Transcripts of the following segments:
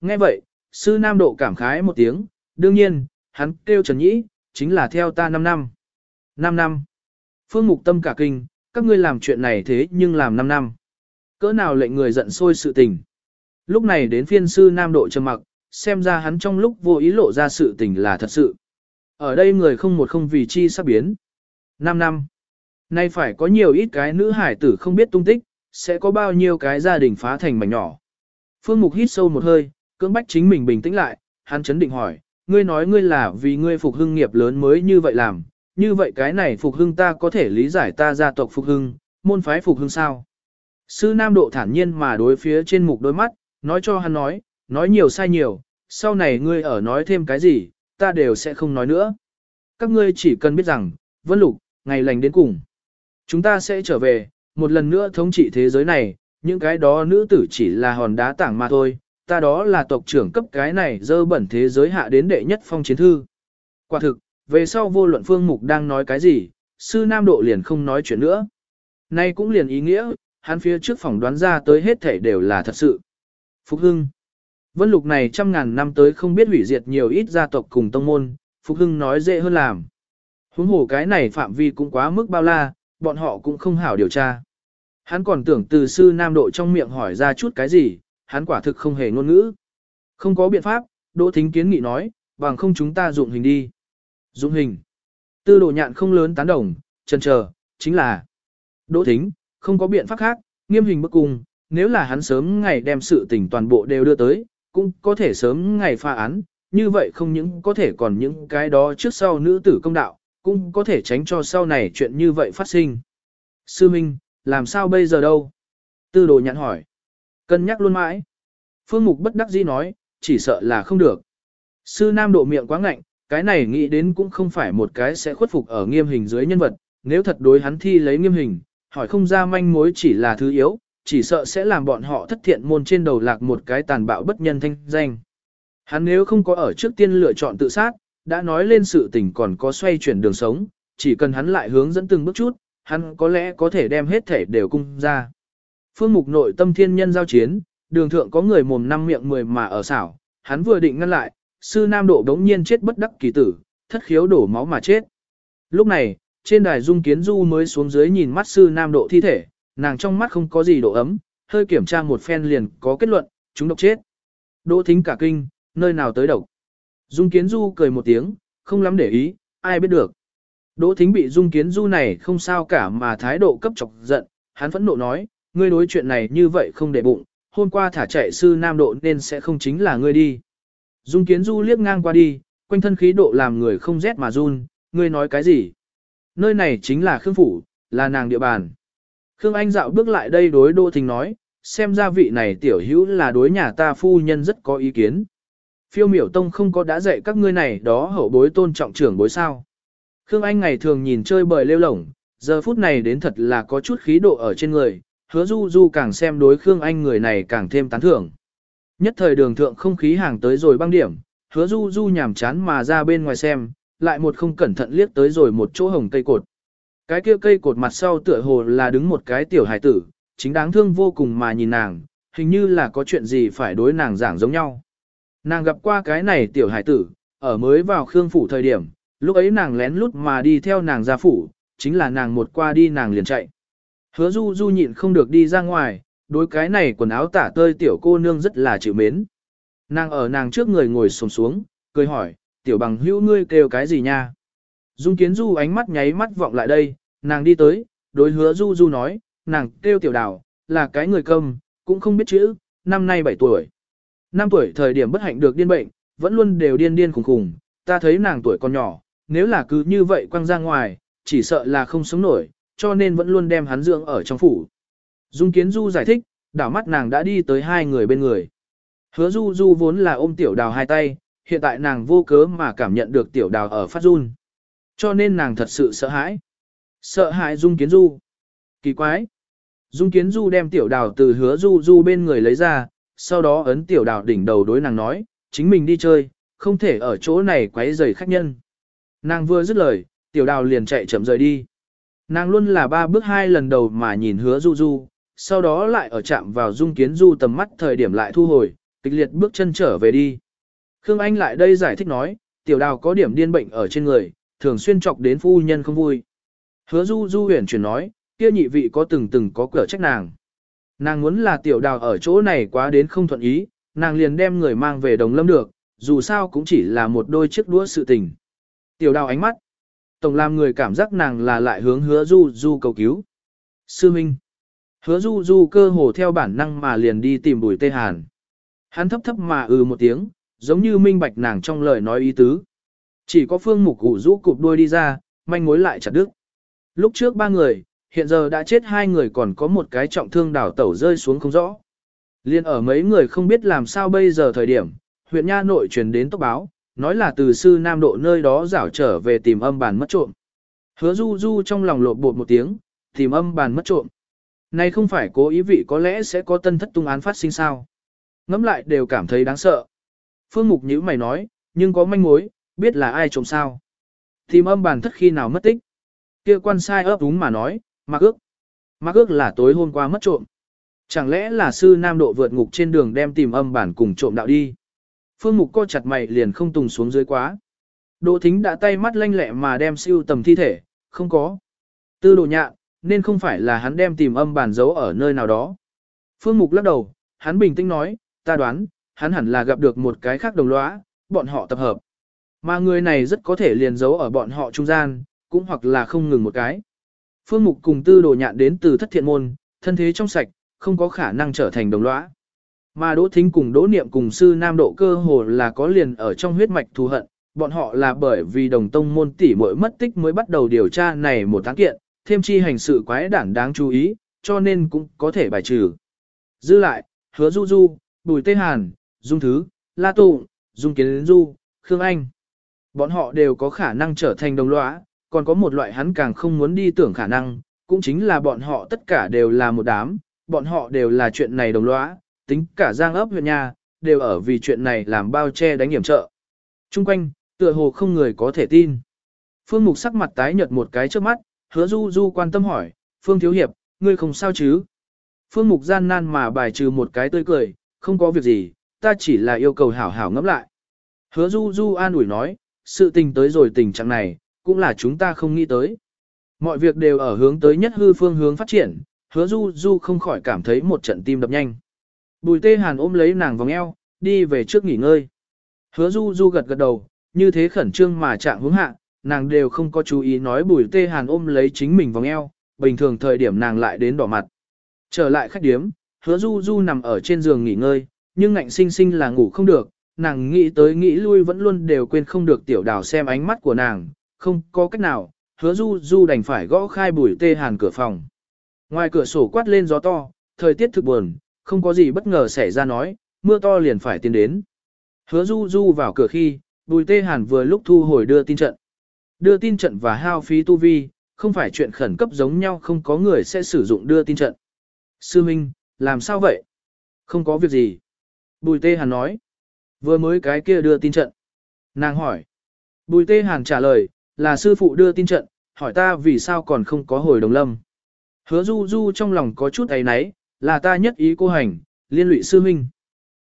Nghe vậy, sư nam độ cảm khái một tiếng, đương nhiên, hắn kêu Trần Nhĩ, chính là theo ta 5 năm. 5 năm. Phương Mục Tâm cả kinh, các ngươi làm chuyện này thế nhưng làm 5 năm. Cỡ nào lệnh người giận sôi sự tình. Lúc này đến phiên sư nam độ trầm mặc, xem ra hắn trong lúc vô ý lộ ra sự tình là thật sự. Ở đây người không một không vì chi sắp biến. 5 năm. Nay phải có nhiều ít cái nữ hải tử không biết tung tích, sẽ có bao nhiêu cái gia đình phá thành mảnh nhỏ. Phương Mục hít sâu một hơi, cưỡng bách chính mình bình tĩnh lại, hắn chấn định hỏi, ngươi nói ngươi là vì ngươi phục hưng nghiệp lớn mới như vậy làm, như vậy cái này phục hưng ta có thể lý giải ta gia tộc phục hưng, môn phái phục hưng sao? Sư Nam Độ thản nhiên mà đối phía trên mục đôi mắt, nói cho hắn nói, nói nhiều sai nhiều, sau này ngươi ở nói thêm cái gì, ta đều sẽ không nói nữa. Các ngươi chỉ cần biết rằng, Vân Lục, ngày lành đến cùng. Chúng ta sẽ trở về, một lần nữa thống trị thế giới này, những cái đó nữ tử chỉ là hòn đá tảng mà thôi, ta đó là tộc trưởng cấp cái này dơ bẩn thế giới hạ đến đệ nhất phong chiến thư. Quả thực, về sau vô luận phương mục đang nói cái gì, sư nam độ liền không nói chuyện nữa. Nay cũng liền ý nghĩa, hắn phía trước phỏng đoán ra tới hết thể đều là thật sự. Phục Hưng Vân lục này trăm ngàn năm tới không biết hủy diệt nhiều ít gia tộc cùng tông môn, Phục Hưng nói dễ hơn làm. Huống hồ cái này phạm vi cũng quá mức bao la, bọn họ cũng không hảo điều tra. Hắn còn tưởng từ sư nam độ trong miệng hỏi ra chút cái gì, hắn quả thực không hề ngôn ngữ. Không có biện pháp, Đỗ Thính kiến nghị nói, bằng không chúng ta dụng hình đi. Dụng hình. Tư đồ nhạn không lớn tán đồng, chần chờ, chính là Đỗ Thính, không có biện pháp khác, nghiêm hình bức cung, nếu là hắn sớm ngày đem sự tình toàn bộ đều đưa tới, cũng có thể sớm ngày pha án, như vậy không những có thể còn những cái đó trước sau nữ tử công đạo, cũng có thể tránh cho sau này chuyện như vậy phát sinh. Sư Minh, làm sao bây giờ đâu? Tư đồ nhạn hỏi. Cân nhắc luôn mãi. Phương Mục bất đắc dĩ nói, chỉ sợ là không được. Sư Nam độ miệng quá ngạnh, cái này nghĩ đến cũng không phải một cái sẽ khuất phục ở nghiêm hình dưới nhân vật, nếu thật đối hắn thi lấy nghiêm hình, hỏi không ra manh mối chỉ là thứ yếu, chỉ sợ sẽ làm bọn họ thất thiện môn trên đầu lạc một cái tàn bạo bất nhân thanh danh. Hắn nếu không có ở trước tiên lựa chọn tự sát, đã nói lên sự tình còn có xoay chuyển đường sống, chỉ cần hắn lại hướng dẫn từng bước chút, hắn có lẽ có thể đem hết thể đều cung ra. Phương mục nội tâm thiên nhân giao chiến, đường thượng có người mồm năm miệng mười mà ở xảo, hắn vừa định ngăn lại, sư nam độ đống nhiên chết bất đắc kỳ tử, thất khiếu đổ máu mà chết. Lúc này, trên đài dung kiến du mới xuống dưới nhìn mắt sư nam độ thi thể, nàng trong mắt không có gì độ ấm, hơi kiểm tra một phen liền có kết luận, chúng độc chết. Đỗ thính cả kinh, nơi nào tới độc. Dung kiến du cười một tiếng, không lắm để ý, ai biết được. Đỗ thính bị dung kiến du này không sao cả mà thái độ cấp chọc giận, hắn phẫn nộ nói, ngươi đối chuyện này như vậy không để bụng, hôm qua thả chạy sư nam độ nên sẽ không chính là ngươi đi. Dung kiến du liếc ngang qua đi, quanh thân khí độ làm người không rét mà run, ngươi nói cái gì? Nơi này chính là Khương Phủ, là nàng địa bàn. Khương Anh dạo bước lại đây đối Đỗ Thình nói, xem ra vị này tiểu hữu là đối nhà ta phu nhân rất có ý kiến. Phiêu miểu tông không có đã dạy các ngươi này đó hậu bối tôn trọng trưởng bối sao. Khương Anh ngày thường nhìn chơi bời lêu lổng, giờ phút này đến thật là có chút khí độ ở trên người, hứa du du càng xem đối Khương Anh người này càng thêm tán thưởng. Nhất thời đường thượng không khí hàng tới rồi băng điểm, hứa du du nhảm chán mà ra bên ngoài xem, lại một không cẩn thận liếc tới rồi một chỗ hồng cây cột. Cái kia cây cột mặt sau tựa hồ là đứng một cái tiểu hải tử, chính đáng thương vô cùng mà nhìn nàng, hình như là có chuyện gì phải đối nàng giảng giống nhau. Nàng gặp qua cái này tiểu hải tử, ở mới vào Khương phủ thời điểm, lúc ấy nàng lén lút mà đi theo nàng ra phủ, chính là nàng một qua đi nàng liền chạy. Hứa du du nhịn không được đi ra ngoài, đối cái này quần áo tả tơi tiểu cô nương rất là chịu mến. Nàng ở nàng trước người ngồi sồm xuống, cười hỏi, tiểu bằng hữu ngươi kêu cái gì nha? Dung kiến du ánh mắt nháy mắt vọng lại đây, nàng đi tới, đối hứa du du nói, nàng kêu tiểu đào, là cái người câm, cũng không biết chữ, năm nay 7 tuổi. Năm tuổi thời điểm bất hạnh được điên bệnh, vẫn luôn đều điên điên khủng khủng. ta thấy nàng tuổi còn nhỏ, nếu là cứ như vậy quăng ra ngoài, chỉ sợ là không sống nổi, cho nên vẫn luôn đem hắn dưỡng ở trong phủ. Dung Kiến Du giải thích, đảo mắt nàng đã đi tới hai người bên người. Hứa Du Du vốn là ôm tiểu đào hai tay, hiện tại nàng vô cớ mà cảm nhận được tiểu đào ở phát run. Cho nên nàng thật sự sợ hãi. Sợ hãi Dung Kiến Du. Kỳ quái. Dung Kiến Du đem tiểu đào từ hứa Du Du bên người lấy ra, sau đó ấn tiểu đào đỉnh đầu đối nàng nói, chính mình đi chơi, không thể ở chỗ này quấy rầy khách nhân. Nàng vừa dứt lời, tiểu đào liền chạy chậm rời đi. Nàng luôn là ba bước hai lần đầu mà nhìn hứa du du, sau đó lại ở chạm vào dung kiến du tầm mắt thời điểm lại thu hồi, kịch liệt bước chân trở về đi. Khương Anh lại đây giải thích nói, tiểu đào có điểm điên bệnh ở trên người, thường xuyên chọc đến phu nhân không vui. Hứa du du huyền chuyển nói, kia nhị vị có từng từng có cửa trách nàng. Nàng muốn là tiểu đào ở chỗ này quá đến không thuận ý, nàng liền đem người mang về đồng lâm được, dù sao cũng chỉ là một đôi chiếc đũa sự tình. Tiểu đào ánh mắt, tổng làm người cảm giác nàng là lại hướng hứa du du cầu cứu. Sư Minh, hứa du du cơ hồ theo bản năng mà liền đi tìm bùi tê hàn. Hắn thấp thấp mà ừ một tiếng, giống như minh bạch nàng trong lời nói ý tứ. Chỉ có phương mục ủ rũ cụp đuôi đi ra, manh mối lại chặt đứt. Lúc trước ba người, hiện giờ đã chết hai người còn có một cái trọng thương đảo tẩu rơi xuống không rõ. Liên ở mấy người không biết làm sao bây giờ thời điểm, huyện Nha nội truyền đến tốc báo, nói là từ sư Nam Độ nơi đó rảo trở về tìm âm bàn mất trộm. Hứa du du trong lòng lột bột một tiếng, tìm âm bàn mất trộm. Này không phải cố ý vị có lẽ sẽ có tân thất tung án phát sinh sao. Ngắm lại đều cảm thấy đáng sợ. Phương Mục nhữ mày nói, nhưng có manh mối, biết là ai trộm sao. Tìm âm bàn thất khi nào mất tích. kia quan sai ấp đúng mà nói, mặc ước. Mặc ước là tối hôm qua mất trộm. Chẳng lẽ là sư nam độ vượt ngục trên đường đem tìm âm bản cùng trộm đạo đi. Phương Mục co chặt mày liền không tùng xuống dưới quá. Đỗ thính đã tay mắt lanh lẹ mà đem siêu tầm thi thể, không có. Tư đồ nhạn, nên không phải là hắn đem tìm âm bản giấu ở nơi nào đó. Phương Mục lắc đầu, hắn bình tĩnh nói, ta đoán, hắn hẳn là gặp được một cái khác đồng lõa, bọn họ tập hợp. Mà người này rất có thể liền giấu ở bọn họ trung gian, cũng hoặc là không ngừng một cái. Phương Mục cùng tư đồ nhạn đến từ thất thiện môn, thân thế trong sạch, không có khả năng trở thành đồng lõa. Mà Đỗ Thính cùng Đỗ Niệm cùng sư Nam Độ cơ hồ là có liền ở trong huyết mạch thù hận, bọn họ là bởi vì đồng tông môn tỷ muội mất tích mới bắt đầu điều tra này một tháng kiện, thêm chi hành sự quái đản đáng chú ý, cho nên cũng có thể bài trừ. Dư lại, Hứa Du Du, Bùi Tê Hàn, Dung Thứ, La Tụ, Dung Kiến Du, Khương Anh. Bọn họ đều có khả năng trở thành đồng lõa, còn có một loại hắn càng không muốn đi tưởng khả năng, cũng chính là bọn họ tất cả đều là một đám, bọn họ đều là chuyện này đồng lõa, tính cả giang ấp huyện nhà, đều ở vì chuyện này làm bao che đánh hiểm trợ. Trung quanh, tựa hồ không người có thể tin. Phương Mục sắc mặt tái nhợt một cái trước mắt, hứa du du quan tâm hỏi, Phương Thiếu Hiệp, ngươi không sao chứ? Phương Mục gian nan mà bài trừ một cái tươi cười, không có việc gì, ta chỉ là yêu cầu hảo hảo ngẫm lại. Hứa du du an ủi nói, sự tình tới rồi tình trạng này, cũng là chúng ta không nghĩ tới. Mọi việc đều ở hướng tới nhất hư phương hướng phát triển, hứa du du không khỏi cảm thấy một trận tim đập nhanh. Bùi tê hàn ôm lấy nàng vòng eo, đi về trước nghỉ ngơi. Hứa du du gật gật đầu, như thế khẩn trương mà trạng hướng hạ, nàng đều không có chú ý nói bùi tê hàn ôm lấy chính mình vòng eo, bình thường thời điểm nàng lại đến đỏ mặt. Trở lại khách điếm, hứa du du nằm ở trên giường nghỉ ngơi, nhưng ngạnh sinh sinh là ngủ không được, nàng nghĩ tới nghĩ lui vẫn luôn đều quên không được tiểu đào xem ánh mắt của nàng, không có cách nào, hứa du du đành phải gõ khai bùi tê hàn cửa phòng. Ngoài cửa sổ quát lên gió to, thời tiết thực buồn, không có gì bất ngờ xảy ra nói, mưa to liền phải tiến đến. Hứa du du vào cửa khi, bùi tê hàn vừa lúc thu hồi đưa tin trận. Đưa tin trận và hao phí tu vi, không phải chuyện khẩn cấp giống nhau không có người sẽ sử dụng đưa tin trận. Sư Minh, làm sao vậy? Không có việc gì. Bùi tê hàn nói. Vừa mới cái kia đưa tin trận. Nàng hỏi. Bùi tê hàn trả lời, là sư phụ đưa tin trận, hỏi ta vì sao còn không có hồi đồng lâm. Hứa du du trong lòng có chút ấy náy, là ta nhất ý cô hành, liên lụy sư minh.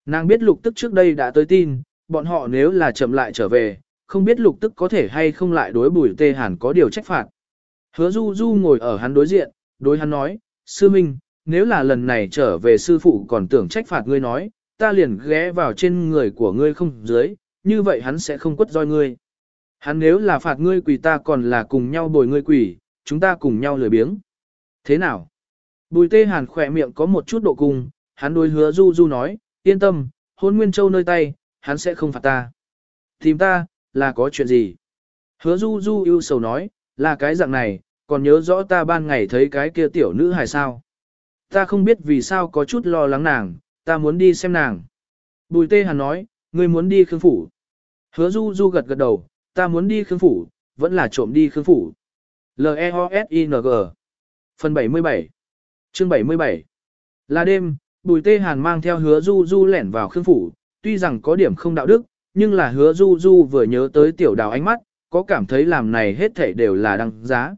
Nàng biết lục tức trước đây đã tới tin, bọn họ nếu là chậm lại trở về, không biết lục tức có thể hay không lại đối bùi tê hàn có điều trách phạt. Hứa du du ngồi ở hắn đối diện, đối hắn nói, sư minh, nếu là lần này trở về sư phụ còn tưởng trách phạt ngươi nói, ta liền ghé vào trên người của ngươi không dưới, như vậy hắn sẽ không quất roi ngươi. Hắn nếu là phạt ngươi quỷ ta còn là cùng nhau bồi ngươi quỷ, chúng ta cùng nhau lười biếng. Thế nào? Bùi tê hàn khỏe miệng có một chút độ cung, hắn đối hứa du du nói, yên tâm, hôn nguyên châu nơi tay, hắn sẽ không phạt ta. Tìm ta, là có chuyện gì? Hứa du du yêu sầu nói, là cái dạng này, còn nhớ rõ ta ban ngày thấy cái kia tiểu nữ hài sao. Ta không biết vì sao có chút lo lắng nàng, ta muốn đi xem nàng. Bùi tê hàn nói, ngươi muốn đi khương phủ. Hứa du du gật gật đầu, ta muốn đi khương phủ, vẫn là trộm đi khương phủ. L-E-O-S-I-N-G Phần 77 Chương 77 Là đêm, Bùi Tê Hàn mang theo hứa du du lẻn vào khương phủ, tuy rằng có điểm không đạo đức, nhưng là hứa du du vừa nhớ tới tiểu đào ánh mắt, có cảm thấy làm này hết thảy đều là đăng giá.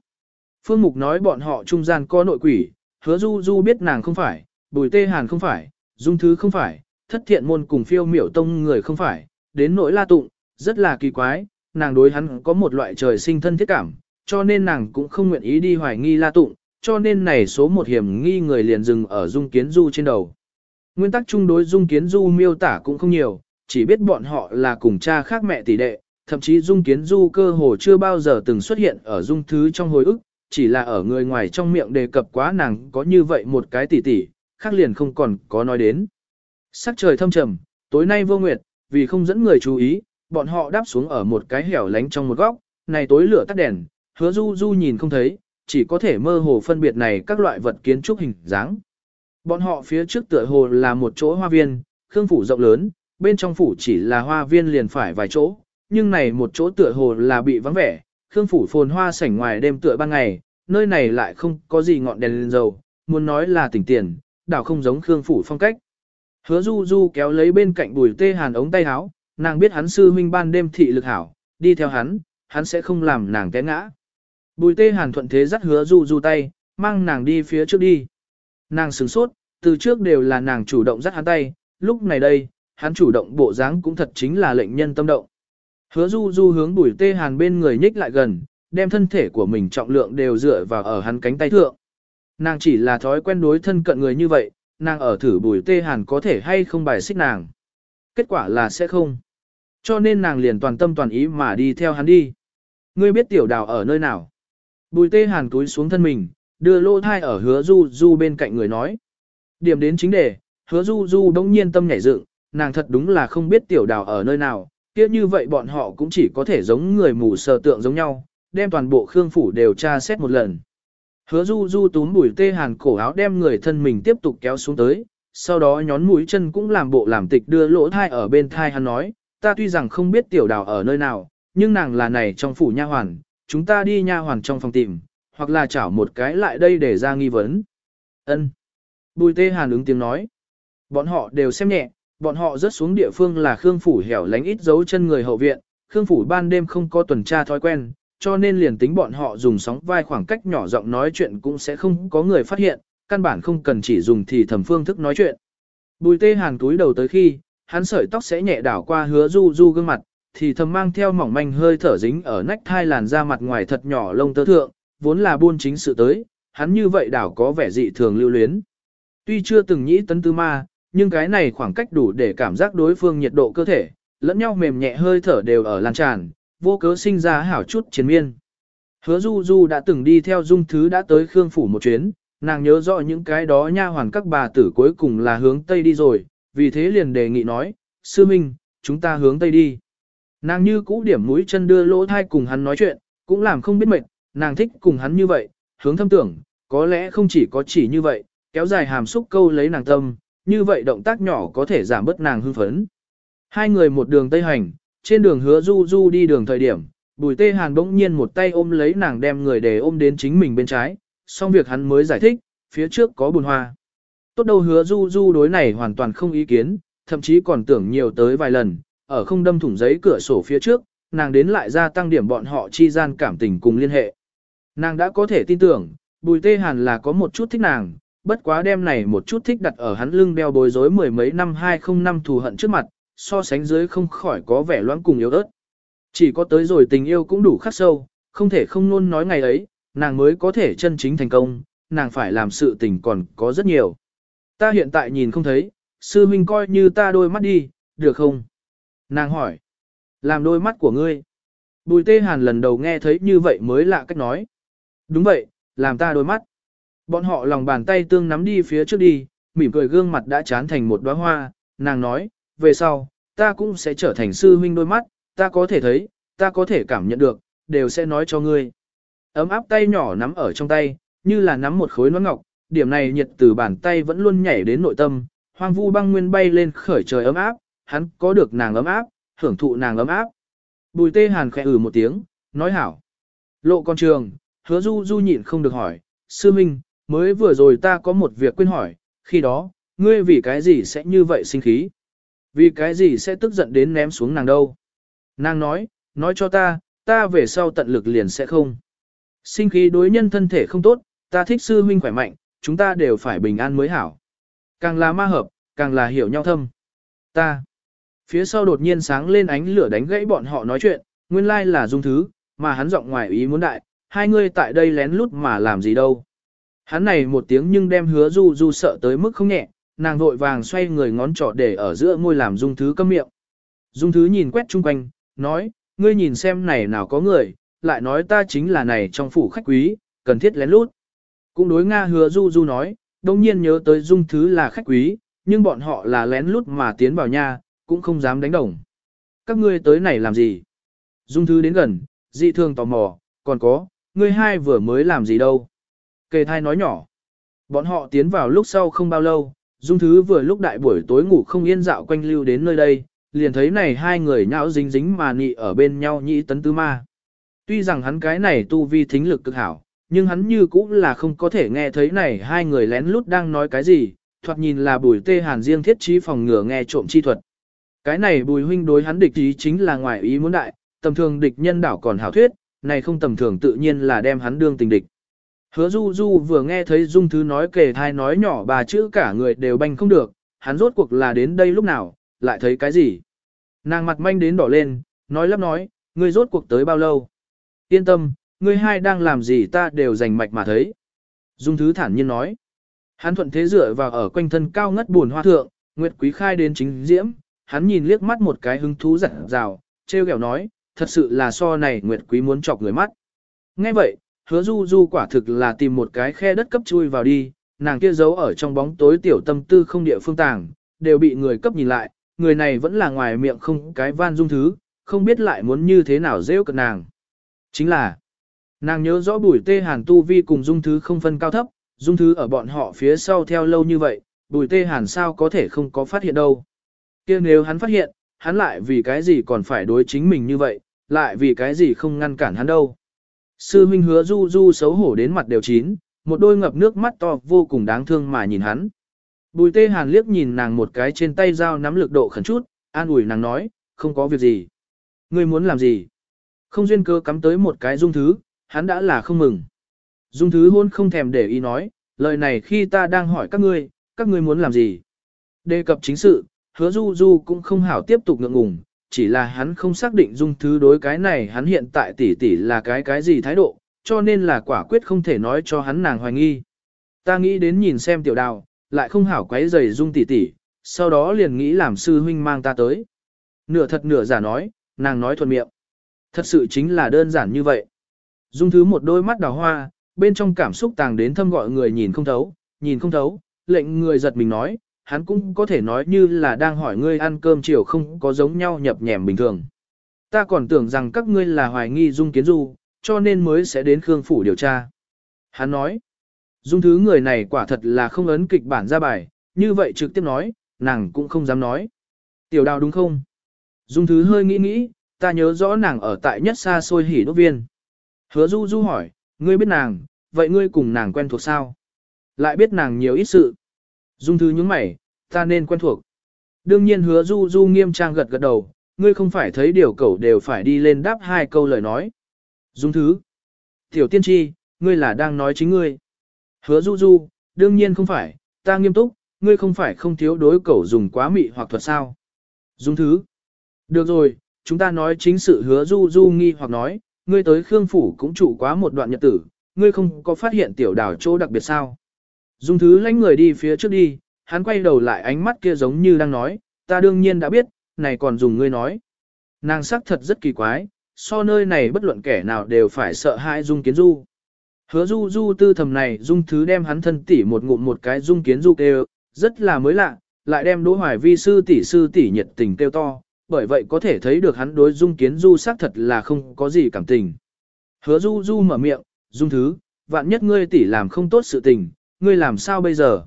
Phương Mục nói bọn họ trung gian có nội quỷ, hứa du du biết nàng không phải, Bùi Tê Hàn không phải, Dung Thứ không phải, thất thiện môn cùng phiêu miểu tông người không phải, đến nỗi la tụng, rất là kỳ quái, nàng đối hắn có một loại trời sinh thân thiết cảm, cho nên nàng cũng không nguyện ý đi hoài nghi la tụng, cho nên này số một hiểm nghi người liền dừng ở dung kiến du trên đầu. Nguyên tắc chung đối dung kiến du miêu tả cũng không nhiều, chỉ biết bọn họ là cùng cha khác mẹ tỷ đệ, thậm chí dung kiến du cơ hồ chưa bao giờ từng xuất hiện ở dung thứ trong hồi ức, chỉ là ở người ngoài trong miệng đề cập quá nàng có như vậy một cái tỷ tỷ, khác liền không còn có nói đến. Sắc trời thâm trầm, tối nay vô nguyệt, vì không dẫn người chú ý, bọn họ đáp xuống ở một cái hẻo lánh trong một góc, này tối lửa tắt đèn, hứa du du nhìn không thấy, chỉ có thể mơ hồ phân biệt này các loại vật kiến trúc hình dáng. Bọn họ phía trước tựa hồ là một chỗ hoa viên, khương phủ rộng lớn, bên trong phủ chỉ là hoa viên liền phải vài chỗ, nhưng này một chỗ tựa hồ là bị vắng vẻ, khương phủ phồn hoa sảnh ngoài đêm tựa ban ngày, nơi này lại không có gì ngọn đèn lên dầu, muốn nói là tỉnh tiền, đảo không giống khương phủ phong cách. Hứa du du kéo lấy bên cạnh bùi tê hàn ống tay áo, nàng biết hắn sư huynh ban đêm thị lực hảo, đi theo hắn, hắn sẽ không làm nàng té ngã. Bùi tê hàn thuận thế dắt hứa du du tay, mang nàng đi phía trước đi. Nàng sửng sốt, từ trước đều là nàng chủ động dắt hắn tay, lúc này đây, hắn chủ động bộ dáng cũng thật chính là lệnh nhân tâm động. Hứa du du hướng bùi tê hàn bên người nhích lại gần, đem thân thể của mình trọng lượng đều dựa vào ở hắn cánh tay thượng. Nàng chỉ là thói quen đối thân cận người như vậy, nàng ở thử bùi tê hàn có thể hay không bài xích nàng. Kết quả là sẽ không. Cho nên nàng liền toàn tâm toàn ý mà đi theo hắn đi. Ngươi biết tiểu đào ở nơi nào? Bùi tê hàn túi xuống thân mình, đưa lô thai ở hứa du du bên cạnh người nói. Điểm đến chính đề, hứa du du đông nhiên tâm nhảy dựng, nàng thật đúng là không biết tiểu đào ở nơi nào, kia như vậy bọn họ cũng chỉ có thể giống người mù sờ tượng giống nhau, đem toàn bộ khương phủ đều tra xét một lần. Hứa du du túm bùi tê hàn cổ áo đem người thân mình tiếp tục kéo xuống tới, sau đó nhón mũi chân cũng làm bộ làm tịch đưa lỗ thai ở bên thai hắn nói, ta tuy rằng không biết tiểu đào ở nơi nào, nhưng nàng là này trong phủ nha hoàn, chúng ta đi nha hoàn trong phòng tìm, hoặc là chảo một cái lại đây để ra nghi vấn. Ân. Bùi tê hàn ứng tiếng nói. Bọn họ đều xem nhẹ, bọn họ rớt xuống địa phương là Khương Phủ hẻo lánh ít dấu chân người hậu viện, Khương Phủ ban đêm không có tuần tra thói quen, cho nên liền tính bọn họ dùng sóng vai khoảng cách nhỏ giọng nói chuyện cũng sẽ không có người phát hiện, căn bản không cần chỉ dùng thì thầm phương thức nói chuyện. Bùi tê hàn túi đầu tới khi, hắn sợi tóc sẽ nhẹ đảo qua hứa du du gương mặt, thì thầm mang theo mỏng manh hơi thở dính ở nách thai làn da mặt ngoài thật nhỏ lông tơ thượng, vốn là buôn chính sự tới, hắn như vậy đảo có vẻ dị thường lưu luyến. Tuy chưa từng nhĩ tấn tư ma, nhưng cái này khoảng cách đủ để cảm giác đối phương nhiệt độ cơ thể, lẫn nhau mềm nhẹ hơi thở đều ở lan tràn, vô cớ sinh ra hảo chút chiến miên. Hứa Du Du đã từng đi theo Dung Thứ đã tới Khương Phủ một chuyến, nàng nhớ rõ những cái đó nha hoàn các bà tử cuối cùng là hướng Tây đi rồi, vì thế liền đề nghị nói, Sư Minh, chúng ta hướng Tây đi. Nàng như cũ điểm mũi chân đưa lỗ thai cùng hắn nói chuyện, cũng làm không biết mệt, nàng thích cùng hắn như vậy, hướng thâm tưởng, có lẽ không chỉ có chỉ như vậy, kéo dài hàm xúc câu lấy nàng tâm, như vậy động tác nhỏ có thể giảm bớt nàng hưng phấn. Hai người một đường tây hành, trên đường hứa du du đi đường thời điểm, bùi tê hàn bỗng nhiên một tay ôm lấy nàng đem người để ôm đến chính mình bên trái, xong việc hắn mới giải thích, phía trước có bùn hoa. Tốt đâu hứa du du đối này hoàn toàn không ý kiến, thậm chí còn tưởng nhiều tới vài lần, ở không đâm thủng giấy cửa sổ phía trước, nàng đến lại gia tăng điểm bọn họ chi gian cảm tình cùng liên hệ. Nàng đã có thể tin tưởng, bùi tê hàn là có một chút thích nàng, bất quá đêm này một chút thích đặt ở hắn lưng đeo bối rối mười mấy năm hai không năm thù hận trước mặt, so sánh dưới không khỏi có vẻ loãng cùng yếu ớt. Chỉ có tới rồi tình yêu cũng đủ khắc sâu, không thể không luôn nói ngày ấy, nàng mới có thể chân chính thành công, nàng phải làm sự tình còn có rất nhiều. Ta hiện tại nhìn không thấy, sư huynh coi như ta đôi mắt đi, được không? Nàng hỏi, làm đôi mắt của ngươi. Bùi tê hàn lần đầu nghe thấy như vậy mới lạ cách nói. Đúng vậy, làm ta đôi mắt. Bọn họ lòng bàn tay tương nắm đi phía trước đi, mỉm cười gương mặt đã chán thành một đóa hoa, nàng nói, về sau, ta cũng sẽ trở thành sư huynh đôi mắt, ta có thể thấy, ta có thể cảm nhận được, đều sẽ nói cho ngươi. Ấm áp tay nhỏ nắm ở trong tay, như là nắm một khối nón ngọc, điểm này nhiệt từ bàn tay vẫn luôn nhảy đến nội tâm, hoang vu băng nguyên bay lên khởi trời ấm áp, hắn có được nàng ấm áp, hưởng thụ nàng ấm áp. Bùi tê hàn khẽ ử ừ một tiếng, nói hảo. Lộ con trường, hứa du du nhịn không được hỏi, sư minh, mới vừa rồi ta có một việc quên hỏi, khi đó, ngươi vì cái gì sẽ như vậy sinh khí? Vì cái gì sẽ tức giận đến ném xuống nàng đâu? Nàng nói, nói cho ta, ta về sau tận lực liền sẽ không. Sinh khí đối nhân thân thể không tốt, ta thích sư huynh khỏe mạnh, chúng ta đều phải bình an mới hảo. Càng là ma hợp, càng là hiểu nhau thâm. Ta. Phía sau đột nhiên sáng lên ánh lửa đánh gãy bọn họ nói chuyện, nguyên lai là dung thứ, mà hắn giọng ngoài ý muốn đại, hai ngươi tại đây lén lút mà làm gì đâu. Hắn này một tiếng nhưng đem hứa du du sợ tới mức không nhẹ, nàng vội vàng xoay người ngón trỏ để ở giữa môi làm dung thứ câm miệng. Dung thứ nhìn quét chung quanh, nói, ngươi nhìn xem này nào có người, lại nói ta chính là này trong phủ khách quý, cần thiết lén lút. Cũng đối Nga hứa du du nói, đồng nhiên nhớ tới dung thứ là khách quý, nhưng bọn họ là lén lút mà tiến vào nhà, cũng không dám đánh đồng. Các ngươi tới này làm gì? Dung thứ đến gần, dị thường tò mò, còn có, ngươi hai vừa mới làm gì đâu? Kề thai nói nhỏ. Bọn họ tiến vào lúc sau không bao lâu, Dung Thứ vừa lúc đại buổi tối ngủ không yên dạo quanh lưu đến nơi đây, liền thấy này hai người nhão dính dính mà nị ở bên nhau nhĩ tấn tứ ma. Tuy rằng hắn cái này tu vi thính lực cực hảo, nhưng hắn như cũng là không có thể nghe thấy này hai người lén lút đang nói cái gì, thoạt nhìn là bùi tê hàn riêng thiết trí phòng ngừa nghe trộm chi thuật. Cái này bùi huynh đối hắn địch ý chính là ngoài ý muốn đại, tầm thường địch nhân đảo còn hảo thuyết, này không tầm thường tự nhiên là đem hắn đương tình địch. Hứa du du vừa nghe thấy dung thứ nói kể thai nói nhỏ bà chữ cả người đều banh không được, hắn rốt cuộc là đến đây lúc nào, lại thấy cái gì. Nàng mặt manh đến đỏ lên, nói lắp nói, ngươi rốt cuộc tới bao lâu. Yên tâm, ngươi hai đang làm gì ta đều rành mạch mà thấy. Dung thứ thản nhiên nói. Hắn thuận thế dựa vào ở quanh thân cao ngất buồn hoa thượng, Nguyệt Quý khai đến chính diễm, hắn nhìn liếc mắt một cái hứng thú giật rào, treo kẹo nói, thật sự là so này Nguyệt Quý muốn chọc người mắt. Nghe vậy, hứa du du quả thực là tìm một cái khe đất cấp chui vào đi, nàng kia giấu ở trong bóng tối tiểu tâm tư không địa phương tàng, đều bị người cấp nhìn lại, người này vẫn là ngoài miệng không cái van dung thứ, không biết lại muốn như thế nào rêu cận nàng. Chính là, nàng nhớ rõ bùi tê hàn tu vi cùng dung thứ không phân cao thấp, dung thứ ở bọn họ phía sau theo lâu như vậy, bùi tê hàn sao có thể không có phát hiện đâu kia nếu hắn phát hiện, hắn lại vì cái gì còn phải đối chính mình như vậy, lại vì cái gì không ngăn cản hắn đâu. Sư Minh hứa du du xấu hổ đến mặt đều chín, một đôi ngập nước mắt to vô cùng đáng thương mà nhìn hắn. Bùi tê hàn liếc nhìn nàng một cái trên tay dao nắm lực độ khẩn chút, an ủi nàng nói, không có việc gì. Ngươi muốn làm gì? Không duyên cơ cắm tới một cái dung thứ, hắn đã là không mừng. Dung thứ hôn không thèm để ý nói, lời này khi ta đang hỏi các ngươi, các ngươi muốn làm gì? Đề cập chính sự, hứa du du cũng không hảo tiếp tục ngượng ngùng, chỉ là hắn không xác định dung thứ đối cái này hắn hiện tại tỷ tỷ là cái cái gì thái độ, cho nên là quả quyết không thể nói cho hắn nàng hoài nghi. Ta nghĩ đến nhìn xem tiểu đào, lại không hảo quấy giày dung tỷ tỷ, sau đó liền nghĩ làm sư huynh mang ta tới. Nửa thật nửa giả nói, nàng nói thuận miệng. Thật sự chính là đơn giản như vậy. Dung thứ một đôi mắt đào hoa, bên trong cảm xúc tàng đến thâm gọi người nhìn không thấu, nhìn không thấu, lệnh người giật mình nói, hắn cũng có thể nói như là đang hỏi ngươi ăn cơm chiều không có giống nhau nhập nhèm bình thường. Ta còn tưởng rằng các ngươi là hoài nghi Dung Kiến Du, cho nên mới sẽ đến Khương Phủ điều tra. Hắn nói, Dung thứ người này quả thật là không ấn kịch bản ra bài, như vậy trực tiếp nói, nàng cũng không dám nói. Tiểu đào đúng không? Dung thứ hơi nghĩ nghĩ, ta nhớ rõ nàng ở tại nhất xa xôi hỉ đốt viên. Hứa Du Du hỏi, ngươi biết nàng, vậy ngươi cùng nàng quen thuộc sao? Lại biết nàng nhiều ít sự. Dung thứ những mày, ta nên quen thuộc. Đương nhiên hứa du du nghiêm trang gật gật đầu, ngươi không phải thấy điều cẩu đều phải đi lên đáp hai câu lời nói. Dung thứ. Tiểu tiên tri, ngươi là đang nói chính ngươi. Hứa du du, đương nhiên không phải, ta nghiêm túc, ngươi không phải không thiếu đối cẩu dùng quá mị hoặc thuật sao. Dung thứ. Được rồi, chúng ta nói chính sự hứa du du nghi hoặc nói, ngươi tới Khương Phủ cũng trụ quá một đoạn nhật tử, ngươi không có phát hiện tiểu đảo chỗ đặc biệt sao. Dung thứ lãnh người đi phía trước đi, hắn quay đầu lại ánh mắt kia giống như đang nói, ta đương nhiên đã biết, này còn dùng ngươi nói. Nàng sắc thật rất kỳ quái, so nơi này bất luận kẻ nào đều phải sợ hãi Dung Kiến Du. Hứa Du Du tư thầm này Dung thứ đem hắn thân tỷ một ngụm một cái Dung Kiến Du kêu, rất là mới lạ, lại đem Đỗ Hoài Vi sư tỷ sư tỷ nhiệt tình kêu to, bởi vậy có thể thấy được hắn đối Dung Kiến Du xác thật là không có gì cảm tình. Hứa Du Du mở miệng, Dung thứ, vạn nhất ngươi tỷ làm không tốt sự tình, ngươi làm sao bây giờ?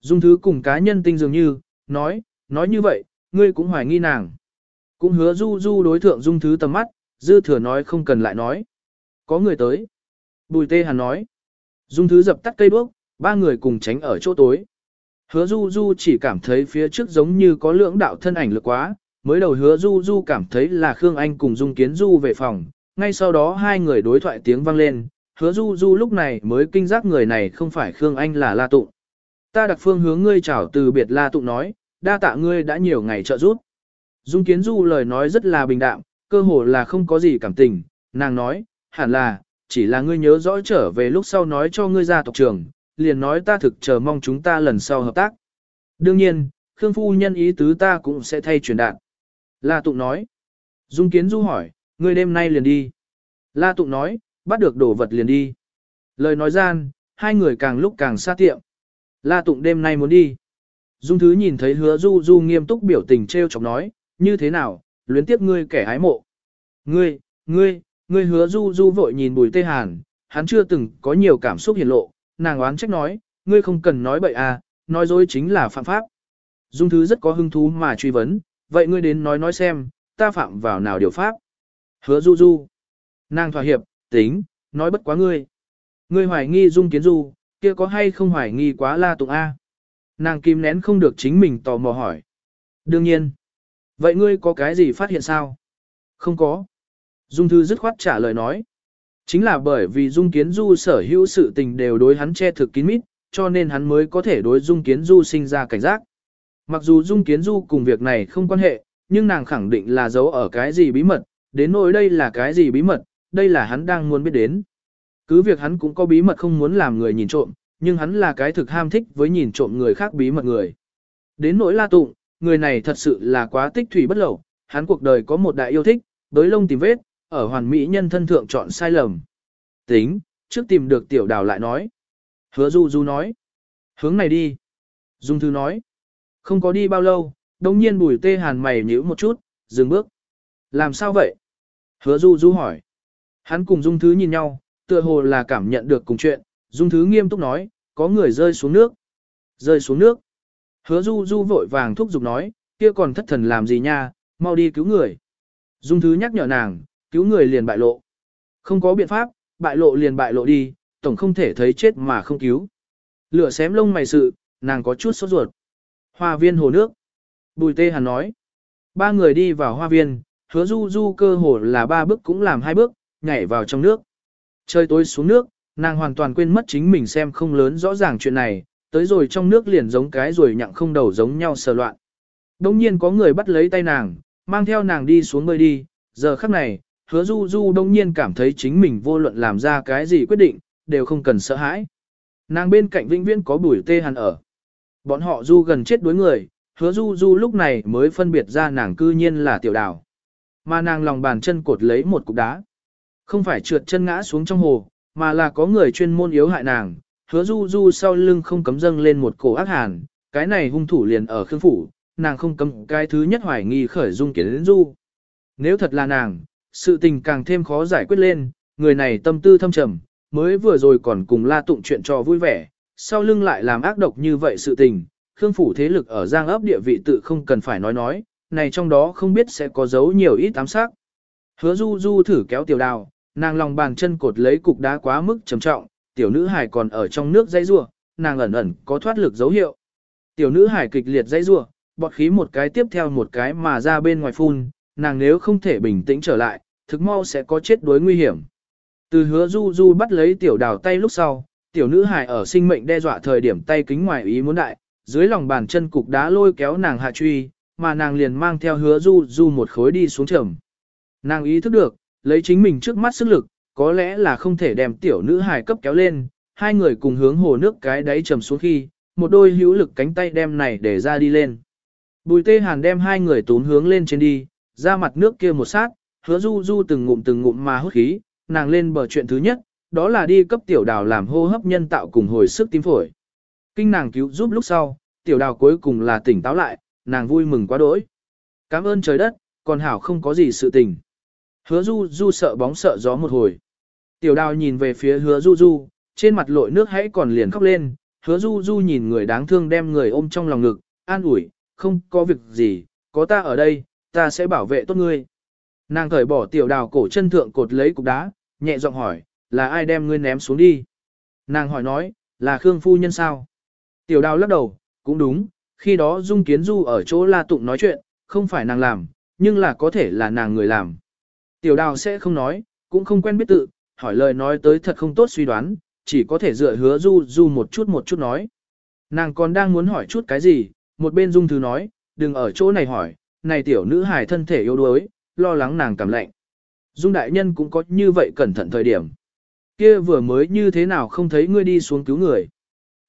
Dung thứ cùng cá nhân tinh dường như, nói, nói như vậy, ngươi cũng hoài nghi nàng. Cũng hứa du du đối thượng dung thứ tầm mắt, dư thừa nói không cần lại nói. Có người tới. Bùi tê hàn nói. Dung thứ dập tắt cây bước, ba người cùng tránh ở chỗ tối. Hứa du du chỉ cảm thấy phía trước giống như có lưỡng đạo thân ảnh lực quá, mới đầu hứa du du cảm thấy là Khương Anh cùng Dung Kiến Du về phòng, ngay sau đó hai người đối thoại tiếng vang lên, hứa du du lúc này mới kinh giác người này không phải Khương Anh là La Tụng. Ta đặc phương hướng ngươi chào từ biệt La Tụng nói, đa tạ ngươi đã nhiều ngày trợ giúp. Dung Kiến Du lời nói rất là bình đạm, cơ hồ là không có gì cảm tình, nàng nói, hẳn là, chỉ là ngươi nhớ rõ trở về lúc sau nói cho ngươi ra tộc trưởng, liền nói ta thực chờ mong chúng ta lần sau hợp tác. Đương nhiên, Khương Phu Nhân ý tứ ta cũng sẽ thay truyền đạt. La Tụng nói. Dung Kiến Du hỏi, ngươi đêm nay liền đi. La Tụng nói, bắt được đồ vật liền đi. Lời nói gian, hai người càng lúc càng xa tiệm. La Tụng đêm nay muốn đi. Dung Thứ nhìn thấy hứa Du Du nghiêm túc biểu tình treo chọc nói, như thế nào, luyến tiếp ngươi kẻ hái mộ. Ngươi, ngươi, ngươi hứa Du Du vội nhìn bùi tê hàn, hắn chưa từng có nhiều cảm xúc hiển lộ, nàng oán trách nói, ngươi không cần nói bậy à, nói dối chính là phạm pháp. Dung Thứ rất có hứng thú mà truy vấn, vậy ngươi đến nói nói xem, ta phạm vào nào điều pháp. Hứa Du Du. Nàng thỏa hiệp, tính, nói bất quá ngươi. Ngươi hoài nghi Dung Kiến Du, kia có hay không hoài nghi quá La Tụng A? Nàng kim nén không được chính mình tò mò hỏi. Đương nhiên. Vậy ngươi có cái gì phát hiện sao? Không có. Dung Thư dứt khoát trả lời nói. Chính là bởi vì Dung Kiến Du sở hữu sự tình đều đối hắn che thực kín mít, cho nên hắn mới có thể đối Dung Kiến Du sinh ra cảnh giác. Mặc dù Dung Kiến Du cùng việc này không quan hệ, nhưng nàng khẳng định là giấu ở cái gì bí mật, đến nỗi đây là cái gì bí mật, đây là hắn đang muốn biết đến. Cứ việc hắn cũng có bí mật không muốn làm người nhìn trộm, nhưng hắn là cái thực ham thích với nhìn trộm người khác bí mật người. Đến nỗi la tụng, người này thật sự là quá tích thủy bất lẩu. hắn cuộc đời có một đại yêu thích, đối lông tìm vết, ở hoàn mỹ nhân thân thượng chọn sai lầm. Tính, trước tìm được tiểu đào lại nói. Hứa du du nói. Hướng này đi. Dung thư nói. Không có đi bao lâu, đồng nhiên bùi tê hàn mày nhíu một chút, dừng bước. Làm sao vậy? Hứa du du hỏi. Hắn cùng dung thứ nhìn nhau, tựa hồ là cảm nhận được cùng chuyện, dung thứ nghiêm túc nói, có người rơi xuống nước. Rơi xuống nước. Hứa du du vội vàng thúc giục nói, kia còn thất thần làm gì nha, mau đi cứu người. Dung thứ nhắc nhở nàng, cứu người liền bại lộ. Không có biện pháp, bại lộ liền bại lộ đi, tổng không thể thấy chết mà không cứu. Lửa xém lông mày sự, nàng có chút sốt ruột. Hoa viên hồ nước. Bùi tê hàn nói. Ba người đi vào hoa viên, hứa du du cơ hồ là ba bước cũng làm hai bước, nhảy vào trong nước. Trời tối xuống nước, nàng hoàn toàn quên mất chính mình xem không lớn rõ ràng chuyện này, tới rồi trong nước liền giống cái rồi nhặng không đầu giống nhau sờ loạn. Đông nhiên có người bắt lấy tay nàng, mang theo nàng đi xuống bơi đi, giờ khắc này, hứa du du đông nhiên cảm thấy chính mình vô luận làm ra cái gì quyết định, đều không cần sợ hãi. Nàng bên cạnh vĩnh viễn có bùi tê hàn ở. Bọn họ du gần chết đuối người, hứa du du lúc này mới phân biệt ra nàng cư nhiên là tiểu đào. Mà nàng lòng bàn chân cột lấy một cục đá. Không phải trượt chân ngã xuống trong hồ, mà là có người chuyên môn yếu hại nàng. Hứa du du sau lưng không cấm dâng lên một cổ ác hàn, cái này hung thủ liền ở khương phủ, nàng không cấm cái thứ nhất hoài nghi khởi dung kiến đến du. Nếu thật là nàng, sự tình càng thêm khó giải quyết lên, người này tâm tư thâm trầm, mới vừa rồi còn cùng la tụng chuyện trò vui vẻ, sau lưng lại làm ác độc như vậy sự tình, Khương phủ thế lực ở Giang ấp địa vị tự không cần phải nói nói, này trong đó không biết sẽ có dấu nhiều ít ám sát. Hứa Du Du thử kéo tiểu đào, nàng lòng bàn chân cột lấy cục đá quá mức trầm trọng, tiểu nữ hải còn ở trong nước dây rua, nàng ẩn ẩn có thoát lực dấu hiệu. Tiểu nữ hải kịch liệt dây rua, bọt khí một cái tiếp theo một cái mà ra bên ngoài phun, nàng nếu không thể bình tĩnh trở lại, thực mau sẽ có chết đuối nguy hiểm. Từ hứa Du Du bắt lấy tiểu đào tay lúc sau, tiểu nữ hải ở sinh mệnh đe dọa thời điểm tay kính ngoài ý muốn đại, dưới lòng bàn chân cục đá lôi kéo nàng hạ truy, mà nàng liền mang theo hứa du du một khối đi xuống trầm. Nàng ý thức được, lấy chính mình trước mắt sức lực, có lẽ là không thể đem tiểu nữ hài cấp kéo lên, hai người cùng hướng hồ nước cái đáy trầm xuống khi, một đôi hữu lực cánh tay đem này để ra đi lên. Bùi tê hàn đem hai người tốn hướng lên trên đi, ra mặt nước kia một sát, hứa du du từng ngụm từng ngụm mà hút khí, nàng lên bờ chuyện thứ nhất, đó là đi cấp tiểu đào làm hô hấp nhân tạo cùng hồi sức tim phổi. Kinh nàng cứu giúp lúc sau, tiểu đào cuối cùng là tỉnh táo lại, nàng vui mừng quá đỗi. Cảm ơn trời đất, còn hảo không có gì sự tình. Hứa du du sợ bóng sợ gió một hồi. Tiểu đào nhìn về phía hứa du du, trên mặt lội nước hãy còn liền khóc lên, hứa du du nhìn người đáng thương đem người ôm trong lòng ngực, an ủi, không có việc gì, có ta ở đây, ta sẽ bảo vệ tốt ngươi. Nàng cởi bỏ tiểu đào cổ chân thượng cột lấy cục đá, nhẹ giọng hỏi, là ai đem ngươi ném xuống đi? Nàng hỏi nói, là Khương Phu Nhân sao? Tiểu đào lắc đầu, cũng đúng, khi đó Dung Kiến Du ở chỗ La Tụng nói chuyện, không phải nàng làm, nhưng là có thể là nàng người làm. Tiểu đào sẽ không nói, cũng không quen biết tự, hỏi lời nói tới thật không tốt suy đoán, chỉ có thể dựa hứa Du Du một chút một chút nói. Nàng còn đang muốn hỏi chút cái gì, một bên Dung Thứ nói, đừng ở chỗ này hỏi, này tiểu nữ hài thân thể yếu đuối, lo lắng nàng cảm lạnh. Dung đại nhân cũng có như vậy cẩn thận thời điểm. Kia vừa mới như thế nào không thấy ngươi đi xuống cứu người.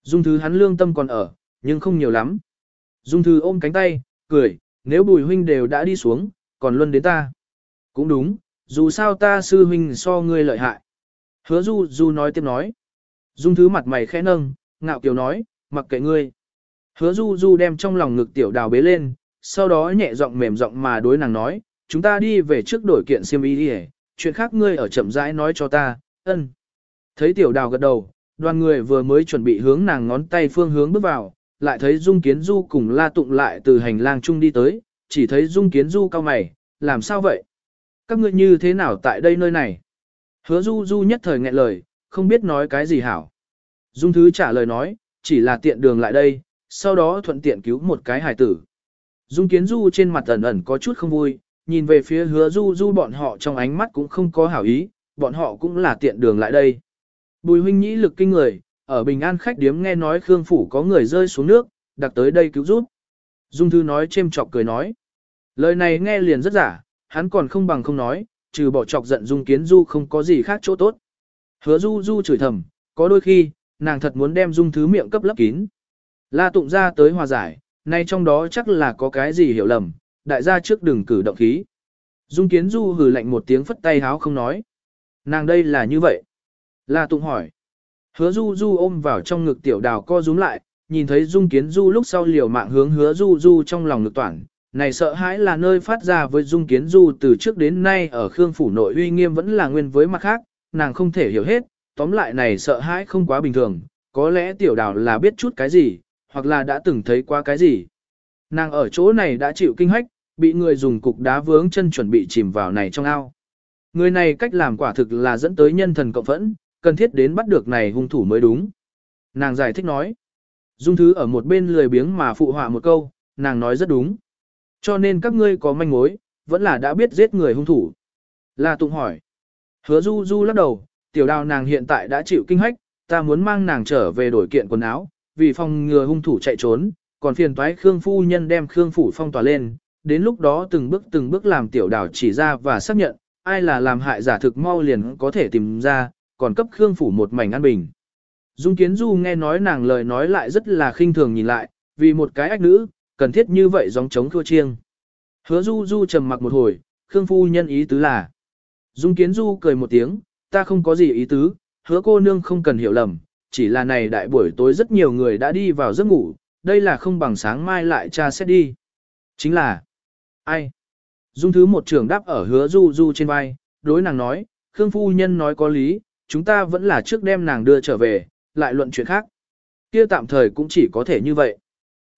Dung thứ hắn lương tâm còn ở, nhưng không nhiều lắm. Dung thư ôm cánh tay, cười, nếu bùi huynh đều đã đi xuống, còn luân đến ta. Cũng đúng, dù sao ta sư huynh so ngươi lợi hại. Hứa du du nói tiếp nói. Dung thứ mặt mày khẽ nâng, ngạo kiều nói, mặc kệ ngươi. Hứa du du đem trong lòng ngực tiểu đào bế lên, sau đó nhẹ giọng mềm giọng mà đối nàng nói, chúng ta đi về trước đổi kiện xiêm y đi chuyện khác ngươi ở chậm rãi nói cho ta, ân. Thấy tiểu đào gật đầu, đoàn người vừa mới chuẩn bị hướng nàng ngón tay phương hướng bước vào, lại thấy Dung Kiến Du cùng La Tụng lại từ hành lang chung đi tới, chỉ thấy Dung Kiến Du cao mày, làm sao vậy? Các ngươi như thế nào tại đây nơi này? Hứa Du Du nhất thời nghẹn lời, không biết nói cái gì hảo. Dung Thứ trả lời nói, chỉ là tiện đường lại đây, sau đó thuận tiện cứu một cái hài tử. Dung Kiến Du trên mặt ẩn ẩn có chút không vui, nhìn về phía hứa Du Du bọn họ trong ánh mắt cũng không có hảo ý, bọn họ cũng là tiện đường lại đây. Bùi huynh nhĩ lực kinh người, ở Bình An khách điếm nghe nói Khương Phủ có người rơi xuống nước, đặc tới đây cứu giúp. Dung Thư nói chêm chọc cười nói. Lời này nghe liền rất giả, hắn còn không bằng không nói, trừ bỏ chọc giận Dung Kiến Du không có gì khác chỗ tốt. Hứa Du Du chửi thầm, có đôi khi, nàng thật muốn đem Dung Thứ miệng cấp lấp kín. La Tụng ra tới hòa giải, nay trong đó chắc là có cái gì hiểu lầm, đại gia trước đừng cử động khí. Dung Kiến Du hừ lạnh một tiếng phất tay háo không nói. Nàng đây là như vậy. La Tụng hỏi. Hứa Du Du ôm vào trong ngực tiểu đào co rúm lại, nhìn thấy Dung Kiến Du lúc sau liều mạng hướng hứa Du Du trong lòng ngực toàn. Này sợ hãi là nơi phát ra với Dung Kiến Du từ trước đến nay ở Khương Phủ nội uy nghiêm vẫn là nguyên với mặt khác, nàng không thể hiểu hết, tóm lại này sợ hãi không quá bình thường, có lẽ tiểu đào là biết chút cái gì, hoặc là đã từng thấy qua cái gì. Nàng ở chỗ này đã chịu kinh hách, bị người dùng cục đá vướng chân chuẩn bị chìm vào này trong ao. Người này cách làm quả thực là dẫn tới nhân thần cộng phẫn, cần thiết đến bắt được này hung thủ mới đúng. Nàng giải thích nói. Dung thứ ở một bên lười biếng mà phụ họa một câu, nàng nói rất đúng. Cho nên các ngươi có manh mối, vẫn là đã biết giết người hung thủ. La Tụng hỏi. Hứa Du Du lắc đầu, tiểu đào nàng hiện tại đã chịu kinh hách, ta muốn mang nàng trở về đổi kiện quần áo, vì phòng ngừa hung thủ chạy trốn, còn phiền toái Khương Phu Nhân đem Khương Phủ phong tỏa lên, đến lúc đó từng bước từng bước làm tiểu đào chỉ ra và xác nhận, ai là làm hại giả thực mau liền có thể tìm ra, còn cấp Khương Phủ một mảnh an bình. Dung Kiến Du nghe nói nàng lời nói lại rất là khinh thường nhìn lại, vì một cái ách nữ, cần thiết như vậy giống chống thua chiêng. Hứa Du Du trầm mặc một hồi, Khương Phu nhân ý tứ là. Dung Kiến Du cười một tiếng, ta không có gì ý tứ, hứa cô nương không cần hiểu lầm, chỉ là này đại buổi tối rất nhiều người đã đi vào giấc ngủ, đây là không bằng sáng mai lại cha xét đi. Chính là, ai? Dung thứ một trưởng đáp ở hứa Du Du trên vai, đối nàng nói, Khương Phu Nhân nói có lý, chúng ta vẫn là trước đem nàng đưa trở về, lại luận chuyện khác. Kia tạm thời cũng chỉ có thể như vậy.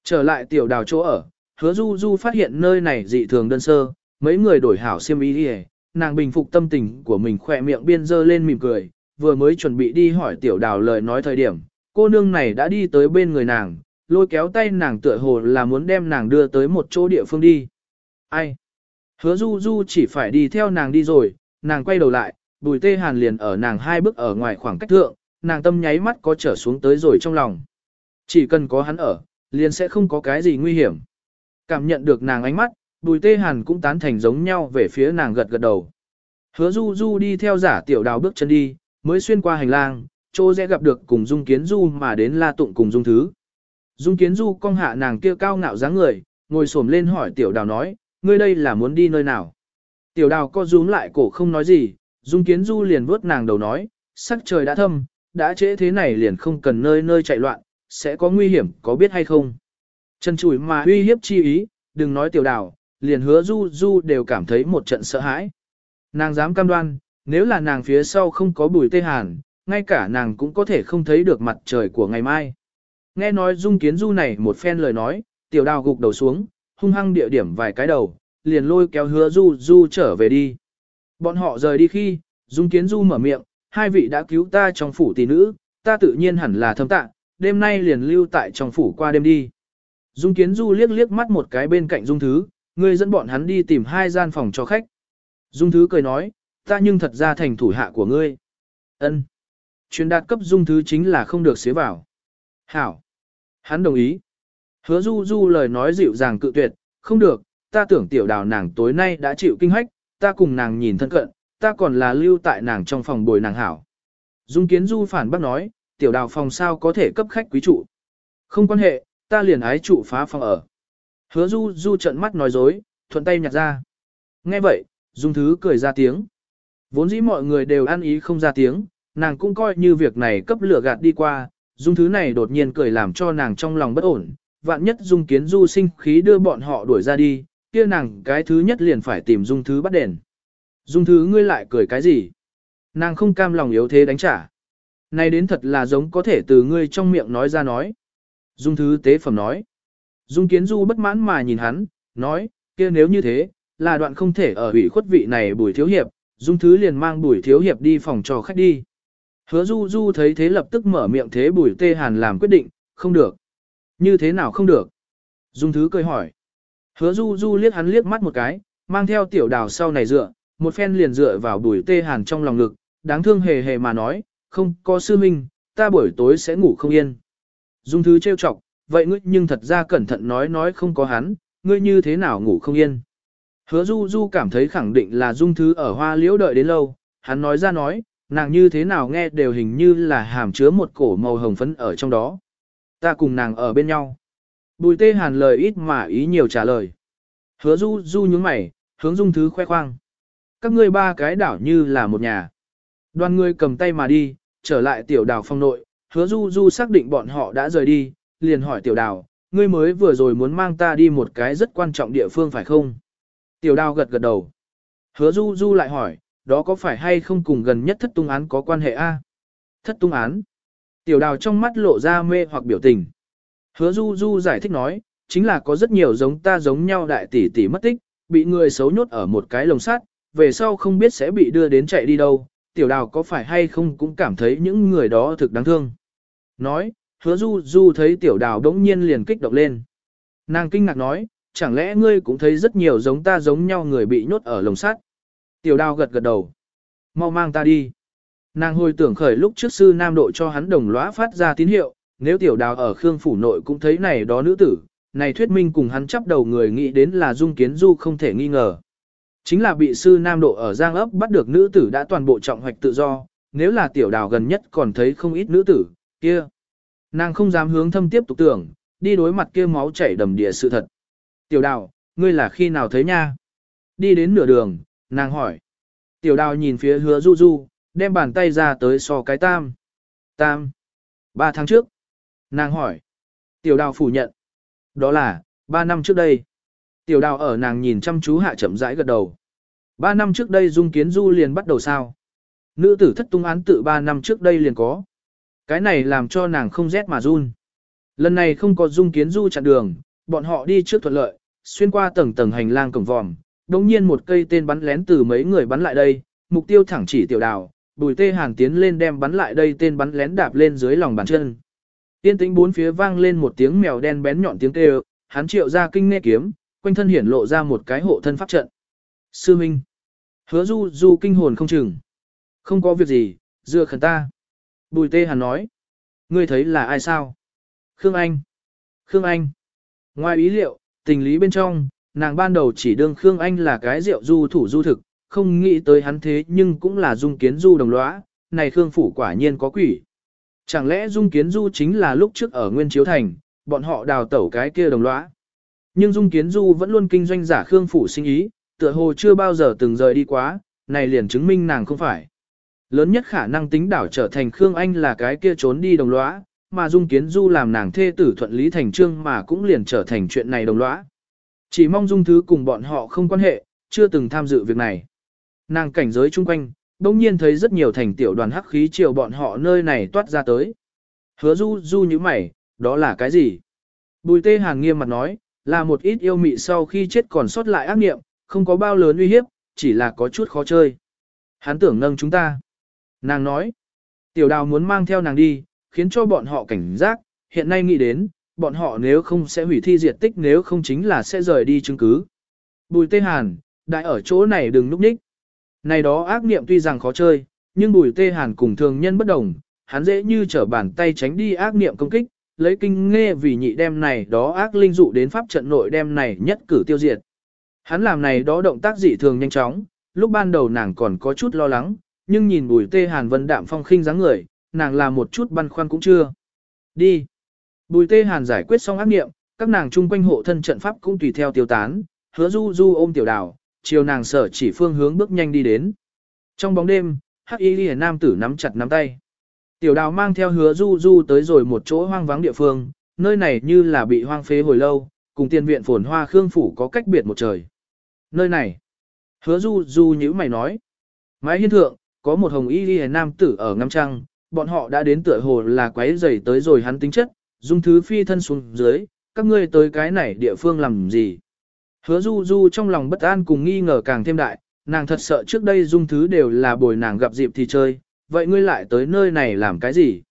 Trở lại tiểu đào chỗ ở, hứa du du phát hiện nơi này dị thường đơn sơ, mấy người đổi hảo xiêm y đi nàng bình phục tâm tình của mình khỏe miệng biên dơ lên mỉm cười, vừa mới chuẩn bị đi hỏi tiểu đào lời nói thời điểm, cô nương này đã đi tới bên người nàng, lôi kéo tay nàng tựa hồ là muốn đem nàng đưa tới một chỗ địa phương đi. Ai? Hứa du du chỉ phải đi theo nàng đi rồi, nàng quay đầu lại, bùi tê hàn liền ở nàng hai bước ở ngoài khoảng cách thượng, nàng tâm nháy mắt có trở xuống tới rồi trong lòng. Chỉ cần có hắn ở, liền sẽ không có cái gì nguy hiểm. Cảm nhận được nàng ánh mắt, bùi tê hàn cũng tán thành giống nhau về phía nàng gật gật đầu. Hứa du du đi theo giả tiểu đào bước chân đi, mới xuyên qua hành lang, chỗ sẽ gặp được cùng dung kiến du mà đến la tụng cùng dung thứ. Dung kiến du cong hạ nàng kia cao ngạo dáng người, ngồi xổm lên hỏi tiểu đào nói, ngươi đây là muốn đi nơi nào? Tiểu đào co rúm lại cổ không nói gì, Dung Kiến Du liền vuốt nàng đầu nói, sắc trời đã thâm, đã trễ thế này liền không cần nơi nơi chạy loạn, sẽ có nguy hiểm, có biết hay không? Chân chùi mà uy hiếp chi ý, đừng nói tiểu đào, liền hứa Du Du đều cảm thấy một trận sợ hãi. Nàng dám cam đoan, nếu là nàng phía sau không có bùi tê hàn, ngay cả nàng cũng có thể không thấy được mặt trời của ngày mai. Nghe nói Dung Kiến Du này một phen lời nói, tiểu đào gục đầu xuống, hung hăng địa điểm vài cái đầu, liền lôi kéo hứa Du Du trở về đi. Bọn họ rời đi khi, Dung Kiến Du mở miệng, hai vị đã cứu ta trong phủ tỷ nữ, ta tự nhiên hẳn là thâm tạ, đêm nay liền lưu tại trong phủ qua đêm đi. Dung Kiến Du liếc liếc mắt một cái bên cạnh Dung Thứ, ngươi dẫn bọn hắn đi tìm hai gian phòng cho khách. Dung Thứ cười nói, ta nhưng thật ra thành thủ hạ của ngươi. Ân. Truyền đạt cấp Dung Thứ chính là không được xế vào. Hảo. Hắn đồng ý. Hứa du du lời nói dịu dàng cự tuyệt, không được, ta tưởng tiểu đào nàng tối nay đã chịu kinh hách, ta cùng nàng nhìn thân cận, ta còn là lưu tại nàng trong phòng bồi nàng hảo. Dung kiến du phản bác nói, tiểu đào phòng sao có thể cấp khách quý trụ. Không quan hệ, ta liền ái trụ phá phòng ở. Hứa du du trận mắt nói dối, thuận tay nhặt ra. Nghe vậy, dung thứ cười ra tiếng. Vốn dĩ mọi người đều ăn ý không ra tiếng, nàng cũng coi như việc này cấp lửa gạt đi qua, dung thứ này đột nhiên cười làm cho nàng trong lòng bất ổn, vạn nhất dung kiến du sinh khí đưa bọn họ đuổi ra đi, kia nàng cái thứ nhất liền phải tìm dung thứ bắt đền. Dung thứ ngươi lại cười cái gì? Nàng không cam lòng yếu thế đánh trả. Này đến thật là giống có thể từ ngươi trong miệng nói ra nói. Dung thứ tế phẩm nói. Dung kiến du bất mãn mà nhìn hắn, nói, kia nếu như thế, là đoạn không thể ở ủy khuất vị này bùi thiếu hiệp, dung thứ liền mang bùi thiếu hiệp đi phòng cho khách đi. Hứa du du thấy thế lập tức mở miệng thế bùi tê hàn làm quyết định, không được. Như thế nào không được? Dung thứ cười hỏi. Hứa du du liếc hắn liếc mắt một cái, mang theo tiểu đào sau này dựa, một phen liền dựa vào bùi tê hàn trong lòng ngực, đáng thương hề hề mà nói, không có sư minh, ta buổi tối sẽ ngủ không yên. Dung thứ trêu chọc, vậy ngươi nhưng thật ra cẩn thận nói nói không có hắn, ngươi như thế nào ngủ không yên. Hứa du du cảm thấy khẳng định là dung thứ ở hoa liễu đợi đến lâu, hắn nói ra nói, nàng như thế nào nghe đều hình như là hàm chứa một cổ màu hồng phấn ở trong đó. Ta cùng nàng ở bên nhau. Bùi tê hàn lời ít mà ý nhiều trả lời. Hứa du du nhướng mày, hướng dung thứ khoe khoang. Các ngươi ba cái đảo như là một nhà. Đoàn người cầm tay mà đi, trở lại tiểu đào phong nội, hứa du du xác định bọn họ đã rời đi, liền hỏi tiểu đào, ngươi mới vừa rồi muốn mang ta đi một cái rất quan trọng địa phương phải không? Tiểu đào gật gật đầu. Hứa du du lại hỏi, đó có phải hay không cùng gần nhất thất tung án có quan hệ a? Thất tung án. Tiểu đào trong mắt lộ ra mê hoặc biểu tình. Hứa du du giải thích nói, chính là có rất nhiều giống ta giống nhau đại tỷ tỷ mất tích, bị người xấu nhốt ở một cái lồng sắt, về sau không biết sẽ bị đưa đến chạy đi đâu, tiểu đào có phải hay không cũng cảm thấy những người đó thực đáng thương. Nói, hứa du du thấy tiểu đào đống nhiên liền kích động lên. Nàng kinh ngạc nói, chẳng lẽ ngươi cũng thấy rất nhiều giống ta giống nhau người bị nhốt ở lồng sắt. Tiểu đào gật gật đầu. Mau mang ta đi. Nàng hồi tưởng khởi lúc trước sư nam đội cho hắn đồng lõa phát ra tín hiệu, nếu tiểu đào ở Khương Phủ Nội cũng thấy này đó nữ tử, này thuyết minh cùng hắn chấp đầu người nghĩ đến là dung kiến du không thể nghi ngờ. Chính là bị sư nam độ ở Giang ấp bắt được nữ tử đã toàn bộ trọng hoạch tự do, nếu là tiểu đào gần nhất còn thấy không ít nữ tử, kia. Nàng không dám hướng thâm tiếp tục tưởng, đi đối mặt kia máu chảy đầm địa sự thật. Tiểu đào, ngươi là khi nào thấy nha? Đi đến nửa đường, nàng hỏi. Tiểu đào nhìn phía hứa du du, đem bàn tay ra tới so cái tam. Tam. Ba tháng trước. Nàng hỏi. Tiểu đào phủ nhận. Đó là, ba năm trước đây. Tiểu đào ở nàng nhìn chăm chú hạ chậm rãi gật đầu. Ba năm trước đây dung kiến du liền bắt đầu sao? Nữ tử thất tung án tự ba năm trước đây liền có. Cái này làm cho nàng không rét mà run. Lần này không có dung kiến du chặn đường, bọn họ đi trước thuận lợi, xuyên qua tầng tầng hành lang cổng vòm. Đồng nhiên một cây tên bắn lén từ mấy người bắn lại đây, mục tiêu thẳng chỉ tiểu đào, bùi tê hàng tiến lên đem bắn lại đây tên bắn lén đạp lên dưới lòng bàn chân. Tiên tĩnh bốn phía vang lên một tiếng mèo đen bén nhọn tiếng kêu, hắn triệu ra kinh nghe kiếm, quanh thân hiển lộ ra một cái hộ thân pháp trận. Sư Minh. Hứa du du kinh hồn không chừng. Không có việc gì, dựa khẩn ta. Bùi tê hàn nói. Ngươi thấy là ai sao? Khương Anh. Khương Anh. Ngoài ý liệu, tình lý bên trong, nàng ban đầu chỉ đương Khương Anh là cái rượu du thủ du thực, không nghĩ tới hắn thế nhưng cũng là dung kiến du đồng lõa, này Khương Phủ quả nhiên có quỷ. Chẳng lẽ dung kiến du chính là lúc trước ở Nguyên Chiếu Thành, bọn họ đào tẩu cái kia đồng lõa. Nhưng dung kiến du vẫn luôn kinh doanh giả Khương Phủ sinh ý, tựa hồ chưa bao giờ từng rời đi quá, này liền chứng minh nàng không phải. Lớn nhất khả năng tính đảo trở thành Khương Anh là cái kia trốn đi đồng lõa, mà Dung Kiến Du làm nàng thê tử thuận lý thành trương mà cũng liền trở thành chuyện này đồng lõa. Chỉ mong Dung Thứ cùng bọn họ không quan hệ, chưa từng tham dự việc này. Nàng cảnh giới chung quanh, đông nhiên thấy rất nhiều thành tiểu đoàn hắc khí chiều bọn họ nơi này toát ra tới. Hứa Du Du như mày, đó là cái gì? Bùi tê hàng nghiêm mặt nói, là một ít yêu mị sau khi chết còn sót lại ác nghiệm, không có bao lớn uy hiếp, chỉ là có chút khó chơi. Hắn tưởng nâng chúng ta. Nàng nói, tiểu đào muốn mang theo nàng đi, khiến cho bọn họ cảnh giác, hiện nay nghĩ đến, bọn họ nếu không sẽ hủy thi diệt tích nếu không chính là sẽ rời đi chứng cứ. Bùi tê hàn, đại ở chỗ này đừng núp ních. Này đó ác niệm tuy rằng khó chơi, nhưng bùi tê hàn cùng thường nhân bất đồng, hắn dễ như trở bàn tay tránh đi ác niệm công kích, lấy kinh nghe vì nhị đem này đó ác linh dụ đến pháp trận nội đem này nhất cử tiêu diệt. Hắn làm này đó động tác dị thường nhanh chóng, lúc ban đầu nàng còn có chút lo lắng, nhưng nhìn bùi tê hàn vân đạm phong khinh dáng người, nàng làm một chút băn khoăn cũng chưa. Đi. Bùi tê hàn giải quyết xong ác nghiệm, các nàng chung quanh hộ thân trận pháp cũng tùy theo tiêu tán, hứa du du ôm tiểu đào, chiều nàng sở chỉ phương hướng bước nhanh đi đến. Trong bóng đêm, hắc y liền nam tử nắm chặt nắm tay. Tiểu đào mang theo hứa du du tới rồi một chỗ hoang vắng địa phương, nơi này như là bị hoang phế hồi lâu, cùng tiên viện phồn hoa khương phủ có cách biệt một trời. Nơi này, hứa du du như mày nói, mái hiên thượng, có một hồng y lìa nam tử ở ngắm trăng, bọn họ đã đến tựa hồ là quấy rầy tới rồi hắn tính chất, dung thứ phi thân xuống dưới, các ngươi tới cái này địa phương làm gì. Hứa du du trong lòng bất an cùng nghi ngờ càng thêm đại, nàng thật sợ trước đây dung thứ đều là bồi nàng gặp dịp thì chơi, vậy ngươi lại tới nơi này làm cái gì?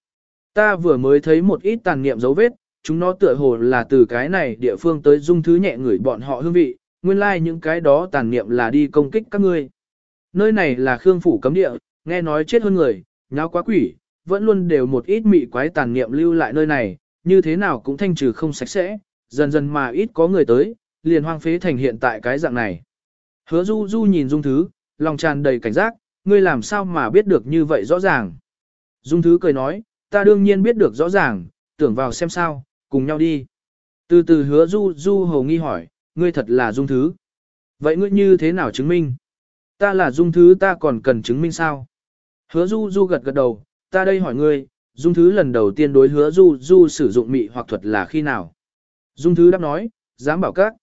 Ta vừa mới thấy một ít tàn niệm dấu vết, chúng nó tựa hồ là từ cái này địa phương tới dung thứ nhẹ người bọn họ hương vị, nguyên lai like những cái đó tàn niệm là đi công kích các ngươi. Nơi này là khương phủ cấm địa, nghe nói chết hơn người, nháo quá quỷ, vẫn luôn đều một ít mị quái tàn niệm lưu lại nơi này, như thế nào cũng thanh trừ không sạch sẽ, dần dần mà ít có người tới, liền hoang phế thành hiện tại cái dạng này. Hứa du du nhìn dung thứ, lòng tràn đầy cảnh giác, ngươi làm sao mà biết được như vậy rõ ràng. Dung thứ cười nói, ta đương nhiên biết được rõ ràng, tưởng vào xem sao, cùng nhau đi. Từ từ hứa du du hầu nghi hỏi, ngươi thật là dung thứ. Vậy ngươi như thế nào chứng minh? Ta là dung thứ ta còn cần chứng minh sao? Hứa du du gật gật đầu, ta đây hỏi ngươi, dung thứ lần đầu tiên đối hứa du du sử dụng mị hoặc thuật là khi nào? Dung thứ đáp nói, dám bảo các.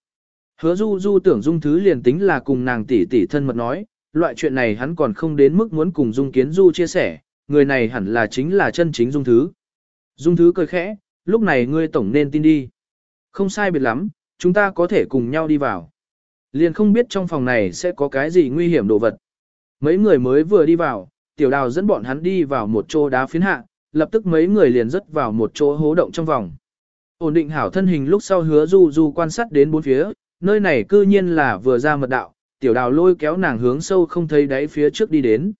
Hứa du du tưởng dung thứ liền tính là cùng nàng tỷ tỷ thân mật nói, loại chuyện này hắn còn không đến mức muốn cùng dung kiến du chia sẻ, người này hẳn là chính là chân chính dung thứ. Dung thứ cười khẽ, lúc này ngươi tổng nên tin đi. Không sai biệt lắm, chúng ta có thể cùng nhau đi vào. Liền không biết trong phòng này sẽ có cái gì nguy hiểm đồ vật. Mấy người mới vừa đi vào, tiểu đào dẫn bọn hắn đi vào một chỗ đá phiến hạ, lập tức mấy người liền rớt vào một chỗ hố động trong vòng. Ổn định hảo thân hình lúc sau hứa du du quan sát đến bốn phía, nơi này cư nhiên là vừa ra mật đạo, tiểu đào lôi kéo nàng hướng sâu không thấy đáy phía trước đi đến.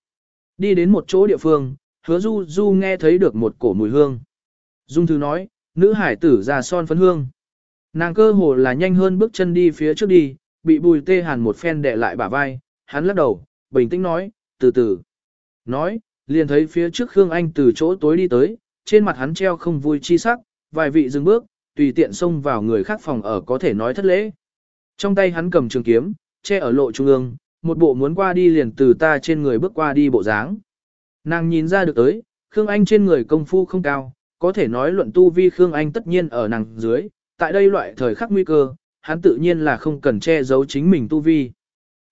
Đi đến một chỗ địa phương, hứa du du nghe thấy được một cổ mùi hương. Dung thư nói, nữ hải tử ra son phấn hương. Nàng cơ hồ là nhanh hơn bước chân đi phía trước đi, bị bùi tê hàn một phen đè lại bả vai, hắn lắc đầu, bình tĩnh nói, từ từ. Nói, liền thấy phía trước Khương Anh từ chỗ tối đi tới, trên mặt hắn treo không vui chi sắc, vài vị dừng bước, tùy tiện xông vào người khác phòng ở có thể nói thất lễ. Trong tay hắn cầm trường kiếm, che ở lộ trung ương, một bộ muốn qua đi liền từ ta trên người bước qua đi bộ dáng. Nàng nhìn ra được tới, Khương Anh trên người công phu không cao, có thể nói luận tu vi Khương Anh tất nhiên ở nàng dưới, tại đây loại thời khắc nguy cơ, hắn tự nhiên là không cần che giấu chính mình tu vi.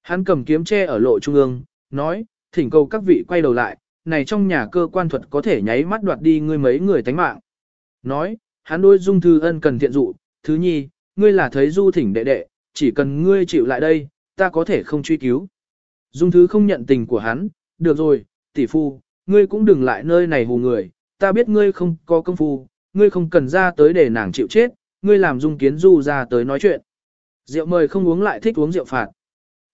Hắn cầm kiếm che ở lộ trung ương, nói, thỉnh cầu các vị quay đầu lại, này trong nhà cơ quan thuật có thể nháy mắt đoạt đi ngươi mấy người tánh mạng. Nói, hắn đôi dung thư ân cần thiện dụ, thứ nhi, ngươi là thấy du thỉnh đệ đệ, chỉ cần ngươi chịu lại đây, ta có thể không truy cứu. Dung thứ không nhận tình của hắn, được rồi, tỷ phu, ngươi cũng đừng lại nơi này hù người, ta biết ngươi không có công phu, ngươi không cần ra tới để nàng chịu chết, ngươi làm dung kiến du ra tới nói chuyện. Rượu mời không uống lại thích uống rượu phạt.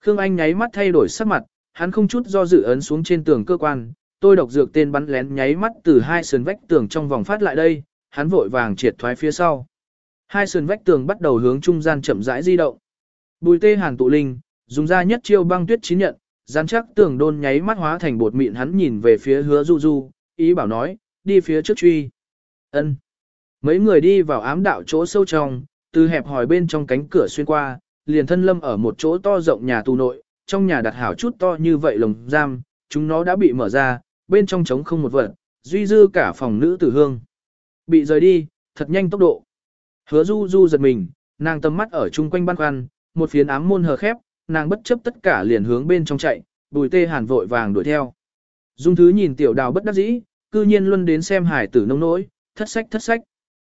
Khương Anh nháy mắt thay đổi sắc mặt, hắn không chút do dự ấn xuống trên tường cơ quan, tôi độc dược tên bắn lén nháy mắt từ hai sườn vách tường trong vòng phát lại đây, hắn vội vàng triệt thoái phía sau. Hai sườn vách tường bắt đầu hướng trung gian chậm rãi di động. Bùi tê hàn tụ linh, dùng ra nhất chiêu băng tuyết chín nhận, gián chắc tường đôn nháy mắt hóa thành bột mịn hắn nhìn về phía hứa du du, ý bảo nói, đi phía trước truy. ân Mấy người đi vào ám đạo chỗ sâu trong, từ hẹp hỏi bên trong cánh cửa xuyên qua, liền thân lâm ở một chỗ to rộng nhà tù nội, trong nhà đặt hảo chút to như vậy lồng giam, chúng nó đã bị mở ra, bên trong trống không một vật, duy dư cả phòng nữ tử hương. Bị rời đi, thật nhanh tốc độ. Hứa du du giật mình, nàng tầm mắt ở chung quanh băn khoăn, một phiến ám môn hờ khép, nàng bất chấp tất cả liền hướng bên trong chạy, bùi tê hàn vội vàng đuổi theo. Dung thứ nhìn tiểu đào bất đắc dĩ, cư nhiên luôn đến xem hải tử nông nỗi, thất sách thất sách.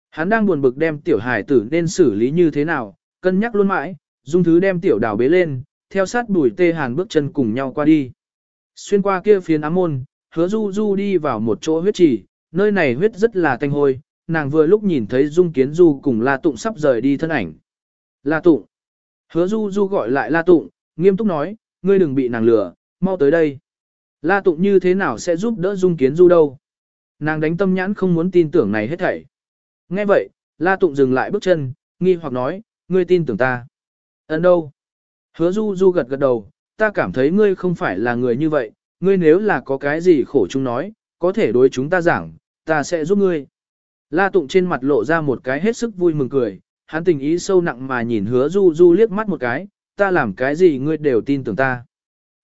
Hắn đang buồn bực đem tiểu hải tử nên xử lý như thế nào, cân nhắc luôn mãi, dung thứ đem tiểu đào bế lên, theo sát bùi tê hàn bước chân cùng nhau qua đi. Xuyên qua kia phiến ám môn, hứa du du đi vào một chỗ huyết trì, nơi này huyết rất là tanh hôi, nàng vừa lúc nhìn thấy dung kiến du cùng la tụng sắp rời đi thân ảnh. La tụng. Hứa du du gọi lại la tụng, nghiêm túc nói, ngươi đừng bị nàng lừa, mau tới đây. La tụng như thế nào sẽ giúp đỡ dung kiến du đâu. Nàng đánh tâm nhãn không muốn tin tưởng này hết thảy. Nghe vậy, La Tụng dừng lại bước chân, nghi hoặc nói, ngươi tin tưởng ta. Ấn đâu? Hứa du du gật gật đầu, ta cảm thấy ngươi không phải là người như vậy, ngươi nếu là có cái gì khổ chúng nói, có thể đối chúng ta giảng, ta sẽ giúp ngươi. La Tụng trên mặt lộ ra một cái hết sức vui mừng cười, hắn tình ý sâu nặng mà nhìn hứa du du liếc mắt một cái, ta làm cái gì ngươi đều tin tưởng ta.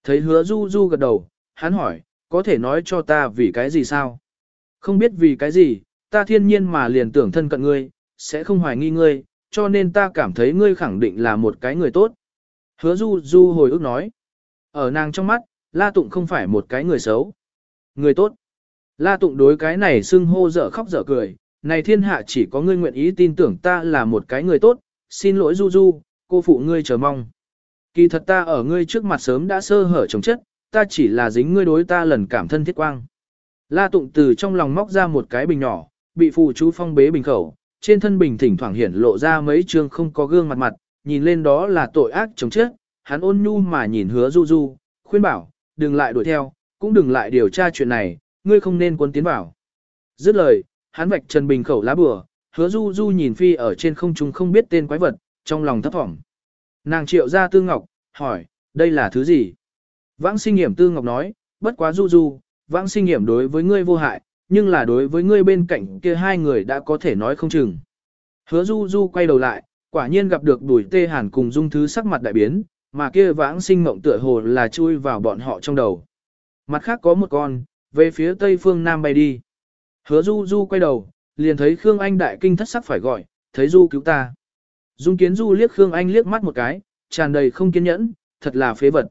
Thấy hứa du du gật đầu, hắn hỏi, có thể nói cho ta vì cái gì sao? Không biết vì cái gì, ta thiên nhiên mà liền tưởng thân cận ngươi, sẽ không hoài nghi ngươi, cho nên ta cảm thấy ngươi khẳng định là một cái người tốt. Hứa du du hồi ức nói, ở nàng trong mắt, La Tụng không phải một cái người xấu. Người tốt. La Tụng đối cái này xưng hô dở khóc dở cười, này thiên hạ chỉ có ngươi nguyện ý tin tưởng ta là một cái người tốt, xin lỗi Du Du, cô phụ ngươi chờ mong. Kỳ thật ta ở ngươi trước mặt sớm đã sơ hở chống chất, ta chỉ là dính ngươi đối ta lần cảm thân thiết quang. La Tụng từ trong lòng móc ra một cái bình nhỏ, bị phù chú phong bế bình khẩu, trên thân bình thỉnh thoảng hiển lộ ra mấy chương không có gương mặt mặt, nhìn lên đó là tội ác chống chết, hắn ôn nhu mà nhìn hứa du du, khuyên bảo, đừng lại đuổi theo, cũng đừng lại điều tra chuyện này, ngươi không nên cuốn tiến vào. Dứt lời, hắn vạch trần bình khẩu lá bừa, hứa du du nhìn phi ở trên không trung không biết tên quái vật, trong lòng thấp thỏm. Nàng triệu ra tư ngọc, hỏi, đây là thứ gì? Vãng sinh hiểm tư ngọc nói, bất quá du du, vãng sinh hiểm đối với ngươi vô hại, nhưng là đối với ngươi bên cạnh kia hai người đã có thể nói không chừng. Hứa du du quay đầu lại, quả nhiên gặp được đuổi tê hàn cùng dung thứ sắc mặt đại biến, mà kia vãng sinh mộng tựa hồ là chui vào bọn họ trong đầu. Mặt khác có một con, về phía tây phương nam bay đi. Hứa du du quay đầu, liền thấy Khương Anh đại kinh thất sắc phải gọi, thấy du cứu ta. Dung kiến du liếc Khương Anh liếc mắt một cái, tràn đầy không kiên nhẫn, thật là phế vật.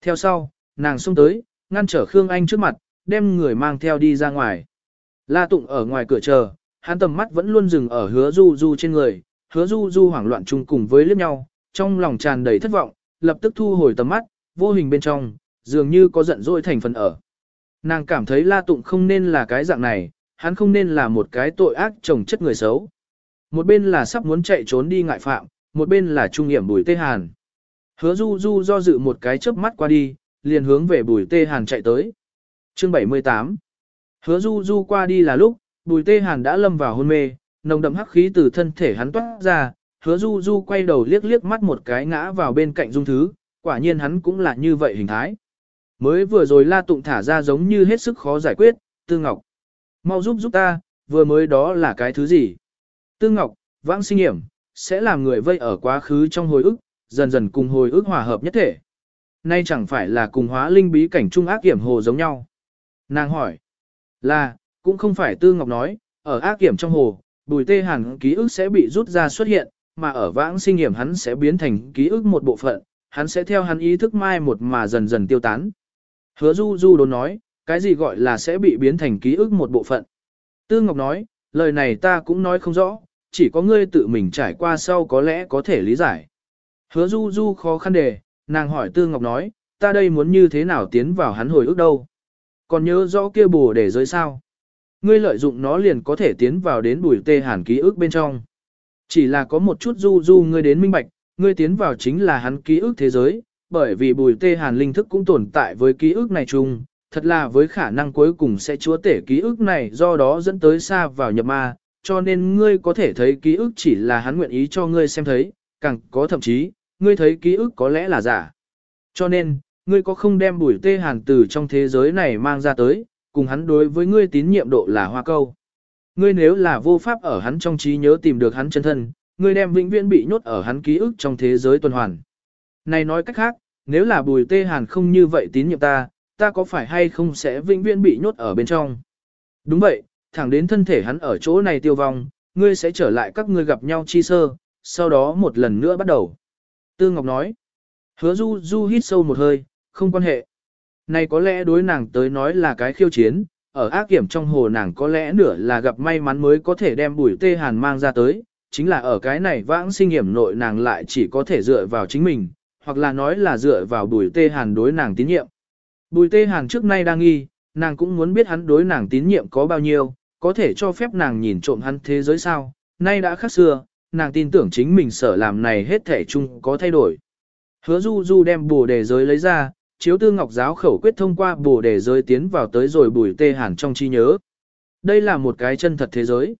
Theo sau, nàng xông tới, ngăn trở Khương Anh trước mặt, đem người mang theo đi ra ngoài. La Tụng ở ngoài cửa chờ, hắn tầm mắt vẫn luôn dừng ở hứa du du trên người, hứa du du hoảng loạn chung cùng với liếc nhau, trong lòng tràn đầy thất vọng, lập tức thu hồi tầm mắt, vô hình bên trong, dường như có giận dỗi thành phần ở. Nàng cảm thấy La Tụng không nên là cái dạng này, hắn không nên là một cái tội ác chồng chất người xấu. Một bên là sắp muốn chạy trốn đi ngại phạm, một bên là trung hiểm bùi tê hàn. Hứa du du do dự một cái chớp mắt qua đi, liền hướng về bùi tê hàn chạy tới. Chương 78 Hứa du du qua đi là lúc, bùi tê hàn đã lâm vào hôn mê, nồng đậm hắc khí từ thân thể hắn toát ra, hứa du du quay đầu liếc liếc mắt một cái ngã vào bên cạnh dung thứ, quả nhiên hắn cũng là như vậy hình thái. Mới vừa rồi la tụng thả ra giống như hết sức khó giải quyết, tư ngọc. Mau giúp giúp ta, vừa mới đó là cái thứ gì? Tư ngọc, vãng sinh hiểm, sẽ làm người vây ở quá khứ trong hồi ức, dần dần cùng hồi ức hòa hợp nhất thể. Nay chẳng phải là cùng hóa linh bí cảnh trung ác hiểm hồ giống nhau. Nàng hỏi, là, cũng không phải Tư Ngọc nói, ở ác kiểm trong hồ, bùi tê hàn ký ức sẽ bị rút ra xuất hiện, mà ở vãng sinh nghiệm hắn sẽ biến thành ký ức một bộ phận, hắn sẽ theo hắn ý thức mai một mà dần dần tiêu tán. Hứa du du đồn nói, cái gì gọi là sẽ bị biến thành ký ức một bộ phận. Tư Ngọc nói, lời này ta cũng nói không rõ, chỉ có ngươi tự mình trải qua sau có lẽ có thể lý giải. Hứa du du khó khăn đề, nàng hỏi Tư Ngọc nói, ta đây muốn như thế nào tiến vào hắn hồi ức đâu. Còn nhớ rõ kia bù để giới sao. Ngươi lợi dụng nó liền có thể tiến vào đến bùi tê hàn ký ức bên trong. Chỉ là có một chút du du ngươi đến minh bạch, ngươi tiến vào chính là hắn ký ức thế giới, bởi vì bùi tê hàn linh thức cũng tồn tại với ký ức này chung, thật là với khả năng cuối cùng sẽ chúa tể ký ức này do đó dẫn tới xa vào nhập ma, cho nên ngươi có thể thấy ký ức chỉ là hắn nguyện ý cho ngươi xem thấy, càng có thậm chí, ngươi thấy ký ức có lẽ là giả. Cho nên, ngươi có không đem bùi tê hàn từ trong thế giới này mang ra tới, cùng hắn đối với ngươi tín nhiệm độ là hoa câu. Ngươi nếu là vô pháp ở hắn trong trí nhớ tìm được hắn chân thân, ngươi đem vĩnh viễn bị nhốt ở hắn ký ức trong thế giới tuần hoàn. Này nói cách khác, nếu là bùi tê hàn không như vậy tín nhiệm ta, ta có phải hay không sẽ vĩnh viễn bị nhốt ở bên trong? Đúng vậy, thẳng đến thân thể hắn ở chỗ này tiêu vong, ngươi sẽ trở lại các ngươi gặp nhau chi sơ, sau đó một lần nữa bắt đầu. Tư Ngọc nói, hứa du du hít sâu một hơi, không quan hệ. Này có lẽ đối nàng tới nói là cái khiêu chiến, ở ác kiểm trong hồ nàng có lẽ nửa là gặp may mắn mới có thể đem bùi tê hàn mang ra tới, chính là ở cái này vãng sinh hiểm nội nàng lại chỉ có thể dựa vào chính mình, hoặc là nói là dựa vào bùi tê hàn đối nàng tín nhiệm. Bùi tê hàn trước nay đang nghi, nàng cũng muốn biết hắn đối nàng tín nhiệm có bao nhiêu, có thể cho phép nàng nhìn trộm hắn thế giới sao, nay đã khác xưa, nàng tin tưởng chính mình sở làm này hết thể chung có thay đổi. Hứa du du đem bồ đề giới lấy ra, chiếu tư ngọc giáo khẩu quyết thông qua bồ đề giới tiến vào tới rồi bùi tê hàn trong chi nhớ. Đây là một cái chân thật thế giới.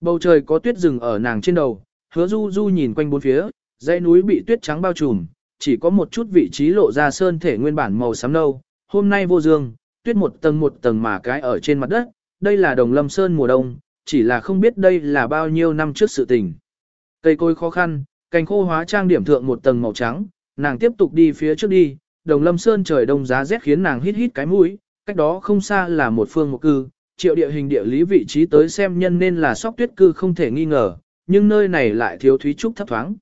Bầu trời có tuyết rừng ở nàng trên đầu, hứa du du nhìn quanh bốn phía, dãy núi bị tuyết trắng bao trùm, chỉ có một chút vị trí lộ ra sơn thể nguyên bản màu xám nâu. Hôm nay vô dương, tuyết một tầng một tầng mà cái ở trên mặt đất, đây là đồng lâm sơn mùa đông, chỉ là không biết đây là bao nhiêu năm trước sự tình. Cây cối khó khăn, cành khô hóa trang điểm thượng một tầng màu trắng, nàng tiếp tục đi phía trước đi, đồng lâm sơn trời đông giá rét khiến nàng hít hít cái mũi, cách đó không xa là một phương một cư, triệu địa hình địa lý vị trí tới xem nhân nên là sóc tuyết cư không thể nghi ngờ, nhưng nơi này lại thiếu thúy trúc thấp thoáng.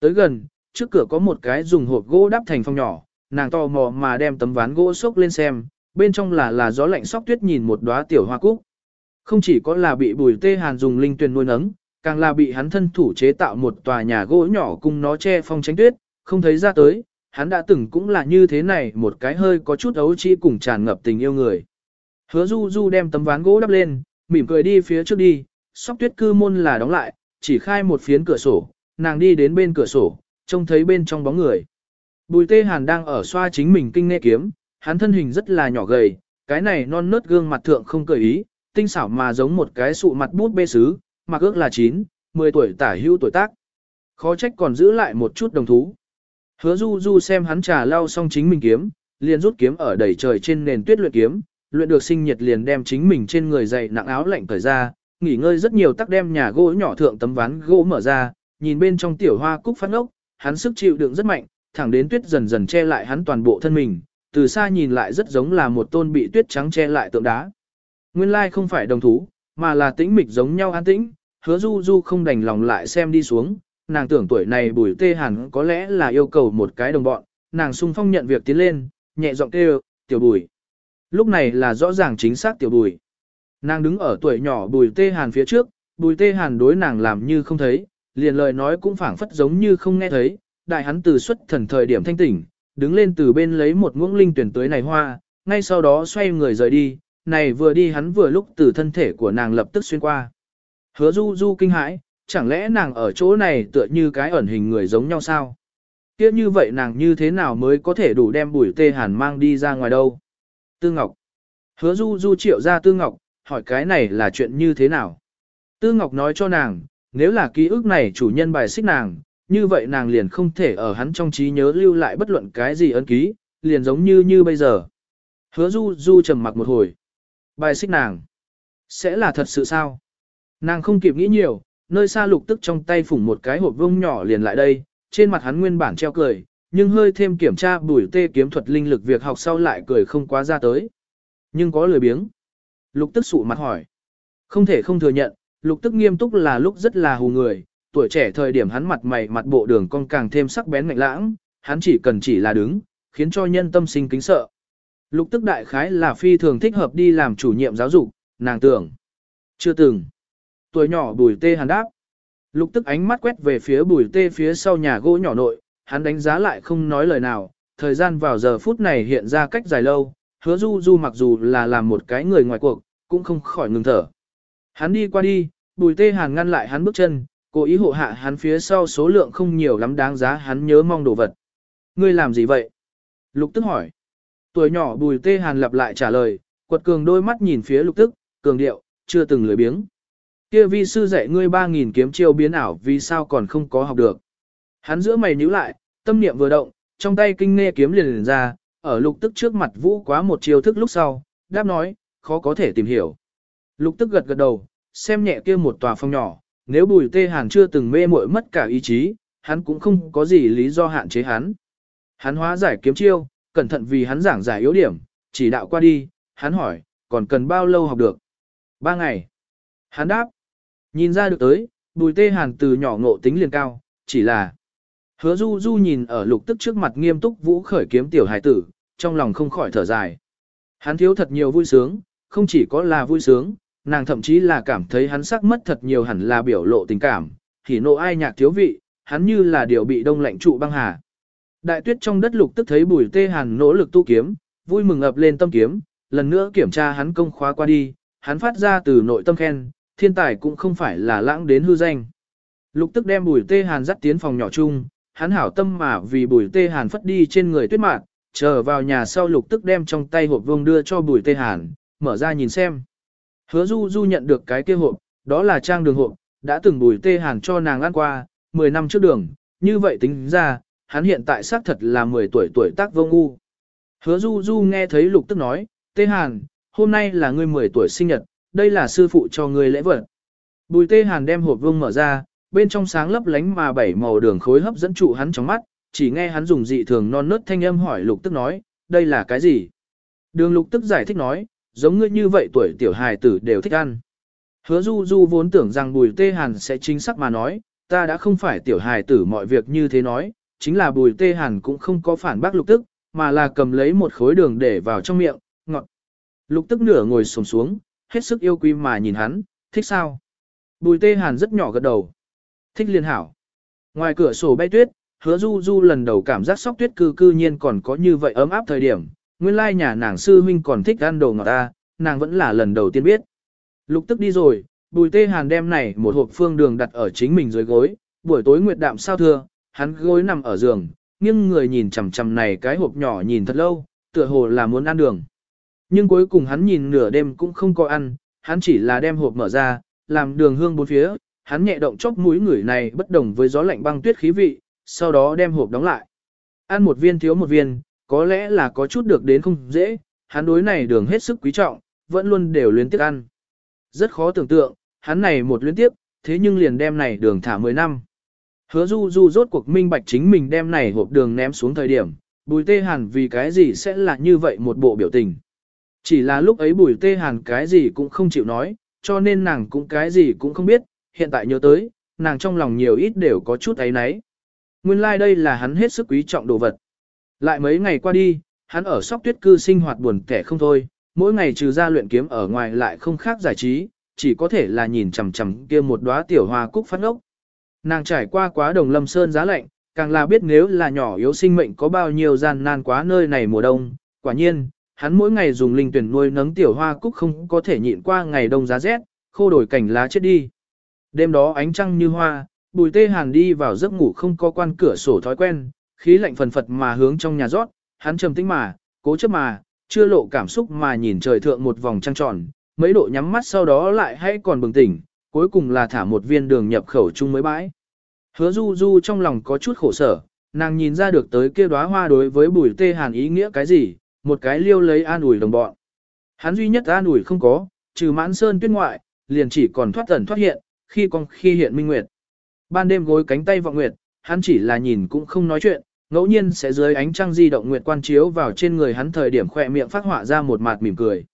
Tới gần, trước cửa có một cái dùng hộp gỗ đắp thành phòng nhỏ, nàng tò mò mà đem tấm ván gỗ xốc lên xem, bên trong là là gió lạnh sóc tuyết nhìn một đóa tiểu hoa cúc. Không chỉ có là bị bùi tê hàn dùng linh tuyền nuôi nấng, càng là bị hắn thân thủ chế tạo một tòa nhà gỗ nhỏ cùng nó che phong tránh tuyết, không thấy ra tới, hắn đã từng cũng là như thế này một cái hơi có chút ấu trĩ cùng tràn ngập tình yêu người. Hứa du du đem tấm ván gỗ đắp lên, mỉm cười đi phía trước đi, sóc tuyết cư môn là đóng lại, chỉ khai một phiến cửa sổ, nàng đi đến bên cửa sổ, trông thấy bên trong bóng người. Bùi tê hàn đang ở xoa chính mình kinh nghe kiếm, hắn thân hình rất là nhỏ gầy, cái này non nớt gương mặt thượng không cởi ý, tinh xảo mà giống một cái sụ mặt bút bê sứ, mặc ước là 9, 10 tuổi tả hưu tuổi tác. Khó trách còn giữ lại một chút đồng thú. Hứa du du xem hắn trà lau xong chính mình kiếm, liền rút kiếm ở đầy trời trên nền tuyết luyện kiếm, luyện được sinh nhiệt liền đem chính mình trên người dày nặng áo lạnh cởi ra, nghỉ ngơi rất nhiều tắc đem nhà gỗ nhỏ thượng tấm ván gỗ mở ra, nhìn bên trong tiểu hoa cúc phát ốc, hắn sức chịu đựng rất mạnh, thẳng đến tuyết dần dần che lại hắn toàn bộ thân mình, từ xa nhìn lại rất giống là một tôn bị tuyết trắng che lại tượng đá. Nguyên lai không phải đồng thú, mà là tĩnh mịch giống nhau an tĩnh, hứa du du không đành lòng lại xem đi xuống, nàng tưởng tuổi này bùi tê hẳn có lẽ là yêu cầu một cái đồng bọn, nàng sung phong nhận việc tiến lên, nhẹ giọng kêu, tiểu bùi. Lúc này là rõ ràng chính xác tiểu bùi. Nàng đứng ở tuổi nhỏ bùi tê hàn phía trước, bùi tê hàn đối nàng làm như không thấy, liền lời nói cũng phảng phất giống như không nghe thấy, đại hắn từ xuất thần thời điểm thanh tỉnh, đứng lên từ bên lấy một ngưỡng linh tuyển tới này hoa, ngay sau đó xoay người rời đi, này vừa đi hắn vừa lúc từ thân thể của nàng lập tức xuyên qua. Hứa du du kinh hãi, chẳng lẽ nàng ở chỗ này tựa như cái ẩn hình người giống nhau sao? Kia như vậy nàng như thế nào mới có thể đủ đem bùi tê hàn mang đi ra ngoài đâu? Tư Ngọc. Hứa du du triệu ra Tư Ngọc, hỏi cái này là chuyện như thế nào? Tư Ngọc nói cho nàng, nếu là ký ức này chủ nhân bài xích nàng, như vậy nàng liền không thể ở hắn trong trí nhớ lưu lại bất luận cái gì ấn ký, liền giống như như bây giờ. Hứa du du trầm mặc một hồi. Bài xích nàng. Sẽ là thật sự sao? Nàng không kịp nghĩ nhiều, nơi xa lục tức trong tay phủng một cái hộp vông nhỏ liền lại đây, trên mặt hắn nguyên bản treo cười, nhưng hơi thêm kiểm tra bùi tê kiếm thuật linh lực việc học sau lại cười không quá ra tới. Nhưng có lười biếng. Lục tức sụ mặt hỏi. Không thể không thừa nhận, lục tức nghiêm túc là lúc rất là hù người, tuổi trẻ thời điểm hắn mặt mày mặt bộ đường cong càng thêm sắc bén ngạnh lãng, hắn chỉ cần chỉ là đứng, khiến cho nhân tâm sinh kính sợ. Lục tức đại khái là phi thường thích hợp đi làm chủ nhiệm giáo dục, nàng tưởng. Chưa từng. Tuổi nhỏ bùi tê hàn đáp. Lục tức ánh mắt quét về phía bùi tê phía sau nhà gỗ nhỏ nội, hắn đánh giá lại không nói lời nào, thời gian vào giờ phút này hiện ra cách dài lâu, hứa du du mặc dù là làm một cái người ngoài cuộc, cũng không khỏi ngừng thở. Hắn đi qua đi, bùi tê hàn ngăn lại hắn bước chân, cố ý hộ hạ hắn phía sau số lượng không nhiều lắm đáng giá hắn nhớ mong đồ vật. Ngươi làm gì vậy? Lục tức hỏi. Tuổi nhỏ bùi tê hàn lặp lại trả lời, quật cường đôi mắt nhìn phía lục tức, cường điệu, chưa từng lười biếng. Kia vi sư dạy ngươi 3.000 kiếm chiêu biến ảo vì sao còn không có học được. Hắn giữa mày nhíu lại, tâm niệm vừa động, trong tay kinh nghe kiếm liền liền ra, ở lục tức trước mặt vũ quá một chiêu thức lúc sau, đáp nói, khó có thể tìm hiểu. Lục tức gật gật đầu, xem nhẹ kia một tòa phong nhỏ, nếu bùi tê hàn chưa từng mê muội mất cả ý chí, hắn cũng không có gì lý do hạn chế hắn. Hắn hóa giải kiếm chiêu, cẩn thận vì hắn giảng giải yếu điểm, chỉ đạo qua đi, hắn hỏi, còn cần bao lâu học được? Ba ngày. Hắn đáp, nhìn ra được tới, bùi tê hàn từ nhỏ ngộ tính liền cao, chỉ là hứa du du nhìn ở lục tức trước mặt nghiêm túc vũ khởi kiếm tiểu hải tử, trong lòng không khỏi thở dài. Hắn thiếu thật nhiều vui sướng, không chỉ có là vui sướng, nàng thậm chí là cảm thấy hắn sắc mất thật nhiều hẳn là biểu lộ tình cảm, thì nộ ai nhạc thiếu vị, hắn như là điều bị đông lạnh trụ băng hà. Đại tuyết trong đất lục tức thấy bùi tê hàn nỗ lực tu kiếm, vui mừng ập lên tâm kiếm, lần nữa kiểm tra hắn công khóa qua đi, hắn phát ra từ nội tâm khen, thiên tài cũng không phải là lãng đến hư danh. Lục tức đem bùi tê hàn dắt tiến phòng nhỏ chung, hắn hảo tâm mà vì bùi tê hàn phất đi trên người tuyết mạn, chờ vào nhà sau lục tức đem trong tay hộp vương đưa cho bùi tê hàn, mở ra nhìn xem. Hứa du du nhận được cái kia hộp, đó là trang đường hộp, đã từng bùi tê hàn cho nàng ăn qua, 10 năm trước đường, như vậy tính ra, hắn hiện tại xác thật là 10 tuổi tuổi tác vô ngu. Hứa du du nghe thấy lục tức nói, tê hàn, hôm nay là ngươi 10 tuổi sinh nhật, đây là sư phụ cho ngươi lễ vật. Bùi tê hàn đem hộp vương mở ra, bên trong sáng lấp lánh mà bảy màu đường khối hấp dẫn trụ hắn trong mắt, chỉ nghe hắn dùng dị thường non nớt thanh âm hỏi lục tức nói, đây là cái gì? Đường lục tức giải thích nói, giống ngươi như vậy tuổi tiểu hài tử đều thích ăn. Hứa du du vốn tưởng rằng bùi tê hàn sẽ chính xác mà nói, ta đã không phải tiểu hài tử mọi việc như thế nói, chính là bùi tê hàn cũng không có phản bác lục tức, mà là cầm lấy một khối đường để vào trong miệng, ngọt. Lục tức nửa ngồi xổm xuống, hết sức yêu quý mà nhìn hắn, thích sao? Bùi tê hàn rất nhỏ gật đầu. Thích liên hảo. Ngoài cửa sổ bay tuyết, hứa du du lần đầu cảm giác sóc tuyết cư cư nhiên còn có như vậy ấm áp thời điểm. Nguyên lai nhà nàng sư huynh còn thích ăn đồ ngọt ta, nàng vẫn là lần đầu tiên biết. Lục tức đi rồi, bùi tê hàn đem này một hộp phương đường đặt ở chính mình dưới gối, buổi tối nguyệt đạm sao thưa, hắn gối nằm ở giường, nhưng người nhìn chằm chằm này cái hộp nhỏ nhìn thật lâu, tựa hồ là muốn ăn đường. Nhưng cuối cùng hắn nhìn nửa đêm cũng không có ăn, hắn chỉ là đem hộp mở ra, làm đường hương bốn phía, hắn nhẹ động chốc mũi người này bất đồng với gió lạnh băng tuyết khí vị, sau đó đem hộp đóng lại. Ăn một viên thiếu một viên, có lẽ là có chút được đến không dễ, hắn đối này đường hết sức quý trọng, vẫn luôn đều luyến tiếc ăn. Rất khó tưởng tượng, hắn này một luyến tiếp, thế nhưng liền đem này đường thả 10 năm. Hứa du du rốt cuộc minh bạch chính mình đem này hộp đường ném xuống thời điểm, bùi tê hàn vì cái gì sẽ là như vậy một bộ biểu tình. Chỉ là lúc ấy bùi tê hàn cái gì cũng không chịu nói, cho nên nàng cũng cái gì cũng không biết, hiện tại nhớ tới, nàng trong lòng nhiều ít đều có chút ấy náy. Nguyên lai like đây là hắn hết sức quý trọng đồ vật. Lại mấy ngày qua đi, hắn ở sóc tuyết cư sinh hoạt buồn kẻ không thôi, mỗi ngày trừ ra luyện kiếm ở ngoài lại không khác giải trí, chỉ có thể là nhìn chằm chằm kia một đóa tiểu hoa cúc phát ốc. Nàng trải qua quá đồng lâm sơn giá lạnh, càng là biết nếu là nhỏ yếu sinh mệnh có bao nhiêu gian nan quá nơi này mùa đông. Quả nhiên, hắn mỗi ngày dùng linh tuyển nuôi nấng tiểu hoa cúc không có thể nhịn qua ngày đông giá rét, khô đổi cảnh lá chết đi. Đêm đó ánh trăng như hoa, bùi tê hàn đi vào giấc ngủ không có quan cửa sổ thói quen, khí lạnh phần phật mà hướng trong nhà rót, hắn trầm tĩnh mà, cố chấp mà, chưa lộ cảm xúc mà nhìn trời thượng một vòng trăng tròn, mấy độ nhắm mắt sau đó lại hay còn bừng tỉnh, cuối cùng là thả một viên đường nhập khẩu chung mới bãi. Hứa du du trong lòng có chút khổ sở, nàng nhìn ra được tới kia đóa hoa đối với bùi tê hàn ý nghĩa cái gì, một cái liêu lấy an ủi đồng bọn. Hắn duy nhất an ủi không có, trừ mãn sơn tuyết ngoại, liền chỉ còn thoát tẩn thoát hiện, khi còn khi hiện minh nguyệt. Ban đêm gối cánh tay vọng nguyệt, hắn chỉ là nhìn cũng không nói chuyện, ngẫu nhiên sẽ dưới ánh trăng di động nguyệt quan chiếu vào trên người hắn thời điểm khỏe miệng phát họa ra một mặt mỉm cười.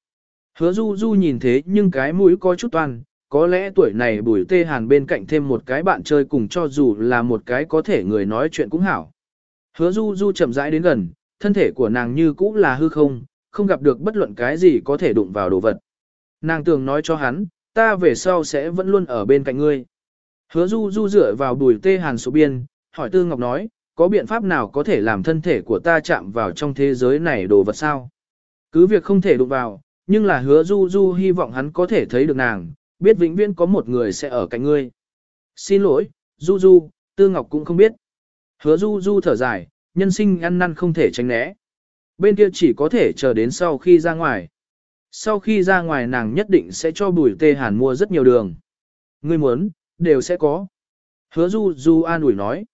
Hứa du du nhìn thế nhưng cái mũi có chút toan, có lẽ tuổi này bùi tê hàn bên cạnh thêm một cái bạn chơi cùng cho dù là một cái có thể người nói chuyện cũng hảo. Hứa du du chậm rãi đến gần, thân thể của nàng như cũ là hư không, không gặp được bất luận cái gì có thể đụng vào đồ vật. Nàng tường nói cho hắn, ta về sau sẽ vẫn luôn ở bên cạnh ngươi. Hứa du du dựa vào đùi tê hàn số biên, hỏi tư ngọc nói, có biện pháp nào có thể làm thân thể của ta chạm vào trong thế giới này đồ vật sao? Cứ việc không thể đụng vào, nhưng là hứa du du hy vọng hắn có thể thấy được nàng, biết vĩnh viễn có một người sẽ ở cạnh ngươi. Xin lỗi, du du, tư ngọc cũng không biết. Hứa du du thở dài, nhân sinh ăn năn không thể tránh né. Bên kia chỉ có thể chờ đến sau khi ra ngoài. Sau khi ra ngoài nàng nhất định sẽ cho bùi tê hàn mua rất nhiều đường. Ngươi muốn, đều sẽ có. Hứa du du an ủi nói.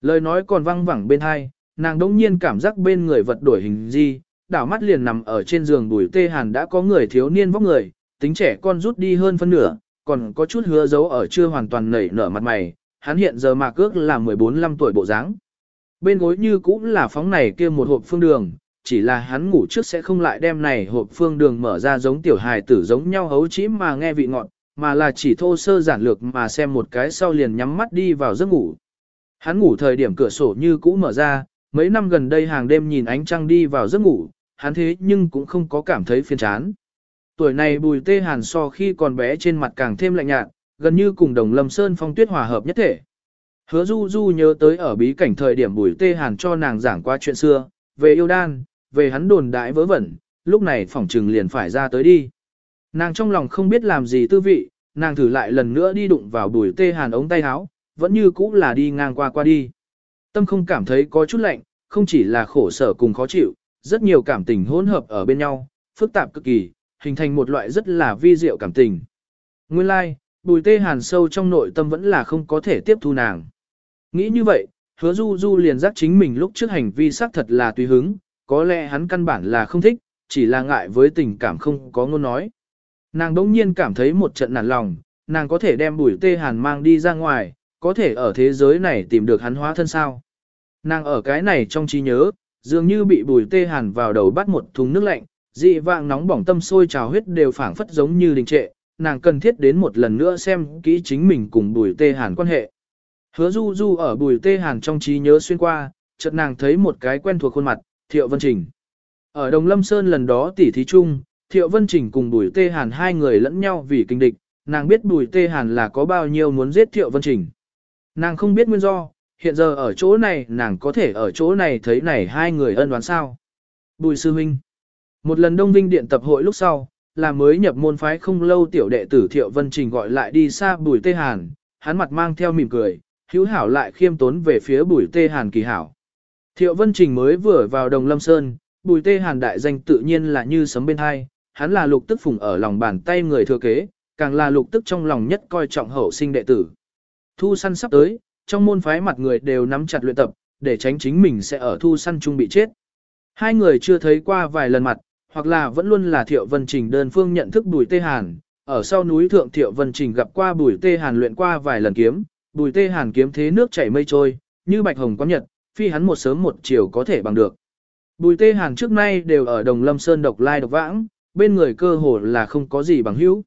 Lời nói còn văng vẳng bên hai, nàng đông nhiên cảm giác bên người vật đổi hình gì, đảo mắt liền nằm ở trên giường bùi tê hàn đã có người thiếu niên vóc người, tính trẻ con rút đi hơn phân nửa, còn có chút hứa dấu ở chưa hoàn toàn nảy nở mặt mày, hắn hiện giờ mà cước là 14-15 tuổi bộ dáng. Bên gối như cũng là phóng này kia một hộp phương đường, chỉ là hắn ngủ trước sẽ không lại đem này hộp phương đường mở ra giống tiểu hài tử giống nhau hấu chỉ mà nghe vị ngọt, mà là chỉ thô sơ giản lược mà xem một cái sau liền nhắm mắt đi vào giấc ngủ. Hắn ngủ thời điểm cửa sổ như cũ mở ra, mấy năm gần đây hàng đêm nhìn ánh trăng đi vào giấc ngủ, hắn thế nhưng cũng không có cảm thấy phiền chán. Tuổi này bùi tê hàn so khi còn bé trên mặt càng thêm lạnh nhạt, gần như cùng đồng lâm sơn phong tuyết hòa hợp nhất thể. Hứa du du nhớ tới ở bí cảnh thời điểm bùi tê hàn cho nàng giảng qua chuyện xưa, về yêu đan, về hắn đồn đại vớ vẩn, lúc này phỏng trừng liền phải ra tới đi. Nàng trong lòng không biết làm gì tư vị, nàng thử lại lần nữa đi đụng vào bùi tê hàn ống tay áo, vẫn như cũ là đi ngang qua qua đi. Tâm không cảm thấy có chút lạnh, không chỉ là khổ sở cùng khó chịu, rất nhiều cảm tình hỗn hợp ở bên nhau, phức tạp cực kỳ, hình thành một loại rất là vi diệu cảm tình. Nguyên lai, like, bùi tê hàn sâu trong nội tâm vẫn là không có thể tiếp thu nàng. Nghĩ như vậy, hứa du du liền giác chính mình lúc trước hành vi xác thật là tùy hứng, có lẽ hắn căn bản là không thích, chỉ là ngại với tình cảm không có ngôn nói. Nàng đỗng nhiên cảm thấy một trận nản lòng, nàng có thể đem bùi tê hàn mang đi ra ngoài, có thể ở thế giới này tìm được hắn hóa thân sao. Nàng ở cái này trong trí nhớ, dường như bị bùi tê hàn vào đầu bắt một thùng nước lạnh, dị vạng nóng bỏng tâm sôi trào huyết đều phảng phất giống như đình trệ, nàng cần thiết đến một lần nữa xem kỹ chính mình cùng bùi tê hàn quan hệ. Hứa du du ở bùi tê hàn trong trí nhớ xuyên qua, chợt nàng thấy một cái quen thuộc khuôn mặt, Thiệu Vân Trình. Ở Đồng Lâm Sơn lần đó tỉ thí chung, Thiệu Vân Trình cùng bùi tê hàn hai người lẫn nhau vì kinh địch, nàng biết bùi tê hàn là có bao nhiêu muốn giết Thiệu Vân Trình. Nàng không biết nguyên do, hiện giờ ở chỗ này nàng có thể ở chỗ này thấy này hai người ân đoán sao. Bùi sư huynh. Một lần Đông Vinh Điện tập hội lúc sau, là mới nhập môn phái không lâu tiểu đệ tử Thiệu Vân Trình gọi lại đi xa Bùi Tê Hàn, hắn mặt mang theo mỉm cười, hữu hảo lại khiêm tốn về phía Bùi Tê Hàn kỳ hảo. Thiệu Vân Trình mới vừa vào Đồng Lâm Sơn, Bùi Tê Hàn đại danh tự nhiên là như sấm bên hai, hắn là lục tức phùng ở lòng bàn tay người thừa kế, càng là lục tức trong lòng nhất coi trọng hậu sinh đệ tử. Thu săn sắp tới, trong môn phái mặt người đều nắm chặt luyện tập, để tránh chính mình sẽ ở thu săn chung bị chết. Hai người chưa thấy qua vài lần mặt, hoặc là vẫn luôn là Thiệu Vân Trình đơn phương nhận thức Bùi Tê Hàn, ở sau núi thượng Thiệu Vân Trình gặp qua Bùi Tê Hàn luyện qua vài lần kiếm, Bùi Tê Hàn kiếm thế nước chảy mây trôi, như bạch hồng quán nhật, phi hắn một sớm một chiều có thể bằng được. Bùi Tê Hàn trước nay đều ở Đồng Lâm Sơn độc lai độc vãng, bên người cơ hồ là không có gì bằng hữu.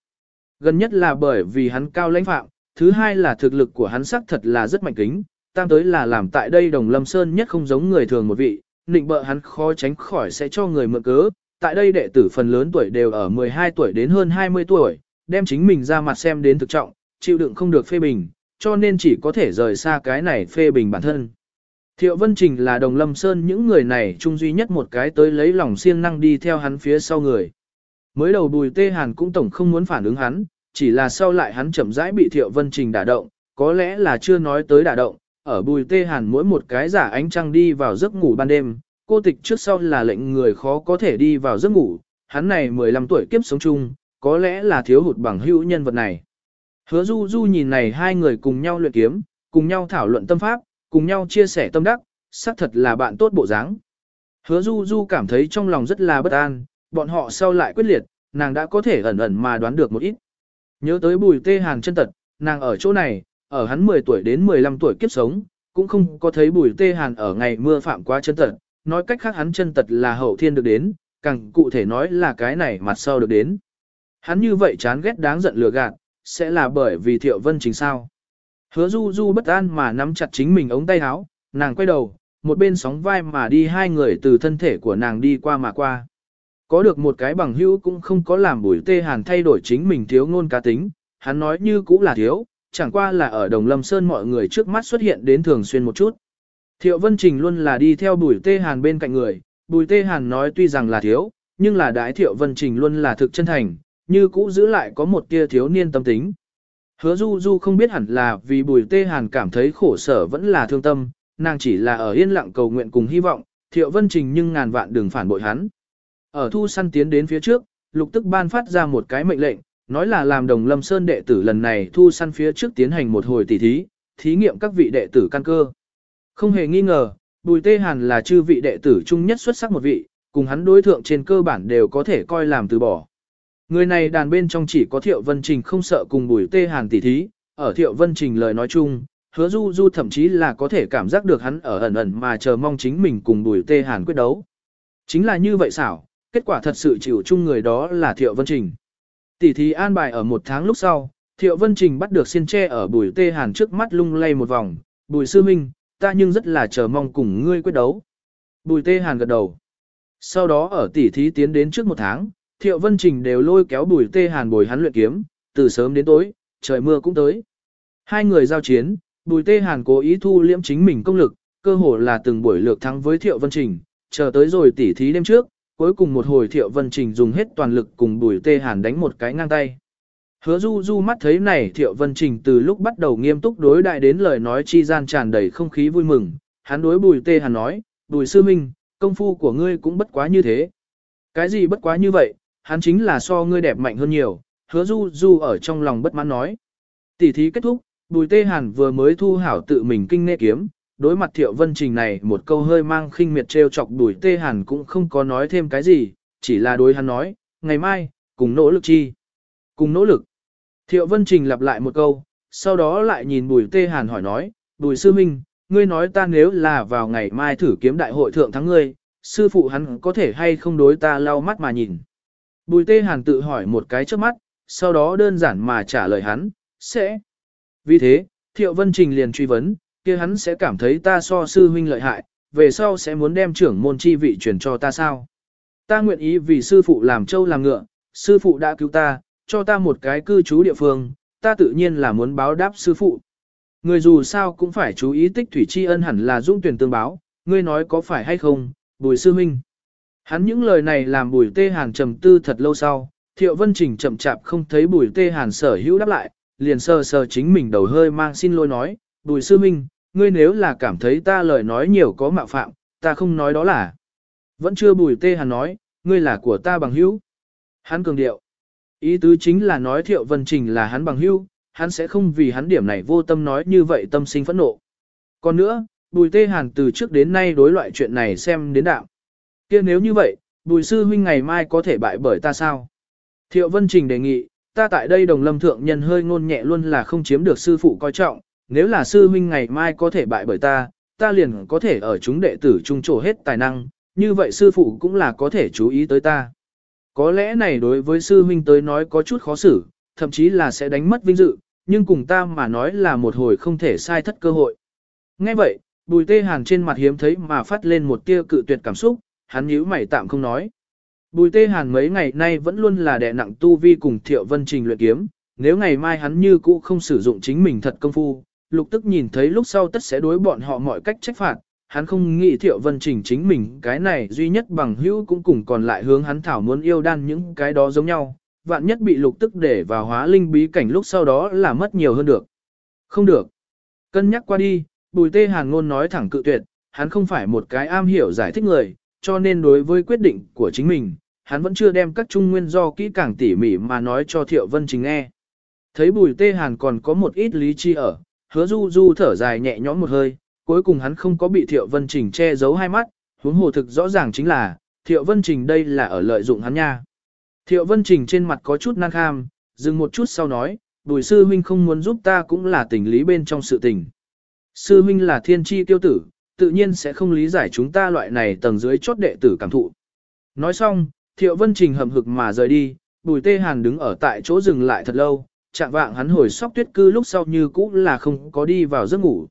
Gần nhất là bởi vì hắn cao lãnh phạm, thứ hai là thực lực của hắn sắc thật là rất mạnh kính, tam tới là làm tại đây Đồng Lâm Sơn nhất không giống người thường một vị, định bợ hắn khó tránh khỏi sẽ cho người mượn cớ, tại đây đệ tử phần lớn tuổi đều ở 12 tuổi đến hơn 20 tuổi, đem chính mình ra mặt xem đến thực trọng, chịu đựng không được phê bình, cho nên chỉ có thể rời xa cái này phê bình bản thân. Thiệu Vân Trình là đồng lâm sơn những người này chung duy nhất một cái tới lấy lòng siêng năng đi theo hắn phía sau người. Mới đầu bùi tê hàn cũng tổng không muốn phản ứng hắn, chỉ là sau lại hắn chậm rãi bị Thiệu Vân Trình đả động, có lẽ là chưa nói tới đả động, ở bùi tê hàn mỗi một cái giả ánh trăng đi vào giấc ngủ ban đêm, cô tịch trước sau là lệnh người khó có thể đi vào giấc ngủ, hắn này 15 tuổi kiếp sống chung, có lẽ là thiếu hụt bằng hữu nhân vật này. Hứa Du Du nhìn này hai người cùng nhau luyện kiếm, cùng nhau thảo luận tâm pháp, cùng nhau chia sẻ tâm đắc, xác thật là bạn tốt bộ dáng. Hứa Du Du cảm thấy trong lòng rất là bất an, bọn họ sau lại quyết liệt, nàng đã có thể ẩn ẩn mà đoán được một ít. Nhớ tới bùi tê hàng chân tật, nàng ở chỗ này, ở hắn 10 tuổi đến 15 tuổi kiếp sống, cũng không có thấy bùi tê hàn ở ngày mưa phạm qua chân tật, nói cách khác hắn chân tật là hậu thiên được đến, càng cụ thể nói là cái này mặt sau được đến. Hắn như vậy chán ghét đáng giận lừa gạt, sẽ là bởi vì thiệu vân chính sao. Hứa du du bất an mà nắm chặt chính mình ống tay áo, nàng quay đầu, một bên sóng vai mà đi hai người từ thân thể của nàng đi qua mà qua. Có được một cái bằng hữu cũng không có làm bùi tê hàn thay đổi chính mình thiếu ngôn cá tính, hắn nói như cũng là thiếu, chẳng qua là ở Đồng Lâm Sơn mọi người trước mắt xuất hiện đến thường xuyên một chút. Thiệu Vân Trình luôn là đi theo Bùi Tê Hàn bên cạnh người, Bùi Tê Hàn nói tuy rằng là thiếu, nhưng là đái Thiệu Vân Trình luôn là thực chân thành, như cũ giữ lại có một tia thiếu niên tâm tính. Hứa Du Du không biết hẳn là vì Bùi Tê Hàn cảm thấy khổ sở vẫn là thương tâm, nàng chỉ là ở yên lặng cầu nguyện cùng hy vọng, Thiệu Vân Trình nhưng ngàn vạn đừng phản bội hắn. Ở thu săn tiến đến phía trước, lục tức ban phát ra một cái mệnh lệnh, nói là làm đồng lâm sơn đệ tử lần này thu săn phía trước tiến hành một hồi tỉ thí, thí nghiệm các vị đệ tử căn cơ. Không hề nghi ngờ, Bùi Tê Hàn là chư vị đệ tử trung nhất xuất sắc một vị, cùng hắn đối thượng trên cơ bản đều có thể coi làm từ bỏ. Người này đàn bên trong chỉ có Thiệu Vân Trình không sợ cùng Bùi Tê Hàn tỉ thí, ở Thiệu Vân Trình lời nói chung, hứa du du thậm chí là có thể cảm giác được hắn ở ẩn ẩn mà chờ mong chính mình cùng Bùi Tê Hàn quyết đấu. Chính là như vậy xảo, kết quả thật sự chịu chung người đó là Thiệu Vân Trình. Tỉ thí an bài ở một tháng lúc sau, Thiệu Vân Trình bắt được xiên tre ở Bùi Tê Hàn trước mắt lung lay một vòng, Bùi Sư Minh, ta nhưng rất là chờ mong cùng ngươi quyết đấu. Bùi tê hàn gật đầu. Sau đó ở tỉ thí tiến đến trước một tháng, Thiệu Vân Trình đều lôi kéo bùi tê hàn bồi hắn luyện kiếm, từ sớm đến tối, trời mưa cũng tới. Hai người giao chiến, bùi tê hàn cố ý thu liễm chính mình công lực, cơ hồ là từng buổi lược thắng với Thiệu Vân Trình, chờ tới rồi tỉ thí đêm trước, cuối cùng một hồi Thiệu Vân Trình dùng hết toàn lực cùng bùi tê hàn đánh một cái ngang tay. Hứa du du mắt thấy này Thiệu Vân Trình từ lúc bắt đầu nghiêm túc đối đại đến lời nói chi gian tràn đầy không khí vui mừng, hắn đối bùi tê hàn nói, bùi sư minh, công phu của ngươi cũng bất quá như thế. Cái gì bất quá như vậy, hắn chính là so ngươi đẹp mạnh hơn nhiều, hứa du du ở trong lòng bất mãn nói. Tỷ thí kết thúc, Bùi Tê Hàn vừa mới thu hảo tự mình kinh nê kiếm, đối mặt Thiệu Vân Trình này một câu hơi mang khinh miệt trêu chọc Bùi Tê Hàn cũng không có nói thêm cái gì, chỉ là đối hắn nói, ngày mai, cùng nỗ lực chi. Cùng nỗ lực. Thiệu Vân Trình lặp lại một câu, sau đó lại nhìn Bùi Tê Hàn hỏi nói, Bùi Sư Minh, ngươi nói ta nếu là vào ngày mai thử kiếm đại hội thượng thắng ngươi, sư phụ hắn có thể hay không đối ta lau mắt mà nhìn. Bùi Tê Hàn tự hỏi một cái trước mắt, sau đó đơn giản mà trả lời hắn, sẽ. Vì thế, Thiệu Vân Trình liền truy vấn, kia hắn sẽ cảm thấy ta so sư huynh lợi hại, về sau sẽ muốn đem trưởng môn chi vị truyền cho ta sao. Ta nguyện ý vì sư phụ làm trâu làm ngựa, sư phụ đã cứu ta, cho ta một cái cư trú địa phương, ta tự nhiên là muốn báo đáp sư phụ. Người dù sao cũng phải chú ý tích thủy tri ân hẳn là dung tuyển tương báo, ngươi nói có phải hay không, bùi sư huynh. Hắn những lời này làm bùi tê hàn trầm tư thật lâu sau, thiệu vân trình chậm chạp không thấy bùi tê hàn sở hữu đáp lại, liền sờ sờ chính mình đầu hơi mang xin lỗi nói, bùi sư minh ngươi nếu là cảm thấy ta lời nói nhiều có mạo phạm, ta không nói đó là. Vẫn chưa bùi tê hàn nói, ngươi là của ta bằng hữu. Hắn cường điệu. Ý tứ chính là nói thiệu vân trình là hắn bằng hữu, hắn sẽ không vì hắn điểm này vô tâm nói như vậy tâm sinh phẫn nộ. Còn nữa, bùi tê hàn từ trước đến nay đối loại chuyện này xem đến đạo kia nếu như vậy, bùi sư huynh ngày mai có thể bại bởi ta sao? Thiệu vân trình đề nghị, ta tại đây đồng lâm thượng nhân hơi ngôn nhẹ luôn là không chiếm được sư phụ coi trọng, nếu là sư huynh ngày mai có thể bại bởi ta, ta liền có thể ở chúng đệ tử trung trổ hết tài năng, như vậy sư phụ cũng là có thể chú ý tới ta. Có lẽ này đối với sư huynh tới nói có chút khó xử, thậm chí là sẽ đánh mất vinh dự, nhưng cùng ta mà nói là một hồi không thể sai thất cơ hội. Nghe vậy, bùi tê hàn trên mặt hiếm thấy mà phát lên một tia cự tuyệt cảm xúc, hắn nhíu mày tạm không nói. Bùi tê hàn mấy ngày nay vẫn luôn là đè nặng tu vi cùng thiệu vân trình luyện kiếm, nếu ngày mai hắn như cũ không sử dụng chính mình thật công phu, lục tức nhìn thấy lúc sau tất sẽ đối bọn họ mọi cách trách phạt, hắn không nghĩ thiệu vân trình chính mình cái này duy nhất bằng hữu cũng cùng còn lại hướng hắn thảo muốn yêu đan những cái đó giống nhau, vạn nhất bị lục tức để vào hóa linh bí cảnh lúc sau đó là mất nhiều hơn được. Không được. Cân nhắc qua đi, bùi tê hàn ngôn nói thẳng cự tuyệt, hắn không phải một cái am hiểu giải thích người, cho nên đối với quyết định của chính mình, hắn vẫn chưa đem các trung nguyên do kỹ càng tỉ mỉ mà nói cho thiệu vân Chính nghe. Thấy bùi tê hàn còn có một ít lý chi ở, hứa du du thở dài nhẹ nhõm một hơi, cuối cùng hắn không có bị thiệu vân trình che giấu hai mắt, huống hồ thực rõ ràng chính là, thiệu vân trình đây là ở lợi dụng hắn nha. Thiệu Vân Trình trên mặt có chút năng kham, dừng một chút sau nói, bùi sư huynh không muốn giúp ta cũng là tình lý bên trong sự tình. Sư huynh là thiên tri tiêu tử, tự nhiên sẽ không lý giải chúng ta loại này tầng dưới chốt đệ tử cảm thụ. Nói xong, Thiệu Vân Trình hầm hực mà rời đi, bùi tê hàn đứng ở tại chỗ dừng lại thật lâu, chạm vạng hắn hồi sóc tuyết cư lúc sau như cũ là không có đi vào giấc ngủ.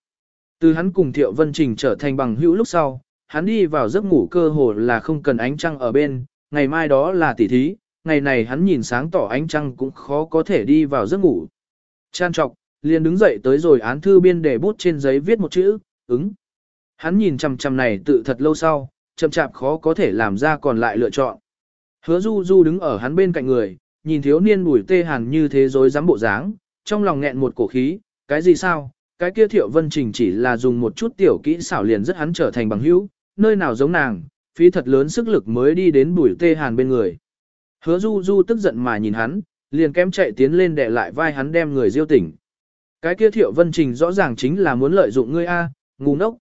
Từ hắn cùng Thiệu Vân Trình trở thành bằng hữu lúc sau, hắn đi vào giấc ngủ cơ hồ là không cần ánh trăng ở bên, ngày mai đó là tỷ thí, ngày này hắn nhìn sáng tỏ ánh trăng cũng khó có thể đi vào giấc ngủ. Chan trọc, liền đứng dậy tới rồi án thư biên để bút trên giấy viết một chữ, ứng. Hắn nhìn chằm chằm này tự thật lâu sau, chậm chạp khó có thể làm ra còn lại lựa chọn. Hứa du du đứng ở hắn bên cạnh người, nhìn thiếu niên bùi tê hàn như thế rồi dám bộ dáng, trong lòng nghẹn một cổ khí, cái gì sao, cái kia thiệu vân trình chỉ là dùng một chút tiểu kỹ xảo liền rất hắn trở thành bằng hữu, nơi nào giống nàng, phí thật lớn sức lực mới đi đến bùi tê hàn bên người. Hứa du du tức giận mà nhìn hắn, liền kém chạy tiến lên để lại vai hắn đem người diêu tỉnh. Cái kia thiệu vân trình rõ ràng chính là muốn lợi dụng ngươi A, ngu ngốc.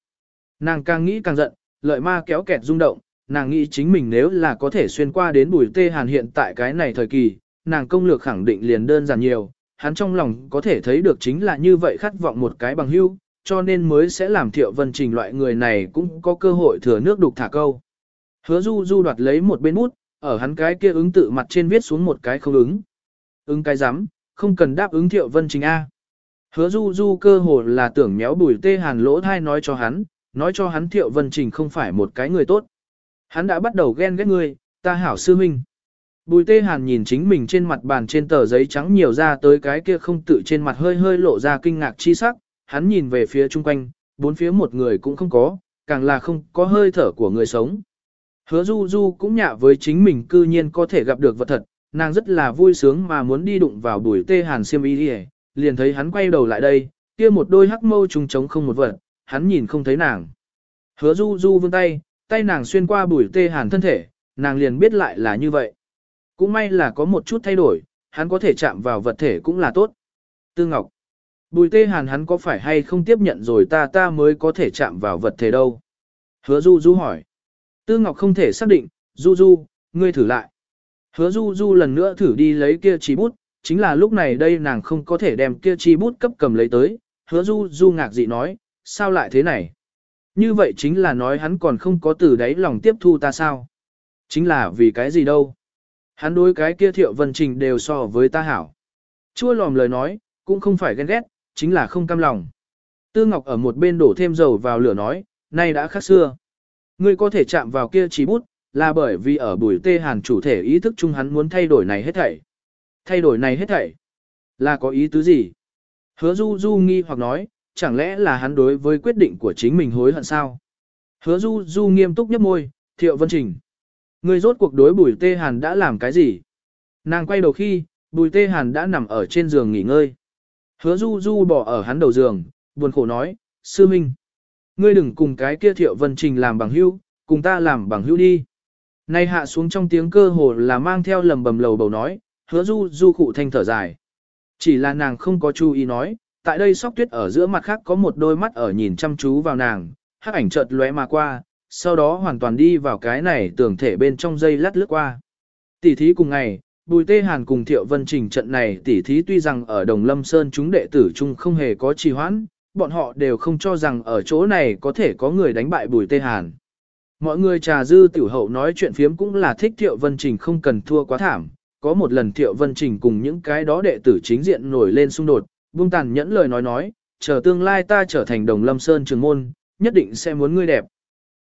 Nàng càng nghĩ càng giận, lợi ma kéo kẹt rung động, nàng nghĩ chính mình nếu là có thể xuyên qua đến bùi tê hàn hiện tại cái này thời kỳ, nàng công lược khẳng định liền đơn giản nhiều, hắn trong lòng có thể thấy được chính là như vậy khát vọng một cái bằng hưu, cho nên mới sẽ làm thiệu vân trình loại người này cũng có cơ hội thừa nước đục thả câu. Hứa du du đoạt lấy một bên bút, ở hắn cái kia ứng tự mặt trên viết xuống một cái không ứng. Ứng cái dám, không cần đáp ứng thiệu vân trình A. Hứa du du cơ hồ là tưởng méo bùi tê hàn lỗ thai nói cho hắn, nói cho hắn thiệu vân trình không phải một cái người tốt. Hắn đã bắt đầu ghen ghét ngươi, ta hảo sư minh. Bùi tê hàn nhìn chính mình trên mặt bàn trên tờ giấy trắng nhiều ra tới cái kia không tự trên mặt hơi hơi lộ ra kinh ngạc chi sắc, hắn nhìn về phía chung quanh, bốn phía một người cũng không có, càng là không có hơi thở của người sống. Hứa Du Du cũng nhạ với chính mình cư nhiên có thể gặp được vật thật, nàng rất là vui sướng mà muốn đi đụng vào Bùi tê hàn siêm y liền thấy hắn quay đầu lại đây, kia một đôi hắc mâu trùng trống không một vật, hắn nhìn không thấy nàng. Hứa Du Du vươn tay, tay nàng xuyên qua bùi tê hàn thân thể, nàng liền biết lại là như vậy. Cũng may là có một chút thay đổi, hắn có thể chạm vào vật thể cũng là tốt. Tư Ngọc. Bùi tê hàn hắn có phải hay không tiếp nhận rồi ta ta mới có thể chạm vào vật thể đâu? Hứa du du hỏi. Tư Ngọc không thể xác định, du du, ngươi thử lại. Hứa du du lần nữa thử đi lấy kia chi bút, chính là lúc này đây nàng không có thể đem kia chi bút cấp cầm lấy tới. Hứa du du ngạc dị nói, sao lại thế này? Như vậy chính là nói hắn còn không có từ đáy lòng tiếp thu ta sao? Chính là vì cái gì đâu? Hắn đối cái kia thiệu vân trình đều so với ta hảo. Chua lòm lời nói, cũng không phải ghen ghét, chính là không cam lòng. Tư Ngọc ở một bên đổ thêm dầu vào lửa nói, nay đã khác xưa. Ngươi có thể chạm vào kia chỉ bút, là bởi vì ở buổi tê hàn chủ thể ý thức chung hắn muốn thay đổi này hết thảy. Thay đổi này hết thảy. Là có ý tứ gì? Hứa Du Du nghi hoặc nói, chẳng lẽ là hắn đối với quyết định của chính mình hối hận sao? Hứa Du Du nghiêm túc nhấp môi, Thiệu Vân Trình. người rốt cuộc đối bùi tê hàn đã làm cái gì? Nàng quay đầu khi, bùi tê hàn đã nằm ở trên giường nghỉ ngơi. Hứa Du Du bỏ ở hắn đầu giường, buồn khổ nói, sư minh. Ngươi đừng cùng cái kia thiệu vân trình làm bằng hữu, cùng ta làm bằng hữu đi. Nay hạ xuống trong tiếng cơ hồ là mang theo lầm bầm lầu bầu nói, hứa Du Du khụ thanh thở dài. Chỉ là nàng không có chú ý nói, tại đây sóc tuyết ở giữa mặt khác có một đôi mắt ở nhìn chăm chú vào nàng, hắc ảnh chợt lóe mà qua, sau đó hoàn toàn đi vào cái này tưởng thể bên trong dây lát lướt qua. Tỷ thí cùng ngày, Bùi Tê Hàn cùng Thiệu Vân Trình trận này tỷ thí tuy rằng ở Đồng Lâm Sơn chúng đệ tử chung không hề có trì hoãn, bọn họ đều không cho rằng ở chỗ này có thể có người đánh bại Bùi Tê Hàn. Mọi người trà dư tiểu hậu nói chuyện phiếm cũng là thích Thiệu Vân Trình không cần thua quá thảm. Có một lần Thiệu Vân Trình cùng những cái đó đệ tử chính diện nổi lên xung đột, buông tàn nhẫn lời nói nói, chờ tương lai ta trở thành Đồng Lâm Sơn trường môn, nhất định sẽ muốn ngươi đẹp.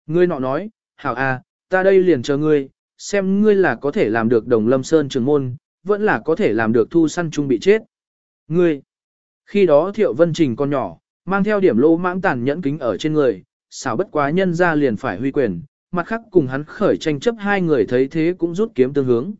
Ngươi nọ nói, hảo a, ta đây liền chờ ngươi, xem ngươi là có thể làm được đồng lâm sơn trường môn, vẫn là có thể làm được thu săn chung bị chết. Ngươi, khi đó thiệu vân trình con nhỏ, mang theo điểm lô mãng tàn nhẫn kính ở trên người, xảo bất quá nhân ra liền phải huy quyền, mặt khác cùng hắn khởi tranh chấp hai người thấy thế cũng rút kiếm tương hướng.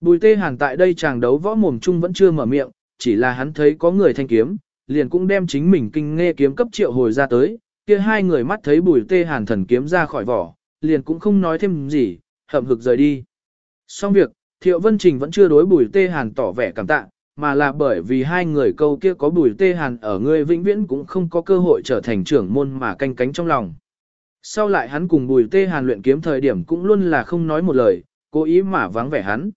Bùi tê hàn tại đây chàng đấu võ mồm chung vẫn chưa mở miệng, chỉ là hắn thấy có người thanh kiếm, liền cũng đem chính mình kinh nghe kiếm cấp triệu hồi ra tới, kia hai người mắt thấy bùi tê hàn thần kiếm ra khỏi vỏ, liền cũng không nói thêm gì, hậm hực rời đi. Xong việc, Thiệu Vân Trình vẫn chưa đối bùi tê hàn tỏ vẻ cảm tạ, mà là bởi vì hai người câu kia có bùi tê hàn ở người vĩnh viễn cũng không có cơ hội trở thành trưởng môn mà canh cánh trong lòng. Sau lại hắn cùng bùi tê hàn luyện kiếm thời điểm cũng luôn là không nói một lời, cố ý mà vắng vẻ hắn.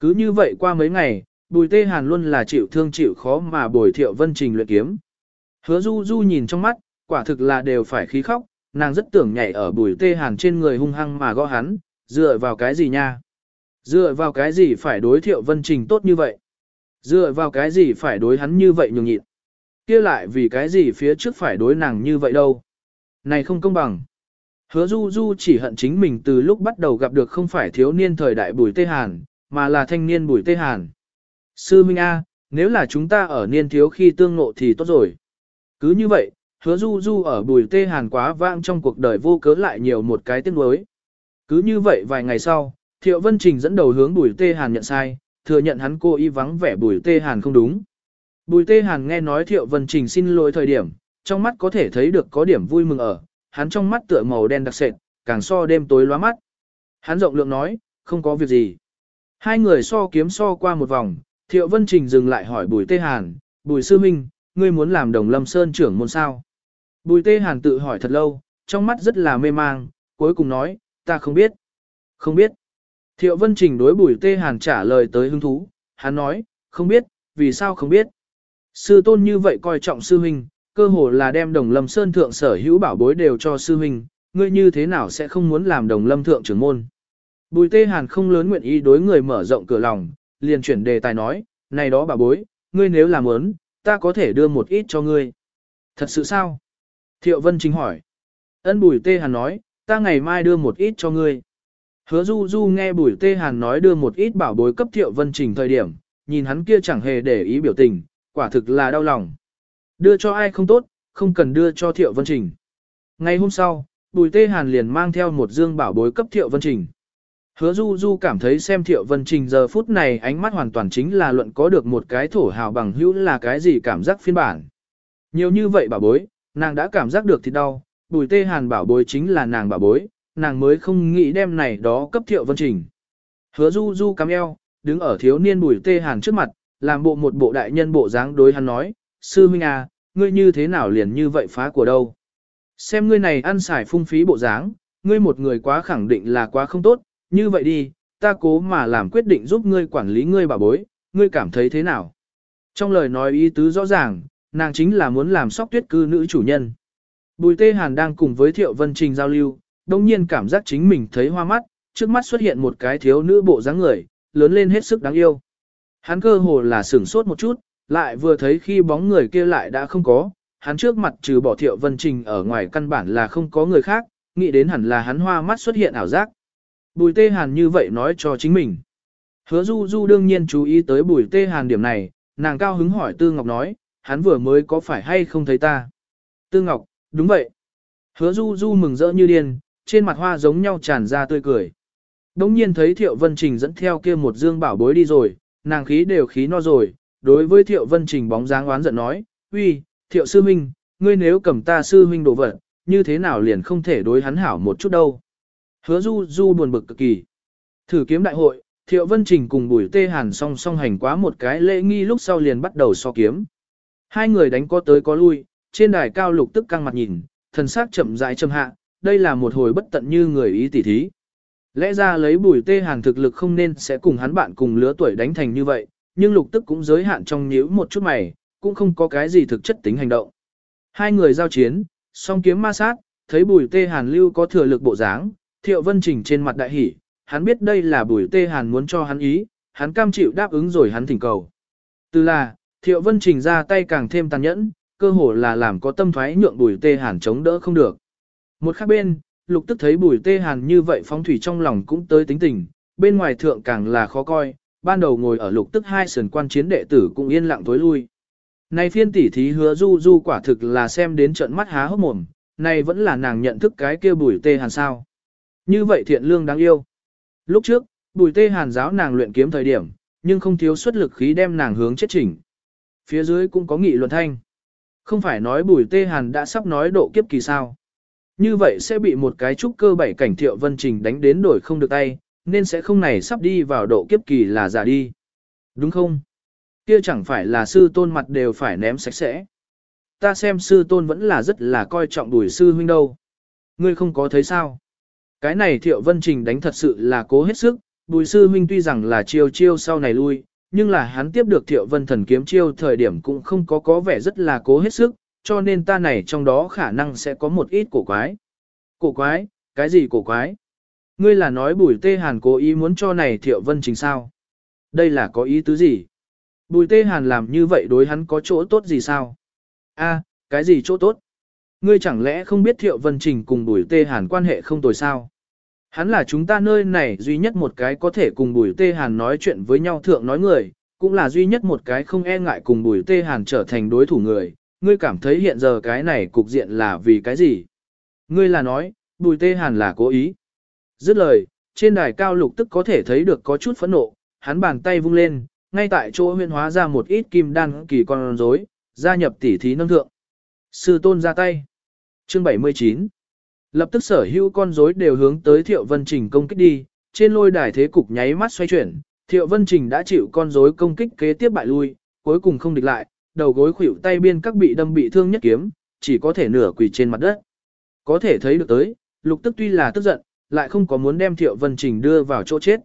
Cứ như vậy qua mấy ngày, bùi tê hàn luôn là chịu thương chịu khó mà bồi thiệu vân trình luyện kiếm. Hứa du du nhìn trong mắt, quả thực là đều phải khí khóc, nàng rất tưởng nhảy ở bùi tê hàn trên người hung hăng mà gõ hắn, dựa vào cái gì nha? Dựa vào cái gì phải đối thiệu vân trình tốt như vậy? Dựa vào cái gì phải đối hắn như vậy nhường nhịn? kia lại vì cái gì phía trước phải đối nàng như vậy đâu? Này không công bằng. Hứa du du chỉ hận chính mình từ lúc bắt đầu gặp được không phải thiếu niên thời đại bùi tê hàn, mà là thanh niên bùi tê hàn. Sư Minh A, nếu là chúng ta ở niên thiếu khi tương ngộ thì tốt rồi. Cứ như vậy, hứa du du ở bùi tê hàn quá vang trong cuộc đời vô cớ lại nhiều một cái tiếc nuối. Cứ như vậy vài ngày sau, Thiệu Vân Trình dẫn đầu hướng bùi tê hàn nhận sai, thừa nhận hắn cô y vắng vẻ bùi tê hàn không đúng. Bùi tê hàn nghe nói Thiệu Vân Trình xin lỗi thời điểm, trong mắt có thể thấy được có điểm vui mừng ở, hắn trong mắt tựa màu đen đặc sệt, càng so đêm tối lóa mắt. Hắn rộng lượng nói, không có việc gì. Hai người so kiếm so qua một vòng, Thiệu Vân Trình dừng lại hỏi Bùi Tê Hàn, Bùi Sư Minh, ngươi muốn làm đồng lâm sơn trưởng môn sao? Bùi tê hàn tự hỏi thật lâu, trong mắt rất là mê mang, cuối cùng nói, ta không biết. Không biết. Thiệu Vân Trình đối bùi tê hàn trả lời tới hứng thú, hắn nói, không biết, vì sao không biết. Sư tôn như vậy coi trọng sư huynh, cơ hồ là đem đồng lâm sơn thượng sở hữu bảo bối đều cho sư huynh, ngươi như thế nào sẽ không muốn làm đồng lâm thượng trưởng môn. Bùi tê hàn không lớn nguyện ý đối người mở rộng cửa lòng, liền chuyển đề tài nói, này đó bà bối, ngươi nếu làm muốn, ta có thể đưa một ít cho ngươi. Thật sự sao? Thiệu Vân Chính hỏi. Ân Bùi Tê Hàn nói, ta ngày mai đưa một ít cho ngươi. Hứa Du Du nghe Bùi Tê Hàn nói đưa một ít bảo bối cấp Thiệu Vân Trình thời điểm, nhìn hắn kia chẳng hề để ý biểu tình, quả thực là đau lòng. Đưa cho ai không tốt, không cần đưa cho Thiệu Vân Trình. Ngày hôm sau, Bùi Tê Hàn liền mang theo một dương bảo bối cấp Thiệu Vân Trình. Hứa Du Du cảm thấy xem Thiệu Vân Trình giờ phút này ánh mắt hoàn toàn chính là luận có được một cái thổ hào bằng hữu là cái gì cảm giác phiên bản. Nhiều như vậy bảo bối, nàng đã cảm giác được thì đau, bùi tê hàn bảo bối chính là nàng bảo bối, nàng mới không nghĩ đem này đó cấp Thiệu Vân Trình. Hứa Du Du cắm eo, đứng ở thiếu niên bùi tê hàn trước mặt, làm bộ một bộ đại nhân bộ dáng đối hắn nói, sư minh à, ngươi như thế nào liền như vậy phá của đâu. Xem ngươi này ăn xài phung phí bộ dáng, ngươi một người quá khẳng định là quá không tốt, như vậy đi, ta cố mà làm quyết định giúp ngươi quản lý ngươi bà bối, ngươi cảm thấy thế nào? Trong lời nói ý tứ rõ ràng, nàng chính là muốn làm sóc tuyết cư nữ chủ nhân. Bùi Tê Hàn đang cùng với Thiệu Vân Trình giao lưu, đồng nhiên cảm giác chính mình thấy hoa mắt, trước mắt xuất hiện một cái thiếu nữ bộ dáng người, lớn lên hết sức đáng yêu. Hắn cơ hồ là sửng sốt một chút, lại vừa thấy khi bóng người kia lại đã không có, hắn trước mặt trừ bỏ Thiệu Vân Trình ở ngoài căn bản là không có người khác, nghĩ đến hẳn là hắn hoa mắt xuất hiện ảo giác. Bùi Tê Hàn như vậy nói cho chính mình. Hứa Du Du đương nhiên chú ý tới Bùi Tê Hàn điểm này, nàng cao hứng hỏi Tư Ngọc nói, hắn vừa mới có phải hay không thấy ta. Tư Ngọc, đúng vậy. Hứa Du Du mừng rỡ như điên, trên mặt hoa giống nhau tràn ra tươi cười. Đống nhiên thấy Thiệu Vân Trình dẫn theo kia một dương bảo bối đi rồi, nàng khí đều khí no rồi, đối với Thiệu Vân Trình bóng dáng oán giận nói, uy, Thiệu Sư Minh, ngươi nếu cầm ta Sư Minh đồ vật, như thế nào liền không thể đối hắn hảo một chút đâu. Hứa Du Du buồn bực cực kỳ. Thử kiếm đại hội, Thiệu Vân Trình cùng Bùi Tê Hàn song song hành quá một cái lễ nghi lúc sau liền bắt đầu so kiếm. Hai người đánh có tới có lui, trên đài cao lục tức căng mặt nhìn, thần sắc chậm rãi châm hạ, đây là một hồi bất tận như người ý tỉ thí. Lẽ ra lấy Bùi Tê Hàn thực lực không nên sẽ cùng hắn bạn cùng lứa tuổi đánh thành như vậy, nhưng lục tức cũng giới hạn trong nhíu một chút mày, cũng không có cái gì thực chất tính hành động. Hai người giao chiến, song kiếm ma sát, thấy Bùi Tê Hàn lưu có thừa lực bộ dáng, Thiệu Vân Trình trên mặt đại hỉ, hắn biết đây là Bùi Tê Hàn muốn cho hắn ý, hắn cam chịu đáp ứng rồi hắn thỉnh cầu. Từ là, Thiệu Vân Trình ra tay càng thêm tàn nhẫn, cơ hồ là làm có tâm thoái nhượng Bùi Tê Hàn chống đỡ không được. Một khác bên, Lục Tức thấy Bùi Tê Hàn như vậy phóng thủy trong lòng cũng tới tính tình, bên ngoài thượng càng là khó coi, ban đầu ngồi ở Lục Tức hai sườn quan chiến đệ tử cũng yên lặng tối lui. Này phiên tỷ thí hứa du du quả thực là xem đến trận mắt há hốc mồm, này vẫn là nàng nhận thức cái kia Bùi Tê Hàn sao. Như vậy thiện lương đáng yêu. Lúc trước, Bùi Tê Hàn giáo nàng luyện kiếm thời điểm, nhưng không thiếu xuất lực khí đem nàng hướng chết chỉnh. Phía dưới cũng có nghị luận thanh. Không phải nói Bùi Tê Hàn đã sắp nói độ kiếp kỳ sao. Như vậy sẽ bị một cái trúc cơ bảy cảnh thiệu vân trình đánh đến đổi không được tay, nên sẽ không này sắp đi vào độ kiếp kỳ là giả đi. Đúng không? Kia chẳng phải là sư tôn mặt đều phải ném sạch sẽ. Ta xem sư tôn vẫn là rất là coi trọng đuổi sư huynh đâu. Ngươi không có thấy sao? Cái này thiệu vân trình đánh thật sự là cố hết sức, bùi sư huynh tuy rằng là chiêu chiêu sau này lui, nhưng là hắn tiếp được thiệu vân thần kiếm chiêu thời điểm cũng không có có vẻ rất là cố hết sức, cho nên ta này trong đó khả năng sẽ có một ít cổ quái. Cổ quái, cái gì cổ quái? Ngươi là nói bùi tê hàn cố ý muốn cho này thiệu vân trình sao? Đây là có ý tứ gì? Bùi tê hàn làm như vậy đối hắn có chỗ tốt gì sao? A, cái gì chỗ tốt? Ngươi chẳng lẽ không biết thiệu vân trình cùng bùi tê hàn quan hệ không tồi sao? Hắn là chúng ta nơi này duy nhất một cái có thể cùng bùi tê hàn nói chuyện với nhau thượng nói người, cũng là duy nhất một cái không e ngại cùng bùi tê hàn trở thành đối thủ người. Ngươi cảm thấy hiện giờ cái này cục diện là vì cái gì? Ngươi là nói, bùi tê hàn là cố ý. Dứt lời, trên đài cao lục tức có thể thấy được có chút phẫn nộ, hắn bàn tay vung lên, ngay tại chỗ huyên hóa ra một ít kim đan kỳ con rối, gia nhập tỉ thí nâng thượng. Sư tôn ra tay. Chương 79 Lập tức sở hữu con rối đều hướng tới Thiệu Vân Trình công kích đi, trên lôi đài thế cục nháy mắt xoay chuyển, Thiệu Vân Trình đã chịu con rối công kích kế tiếp bại lui, cuối cùng không địch lại, đầu gối khuỷu tay biên các bị đâm bị thương nhất kiếm, chỉ có thể nửa quỳ trên mặt đất. Có thể thấy được tới, lục tức tuy là tức giận, lại không có muốn đem Thiệu Vân Trình đưa vào chỗ chết.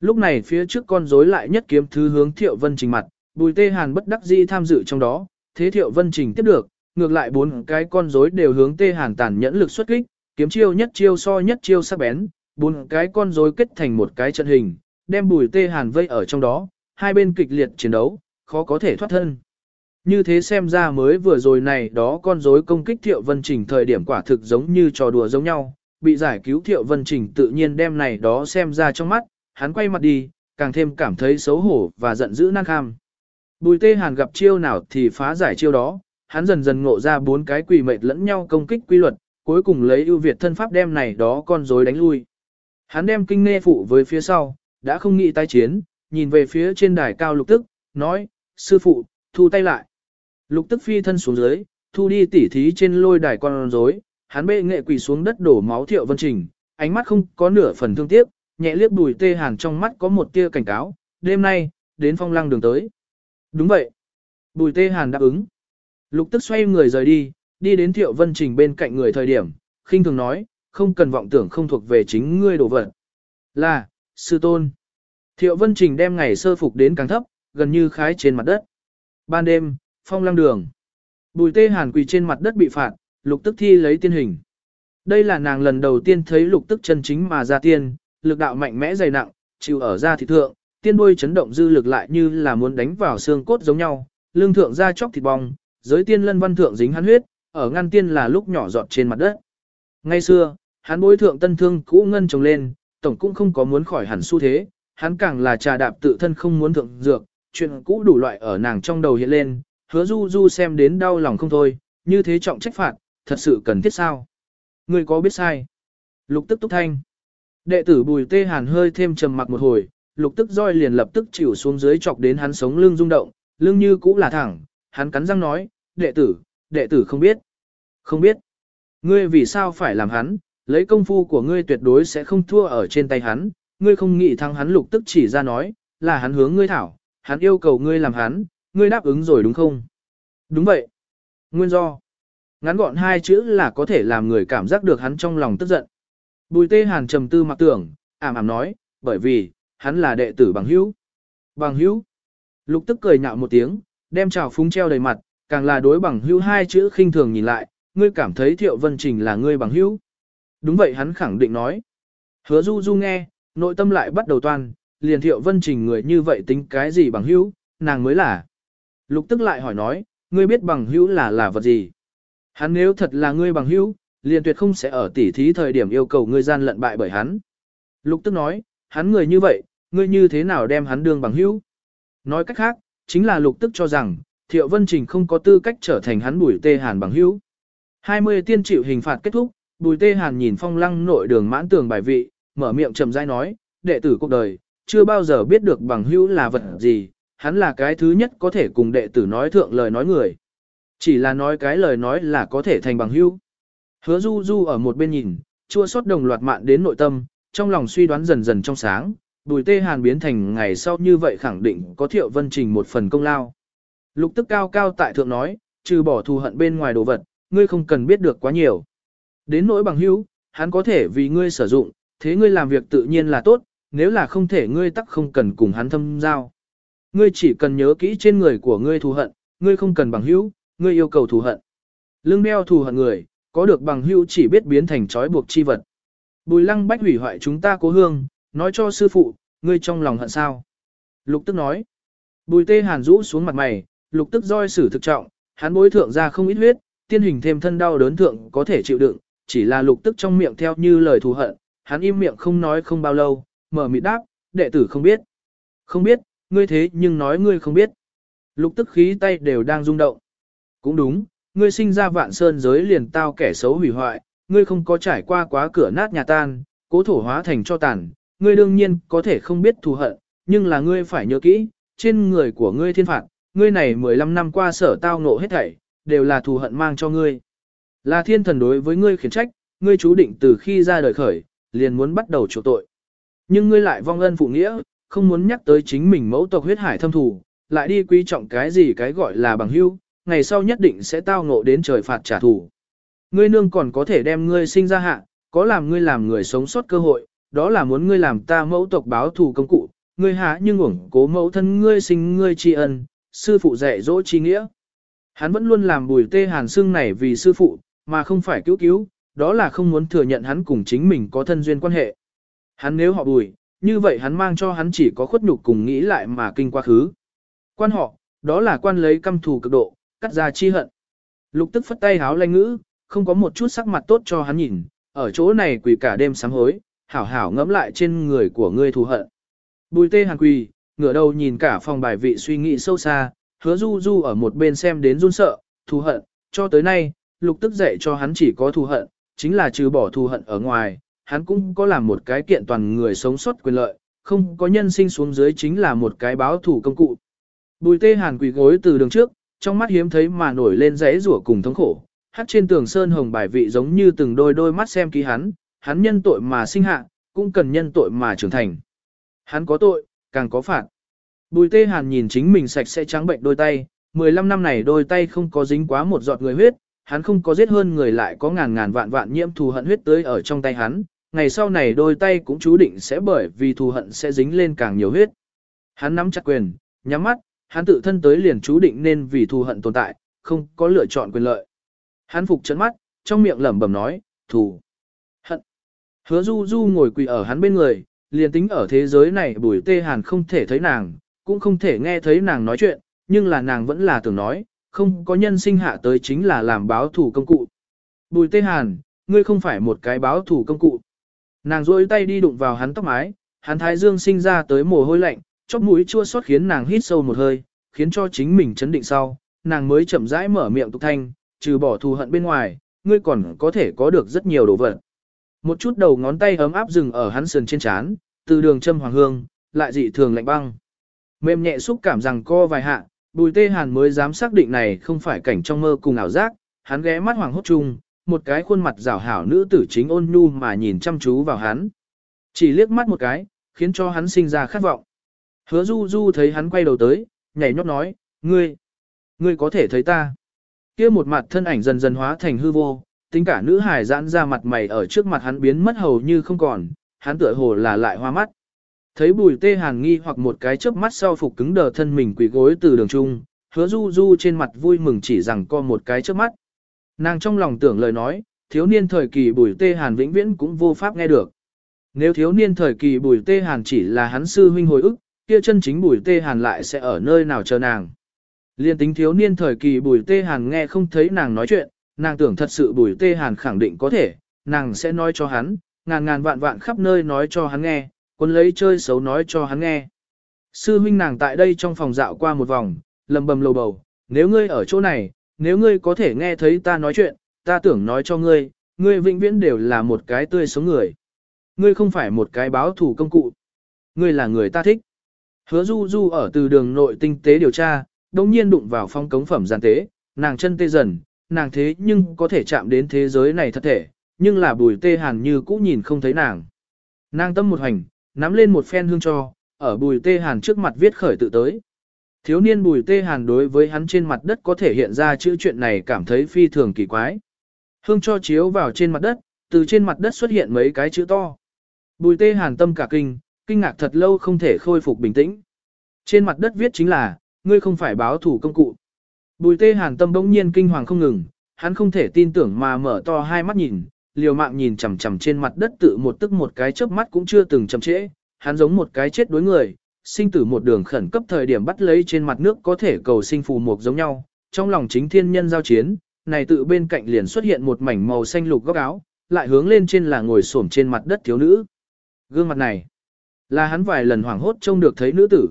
Lúc này phía trước con rối lại nhất kiếm thứ hướng Thiệu Vân Trình mặt, Bùi Tê Hàn bất đắc dĩ tham dự trong đó, thế Thiệu Vân Trình tiếp được, ngược lại bốn cái con rối đều hướng Tê Hàn tàn nhẫn lực xuất kích, kiếm chiêu nhất chiêu so nhất chiêu sắc bén, bốn cái con rối kết thành một cái trận hình, đem Bùi Tê Hàn vây ở trong đó, hai bên kịch liệt chiến đấu, khó có thể thoát thân. Như thế xem ra mới vừa rồi này đó con rối công kích Thiệu Vân Trình thời điểm quả thực giống như trò đùa giống nhau, bị giải cứu Thiệu Vân Trình tự nhiên đem này đó xem ra trong mắt, hắn quay mặt đi, càng thêm cảm thấy xấu hổ và giận dữ năng kham. Bùi Tê Hàn gặp chiêu nào thì phá giải chiêu đó, hắn dần dần ngộ ra bốn cái quỷ mệt lẫn nhau công kích quy luật, cuối cùng lấy ưu việt thân pháp đem này đó con rối đánh lui. Hắn đem kinh nghe phụ với phía sau, đã không nghĩ tái chiến, nhìn về phía trên đài cao lục tức, nói, sư phụ, thu tay lại. Lục tức phi thân xuống dưới, thu đi tỉ thí trên lôi đài con rối, hắn bệ nghệ quỳ xuống đất đổ máu thiệu vân trình, ánh mắt không có nửa phần thương tiếc, nhẹ liếc bùi tê hàn trong mắt có một tia cảnh cáo, đêm nay, đến phong lăng đường tới. Đúng vậy. Bùi tê hàn đáp ứng. Lục tức xoay người rời đi, đi đến Thiệu Vân Trình bên cạnh người thời điểm, khinh thường nói, không cần vọng tưởng không thuộc về chính ngươi đồ vật. Là, sư tôn. Thiệu Vân Trình đem ngày sơ phục đến càng thấp, gần như khái trên mặt đất. Ban đêm, phong lăng đường. Bùi tê hàn quỳ trên mặt đất bị phạt, lục tức thi lấy tiên hình. Đây là nàng lần đầu tiên thấy lục tức chân chính mà ra tiên, lực đạo mạnh mẽ dày nặng, chịu ở ra thị thượng, tiên đuôi chấn động dư lực lại như là muốn đánh vào xương cốt giống nhau, lương thượng ra chóc thịt bong, giới tiên lân văn thượng dính hắn huyết, ở ngăn tiên là lúc nhỏ giọt trên mặt đất. Ngay xưa, hắn bối thượng tân thương cũ ngân trồng lên, tổng cũng không có muốn khỏi hẳn xu thế, hắn càng là trà đạp tự thân không muốn thượng dược, chuyện cũ đủ loại ở nàng trong đầu hiện lên, hứa du du xem đến đau lòng không thôi, như thế trọng trách phạt, thật sự cần thiết sao? Người có biết sai? Lục tức túc thanh. Đệ tử bùi tê hàn hơi thêm trầm mặc một hồi, lục tức roi liền lập tức chịu xuống dưới chọc đến hắn sống lưng rung động, lưng như cũ là thẳng, hắn cắn răng nói, đệ tử, đệ tử không biết. Không biết. Ngươi vì sao phải làm hắn, lấy công phu của ngươi tuyệt đối sẽ không thua ở trên tay hắn, ngươi không nghĩ thắng hắn lục tức chỉ ra nói, là hắn hướng ngươi thảo, hắn yêu cầu ngươi làm hắn, ngươi đáp ứng rồi đúng không? Đúng vậy. Nguyên do. Ngắn gọn hai chữ là có thể làm người cảm giác được hắn trong lòng tức giận. Bùi tê hàn trầm tư mặc tưởng, ảm ảm nói, bởi vì, hắn là đệ tử bằng hữu. Bằng hữu. Lục tức cười nhạo một tiếng, đem trào phúng treo đầy mặt, càng là đối bằng hữu hai chữ khinh thường nhìn lại, ngươi cảm thấy thiệu vân trình là ngươi bằng hữu. Đúng vậy hắn khẳng định nói. Hứa du du nghe, nội tâm lại bắt đầu toan, liền thiệu vân trình người như vậy tính cái gì bằng hữu, nàng mới là. Lục tức lại hỏi nói, ngươi biết bằng hữu là là vật gì? Hắn nếu thật là ngươi bằng hữu, liền tuyệt không sẽ ở tỉ thí thời điểm yêu cầu ngươi gian lận bại bởi hắn. Lục tức nói, hắn người như vậy, ngươi như thế nào đem hắn đương bằng hữu? Nói cách khác, chính là lục tức cho rằng, Thiệu Vân Trình không có tư cách trở thành hắn bùi tê hàn bằng hữu. 20 tiên chịu hình phạt kết thúc, bùi tê hàn nhìn phong lăng nội đường mãn tường bài vị, mở miệng trầm rãi nói, đệ tử cuộc đời, chưa bao giờ biết được bằng hữu là vật gì, hắn là cái thứ nhất có thể cùng đệ tử nói thượng lời nói người. Chỉ là nói cái lời nói là có thể thành bằng hữu. Hứa du du ở một bên nhìn, chua xót đồng loạt mạn đến nội tâm, trong lòng suy đoán dần dần trong sáng, bùi tê hàn biến thành ngày sau như vậy khẳng định có thiệu vân trình một phần công lao. Lục tức cao cao tại thượng nói, trừ bỏ thù hận bên ngoài đồ vật, ngươi không cần biết được quá nhiều. Đến nỗi bằng hữu, hắn có thể vì ngươi sử dụng, thế ngươi làm việc tự nhiên là tốt, nếu là không thể ngươi tắc không cần cùng hắn thâm giao. Ngươi chỉ cần nhớ kỹ trên người của ngươi thù hận, ngươi không cần bằng hữu, ngươi yêu cầu thù hận. Lương đeo thù hận người, có được bằng hữu chỉ biết biến thành trói buộc chi vật. Bùi lăng bách hủy hoại chúng ta cố hương, nói cho sư phụ, ngươi trong lòng hận sao. Lục tức nói. Bùi tê hàn rũ xuống mặt mày, lục tức roi sử thực trọng, hắn bối thượng ra không ít huyết, tiên hình thêm thân đau đớn thượng có thể chịu đựng, chỉ là lục tức trong miệng theo như lời thù hận, hắn im miệng không nói không bao lâu, mở mịt đáp, đệ tử không biết. Không biết, ngươi thế nhưng nói ngươi không biết. Lục tức khí tay đều đang rung động. Cũng đúng, ngươi sinh ra vạn sơn giới liền tao kẻ xấu hủy hoại, ngươi không có trải qua quá cửa nát nhà tan, cố thổ hóa thành cho tàn, ngươi đương nhiên có thể không biết thù hận, nhưng là ngươi phải nhớ kỹ, trên người của ngươi thiên phạt, ngươi này 15 năm qua sở tao ngộ hết thảy, đều là thù hận mang cho ngươi. Là thiên thần đối với ngươi khiển trách, ngươi chú định từ khi ra đời khởi, liền muốn bắt đầu chỗ tội. Nhưng ngươi lại vong ân phụ nghĩa, không muốn nhắc tới chính mình mẫu tộc huyết hải thâm thù, lại đi quý trọng cái gì cái gọi là bằng hữu, ngày sau nhất định sẽ tao ngộ đến trời phạt trả thù. Ngươi nương còn có thể đem ngươi sinh ra hạ, có làm ngươi làm người sống sót cơ hội, đó là muốn ngươi làm ta mẫu tộc báo thù công cụ, ngươi há nhưng uổng cố mẫu thân ngươi sinh ngươi tri ân, sư phụ dạy dỗ chi nghĩa. Hắn vẫn luôn làm bùi tê hàn xương này vì sư phụ, mà không phải cứu cứu, đó là không muốn thừa nhận hắn cùng chính mình có thân duyên quan hệ. Hắn nếu họ bùi, như vậy hắn mang cho hắn chỉ có khuất nhục cùng nghĩ lại mà kinh quá khứ. Quan họ, đó là quan lấy căm thù cực độ, cắt ra chi hận. Lục tức phất tay háo lanh ngữ, không có một chút sắc mặt tốt cho hắn nhìn, ở chỗ này quỳ cả đêm sám hối, hảo hảo ngẫm lại trên người của ngươi thù hận. Bùi tê hàn quỳ, ngửa đầu nhìn cả phòng bài vị suy nghĩ sâu xa, hứa du du ở một bên xem đến run sợ, thù hận, cho tới nay, lục tức dạy cho hắn chỉ có thù hận, chính là trừ bỏ thù hận ở ngoài, hắn cũng có làm một cái kiện toàn người sống sót quyền lợi, không có nhân sinh xuống dưới chính là một cái báo thủ công cụ. Bùi tê hàn quỳ gối từ đường trước, trong mắt hiếm thấy mà nổi lên rẽ rủa cùng thống khổ, hát trên tường sơn hồng bài vị giống như từng đôi đôi mắt xem ký hắn, hắn nhân tội mà sinh hạ, cũng cần nhân tội mà trưởng thành. Hắn có tội, càng có phạt. Bùi tê hàn nhìn chính mình sạch sẽ trắng bệnh đôi tay, 15 năm này đôi tay không có dính quá một giọt người huyết, hắn không có giết hơn người lại có ngàn ngàn vạn vạn nhiễm thù hận huyết tới ở trong tay hắn, ngày sau này đôi tay cũng chú định sẽ bởi vì thù hận sẽ dính lên càng nhiều huyết. Hắn nắm chặt quyền, nhắm mắt, hắn tự thân tới liền chú định nên vì thù hận tồn tại, không có lựa chọn quyền lợi. Hắn phục chấn mắt, trong miệng lẩm bẩm nói, thù, hận. Hứa du du ngồi quỳ ở hắn bên người, liền tính ở thế giới này bùi tê hàn không thể thấy nàng, cũng không thể nghe thấy nàng nói chuyện, nhưng là nàng vẫn là tưởng nói, không có nhân sinh hạ tới chính là làm báo thủ công cụ. Bùi tê hàn, ngươi không phải một cái báo thủ công cụ. Nàng rôi tay đi đụng vào hắn tóc mái, hắn thái dương sinh ra tới mồ hôi lạnh, chóp mũi chua xót khiến nàng hít sâu một hơi, khiến cho chính mình chấn định sau, nàng mới chậm rãi mở miệng tục thanh, trừ bỏ thù hận bên ngoài, ngươi còn có thể có được rất nhiều đồ vật. Một chút đầu ngón tay ấm áp dừng ở hắn sườn trên trán, từ đường châm hoàng hương, lại dị thường lạnh băng. Mềm nhẹ xúc cảm rằng co vài hạ, bùi tê hàn mới dám xác định này không phải cảnh trong mơ cùng ảo giác, hắn ghé mắt hoàng hốt chung, một cái khuôn mặt rảo hảo nữ tử chính ôn nhu mà nhìn chăm chú vào hắn. Chỉ liếc mắt một cái, khiến cho hắn sinh ra khát vọng. Hứa du du thấy hắn quay đầu tới, nhảy nhót nói, ngươi, ngươi có thể thấy ta. kia một mặt thân ảnh dần dần hóa thành hư vô, tính cả nữ hài giãn ra mặt mày ở trước mặt hắn biến mất hầu như không còn, hắn tựa hồ là lại hoa mắt. Thấy bùi tê hàn nghi hoặc một cái chớp mắt sau phục cứng đờ thân mình quỳ gối từ đường trung, hứa du du trên mặt vui mừng chỉ rằng co một cái chớp mắt. Nàng trong lòng tưởng lời nói, thiếu niên thời kỳ bùi tê hàn vĩnh viễn cũng vô pháp nghe được. Nếu thiếu niên thời kỳ bùi tê hàn chỉ là hắn sư huynh hồi ức, kia chân chính bùi tê hàn lại sẽ ở nơi nào chờ nàng. Liên tính thiếu niên thời kỳ bùi tê hàn nghe không thấy nàng nói chuyện, nàng tưởng thật sự bùi tê hàn khẳng định có thể, nàng sẽ nói cho hắn, ngàn ngàn vạn vạn khắp nơi nói cho hắn nghe, quân lấy chơi xấu nói cho hắn nghe. Sư huynh nàng tại đây trong phòng dạo qua một vòng, lầm bầm lầu bầu, nếu ngươi ở chỗ này, nếu ngươi có thể nghe thấy ta nói chuyện, ta tưởng nói cho ngươi, ngươi vĩnh viễn đều là một cái tươi sống người. Ngươi không phải một cái báo thủ công cụ. Ngươi là người ta thích. Hứa du du ở từ đường nội tinh tế điều tra, đồng nhiên đụng vào phong cống phẩm giàn tế, nàng chân tê dần, nàng thế nhưng có thể chạm đến thế giới này thật thể, nhưng là bùi tê hàn như cũ nhìn không thấy nàng. Nàng tâm một hành, nắm lên một phen hương cho, ở bùi tê hàn trước mặt viết khởi tự tới. Thiếu niên bùi tê hàn đối với hắn trên mặt đất có thể hiện ra chữ chuyện này cảm thấy phi thường kỳ quái. Hương cho chiếu vào trên mặt đất, từ trên mặt đất xuất hiện mấy cái chữ to. Bùi tê hàn tâm cả kinh, kinh ngạc thật lâu không thể khôi phục bình tĩnh. Trên mặt đất viết chính là, ngươi không phải báo thủ công cụ. Bùi tê hàn tâm bỗng nhiên kinh hoàng không ngừng, hắn không thể tin tưởng mà mở to hai mắt nhìn, liều mạng nhìn chằm chằm trên mặt đất tự một tức một cái chớp mắt cũng chưa từng chậm trễ, hắn giống một cái chết đối người, sinh tử một đường khẩn cấp thời điểm bắt lấy trên mặt nước có thể cầu sinh phù mục giống nhau, trong lòng chính thiên nhân giao chiến, này tự bên cạnh liền xuất hiện một mảnh màu xanh lục góc áo, lại hướng lên trên là ngồi xổm trên mặt đất thiếu nữ. Gương mặt này, là hắn vài lần hoảng hốt trông được thấy nữ tử.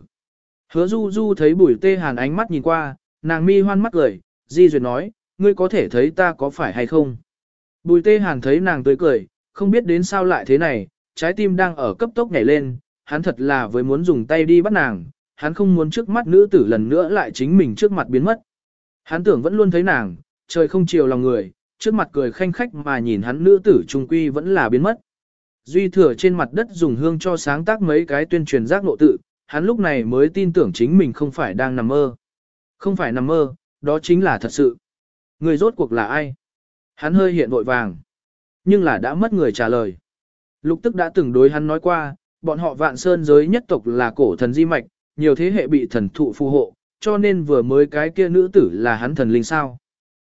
Hứa du du thấy bùi tê hàn ánh mắt nhìn qua, nàng mi hoan mắt cười, di duyệt nói, ngươi có thể thấy ta có phải hay không. Bùi tê hàn thấy nàng tươi cười, không biết đến sao lại thế này, trái tim đang ở cấp tốc nhảy lên, hắn thật là với muốn dùng tay đi bắt nàng, hắn không muốn trước mắt nữ tử lần nữa lại chính mình trước mặt biến mất. Hắn tưởng vẫn luôn thấy nàng, trời không chiều lòng người, trước mặt cười khanh khách mà nhìn hắn nữ tử trung quy vẫn là biến mất. Duy thừa trên mặt đất dùng hương cho sáng tác mấy cái tuyên truyền giác nộ tự, hắn lúc này mới tin tưởng chính mình không phải đang nằm mơ. Không phải nằm mơ, đó chính là thật sự. Người rốt cuộc là ai? Hắn hơi hiện vội vàng. Nhưng là đã mất người trả lời. Lục tức đã từng đối hắn nói qua, bọn họ vạn sơn giới nhất tộc là cổ thần di mạch, nhiều thế hệ bị thần thụ phù hộ, cho nên vừa mới cái kia nữ tử là hắn thần linh sao.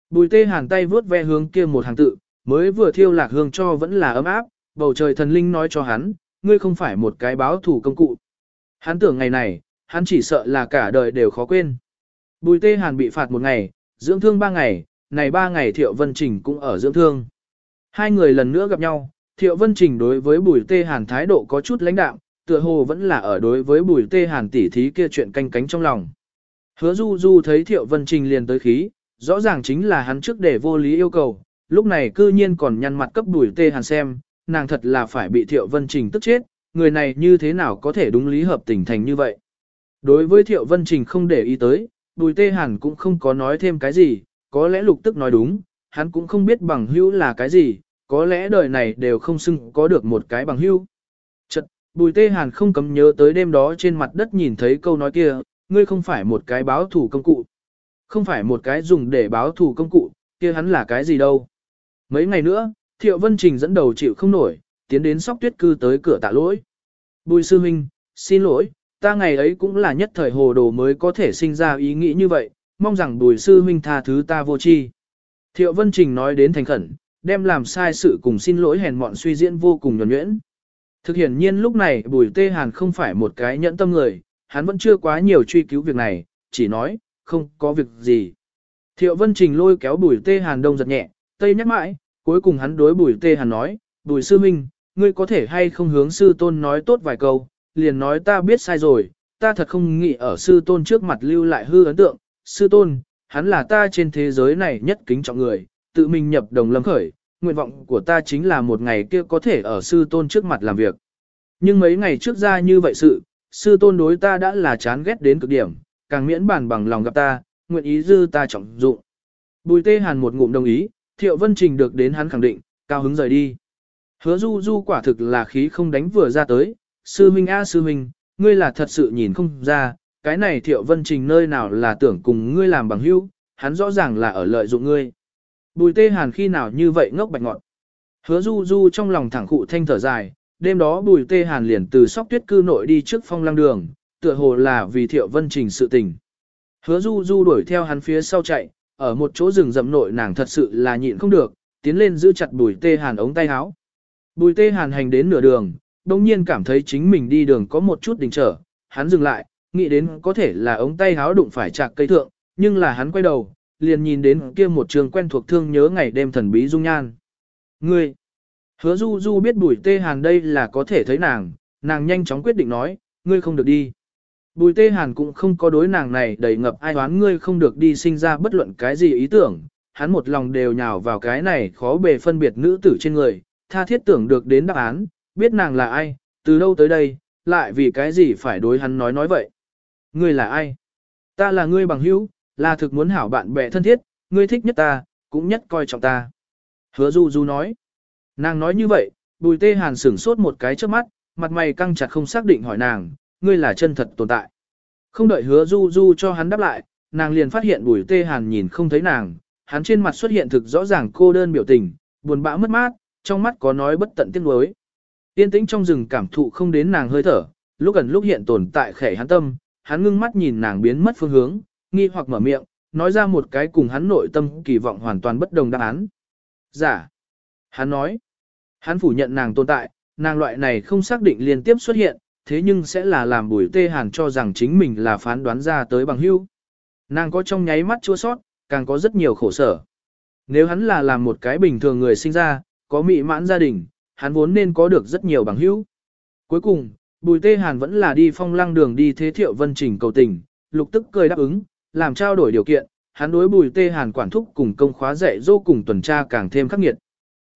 Bùi tê hàn tay vướt ve hướng kia một hàng tự, mới vừa thiêu lạc hương cho vẫn là ấm áp, bầu trời thần linh nói cho hắn, ngươi không phải một cái báo thủ công cụ. Hắn tưởng ngày này, hắn chỉ sợ là cả đời đều khó quên. Bùi tê hàn bị phạt một ngày, dưỡng thương ba ngày, này ba ngày Thiệu Vân Trình cũng ở dưỡng thương. Hai người lần nữa gặp nhau, Thiệu Vân Trình đối với Bùi Tê Hàn thái độ có chút lãnh đạm, tựa hồ vẫn là ở đối với Bùi Tê Hàn tỉ thí kia chuyện canh cánh trong lòng. Hứa Du Du thấy Thiệu Vân Trình liền tới khí, rõ ràng chính là hắn trước để vô lý yêu cầu, lúc này cư nhiên còn nhăn mặt cấp Bùi Tê Hàn xem, nàng thật là phải bị Thiệu Vân Trình tức chết, người này như thế nào có thể đúng lý hợp tình thành như vậy. Đối với Thiệu Vân Trình không để ý tới, Bùi Tê Hàn cũng không có nói thêm cái gì, có lẽ lục tức nói đúng, hắn cũng không biết bằng hữu là cái gì, có lẽ đời này đều không xưng có được một cái bằng hữu. Chật, bùi tê hàn không cấm nhớ tới đêm đó trên mặt đất nhìn thấy câu nói kia, ngươi không phải một cái báo thủ công cụ. Không phải một cái dùng để báo thủ công cụ, kia hắn là cái gì đâu. Mấy ngày nữa, Thiệu Vân Trình dẫn đầu chịu không nổi, tiến đến sóc tuyết cư tới cửa tạ lỗi. Bùi sư huynh, xin lỗi, ta ngày ấy cũng là nhất thời hồ đồ mới có thể sinh ra ý nghĩ như vậy, mong rằng bùi sư huynh tha thứ ta vô tri. Thiệu Vân Trình nói đến thành khẩn, đem làm sai sự cùng xin lỗi hèn mọn suy diễn vô cùng nhuẩn nhuyễn. Thực hiện nhiên lúc này bùi tê hàn không phải một cái nhẫn tâm người, hắn vẫn chưa quá nhiều truy cứu việc này, chỉ nói, không có việc gì. Thiệu Vân Trình lôi kéo bùi tê hàn đông giật nhẹ, tây nhắc mãi, cuối cùng hắn đối bùi tê hàn nói, bùi sư minh, ngươi có thể hay không hướng sư tôn nói tốt vài câu, liền nói ta biết sai rồi, ta thật không nghĩ ở sư tôn trước mặt lưu lại hư ấn tượng, sư tôn, hắn là ta trên thế giới này nhất kính trọng người, tự mình nhập đồng lâm khởi, nguyện vọng của ta chính là một ngày kia có thể ở sư tôn trước mặt làm việc. Nhưng mấy ngày trước ra như vậy sự, sư tôn đối ta đã là chán ghét đến cực điểm, càng miễn bàn bằng lòng gặp ta, nguyện ý dư ta trọng dụng. Bùi tê hàn một ngụm đồng ý, thiệu vân trình được đến hắn khẳng định, cao hứng rời đi. Hứa du du quả thực là khí không đánh vừa ra tới, sư minh a sư minh, ngươi là thật sự nhìn không ra, cái này thiệu vân trình nơi nào là tưởng cùng ngươi làm bằng hữu, hắn rõ ràng là ở lợi dụng ngươi. Bùi tê hàn khi nào như vậy ngốc bạch ngọn. Hứa du du trong lòng thẳng khụ thanh thở dài, đêm đó bùi tê hàn liền từ sóc tuyết cư nội đi trước phong lăng đường, tựa hồ là vì thiệu vân trình sự tình. Hứa du du đuổi theo hắn phía sau chạy, ở một chỗ rừng rậm nội nàng thật sự là nhịn không được, tiến lên giữ chặt bùi tê hàn ống tay áo. Bùi tê hàn hành đến nửa đường, đồng nhiên cảm thấy chính mình đi đường có một chút đình trở, hắn dừng lại, nghĩ đến có thể là ống tay háo đụng phải chạc cây thượng, nhưng là hắn quay đầu, liền nhìn đến kia một trường quen thuộc thương nhớ ngày đêm thần bí dung nhan. Ngươi! Hứa du du biết bùi tê hàn đây là có thể thấy nàng, nàng nhanh chóng quyết định nói, ngươi không được đi. Bùi tê hàn cũng không có đối nàng này đầy ngập ai đoán ngươi không được đi sinh ra bất luận cái gì ý tưởng, hắn một lòng đều nhào vào cái này khó bề phân biệt nữ tử trên người, tha thiết tưởng được đến đáp án, biết nàng là ai, từ đâu tới đây, lại vì cái gì phải đối hắn nói nói vậy. Ngươi là ai? Ta là ngươi bằng hữu, là thực muốn hảo bạn bè thân thiết, ngươi thích nhất ta, cũng nhất coi trọng ta. Hứa Du Du nói. Nàng nói như vậy, bùi tê hàn sửng sốt một cái trước mắt, mặt mày căng chặt không xác định hỏi nàng, ngươi là chân thật tồn tại. Không đợi hứa Du Du cho hắn đáp lại, nàng liền phát hiện bùi tê hàn nhìn không thấy nàng, hắn trên mặt xuất hiện thực rõ ràng cô đơn biểu tình, buồn bã mất mát, trong mắt có nói bất tận tiếc nuối. Tiên tĩnh trong rừng cảm thụ không đến nàng hơi thở, lúc gần lúc hiện tồn tại khẻ hắn tâm, hắn ngưng mắt nhìn nàng biến mất phương hướng, nghi hoặc mở miệng, nói ra một cái cùng hắn nội tâm kỳ vọng hoàn toàn bất đồng đáp án. Giả. Hắn nói. Hắn phủ nhận nàng tồn tại, nàng loại này không xác định liên tiếp xuất hiện, thế nhưng sẽ là làm bùi tê hàn cho rằng chính mình là phán đoán ra tới bằng hữu. Nàng có trong nháy mắt chua sót, càng có rất nhiều khổ sở. Nếu hắn là làm một cái bình thường người sinh ra, có mị mãn gia đình, hắn vốn nên có được rất nhiều bằng hữu. Cuối cùng, Bùi Tê Hàn vẫn là đi phong lăng đường đi thế thiệu vân trình cầu tình, lục tức cười đáp ứng, làm trao đổi điều kiện, hắn đối Bùi Tê Hàn quản thúc cùng công khóa dạy dỗ cùng tuần tra càng thêm khắc nghiệt.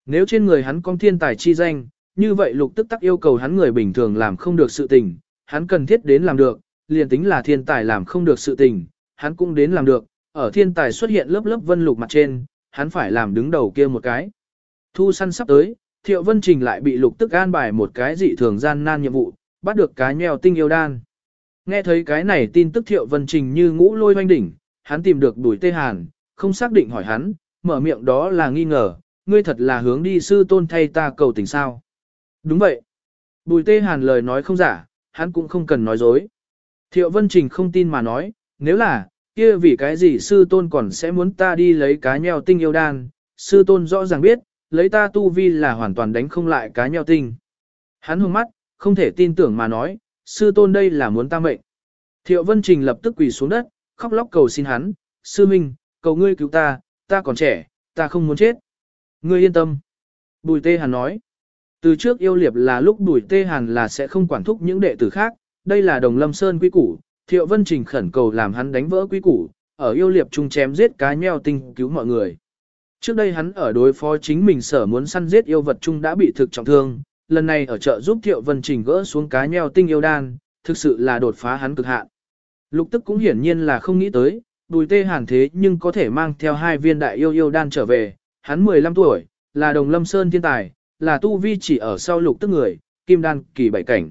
Nếu trên người hắn có thiên tài chi danh, như vậy lục tức tắc yêu cầu hắn người bình thường làm không được sự tình, hắn cần thiết đến làm được, liền tính là thiên tài làm không được sự tình, hắn cũng đến làm được, ở thiên tài xuất hiện lớp lớp vân lục mặt trên, hắn phải làm đứng đầu kia một cái. Thu săn sắp tới, Thiệu Vân Trình lại bị lục tức an bài một cái dị thường gian nan nhiệm vụ, bắt được cá nheo tinh yêu đan. Nghe thấy cái này tin tức Thiệu Vân Trình như ngũ lôi hoanh đỉnh, hắn tìm được đuổi tê hàn, không xác định hỏi hắn, mở miệng đó là nghi ngờ, ngươi thật là hướng đi sư tôn thay ta cầu tình sao. Đúng vậy. Bùi tê hàn lời nói không giả, hắn cũng không cần nói dối. Thiệu Vân Trình không tin mà nói, nếu là, kia vì cái gì sư tôn còn sẽ muốn ta đi lấy cá nheo tinh yêu đan, sư tôn rõ ràng biết, lấy ta tu vi là hoàn toàn đánh không lại cá nheo tinh. Hắn hùng mắt, không thể tin tưởng mà nói, sư tôn đây là muốn ta mệnh. Thiệu Vân Trình lập tức quỳ xuống đất, khóc lóc cầu xin hắn, sư minh, cầu ngươi cứu ta, ta còn trẻ, ta không muốn chết. Ngươi yên tâm. Bùi Tê Hàn nói, từ trước yêu liệp là lúc Bùi Tê Hàn là sẽ không quản thúc những đệ tử khác, đây là đồng lâm sơn quy củ, Thiệu Vân Trình khẩn cầu làm hắn đánh vỡ quy củ, ở yêu liệp chung chém giết cá nheo tinh cứu mọi người. Trước đây hắn ở đối phó chính mình sở muốn săn giết yêu vật chung đã bị thực trọng thương, lần này ở chợ giúp Thiệu Vân Trình gỡ xuống cá nheo tinh yêu đan, thực sự là đột phá hắn cực hạn. Lục tức cũng hiển nhiên là không nghĩ tới, bùi tê hàn thế nhưng có thể mang theo hai viên đại yêu yêu đan trở về, hắn 15 tuổi, là đồng lâm sơn thiên tài, là tu vi chỉ ở sau lục tức người, kim đan kỳ bảy cảnh.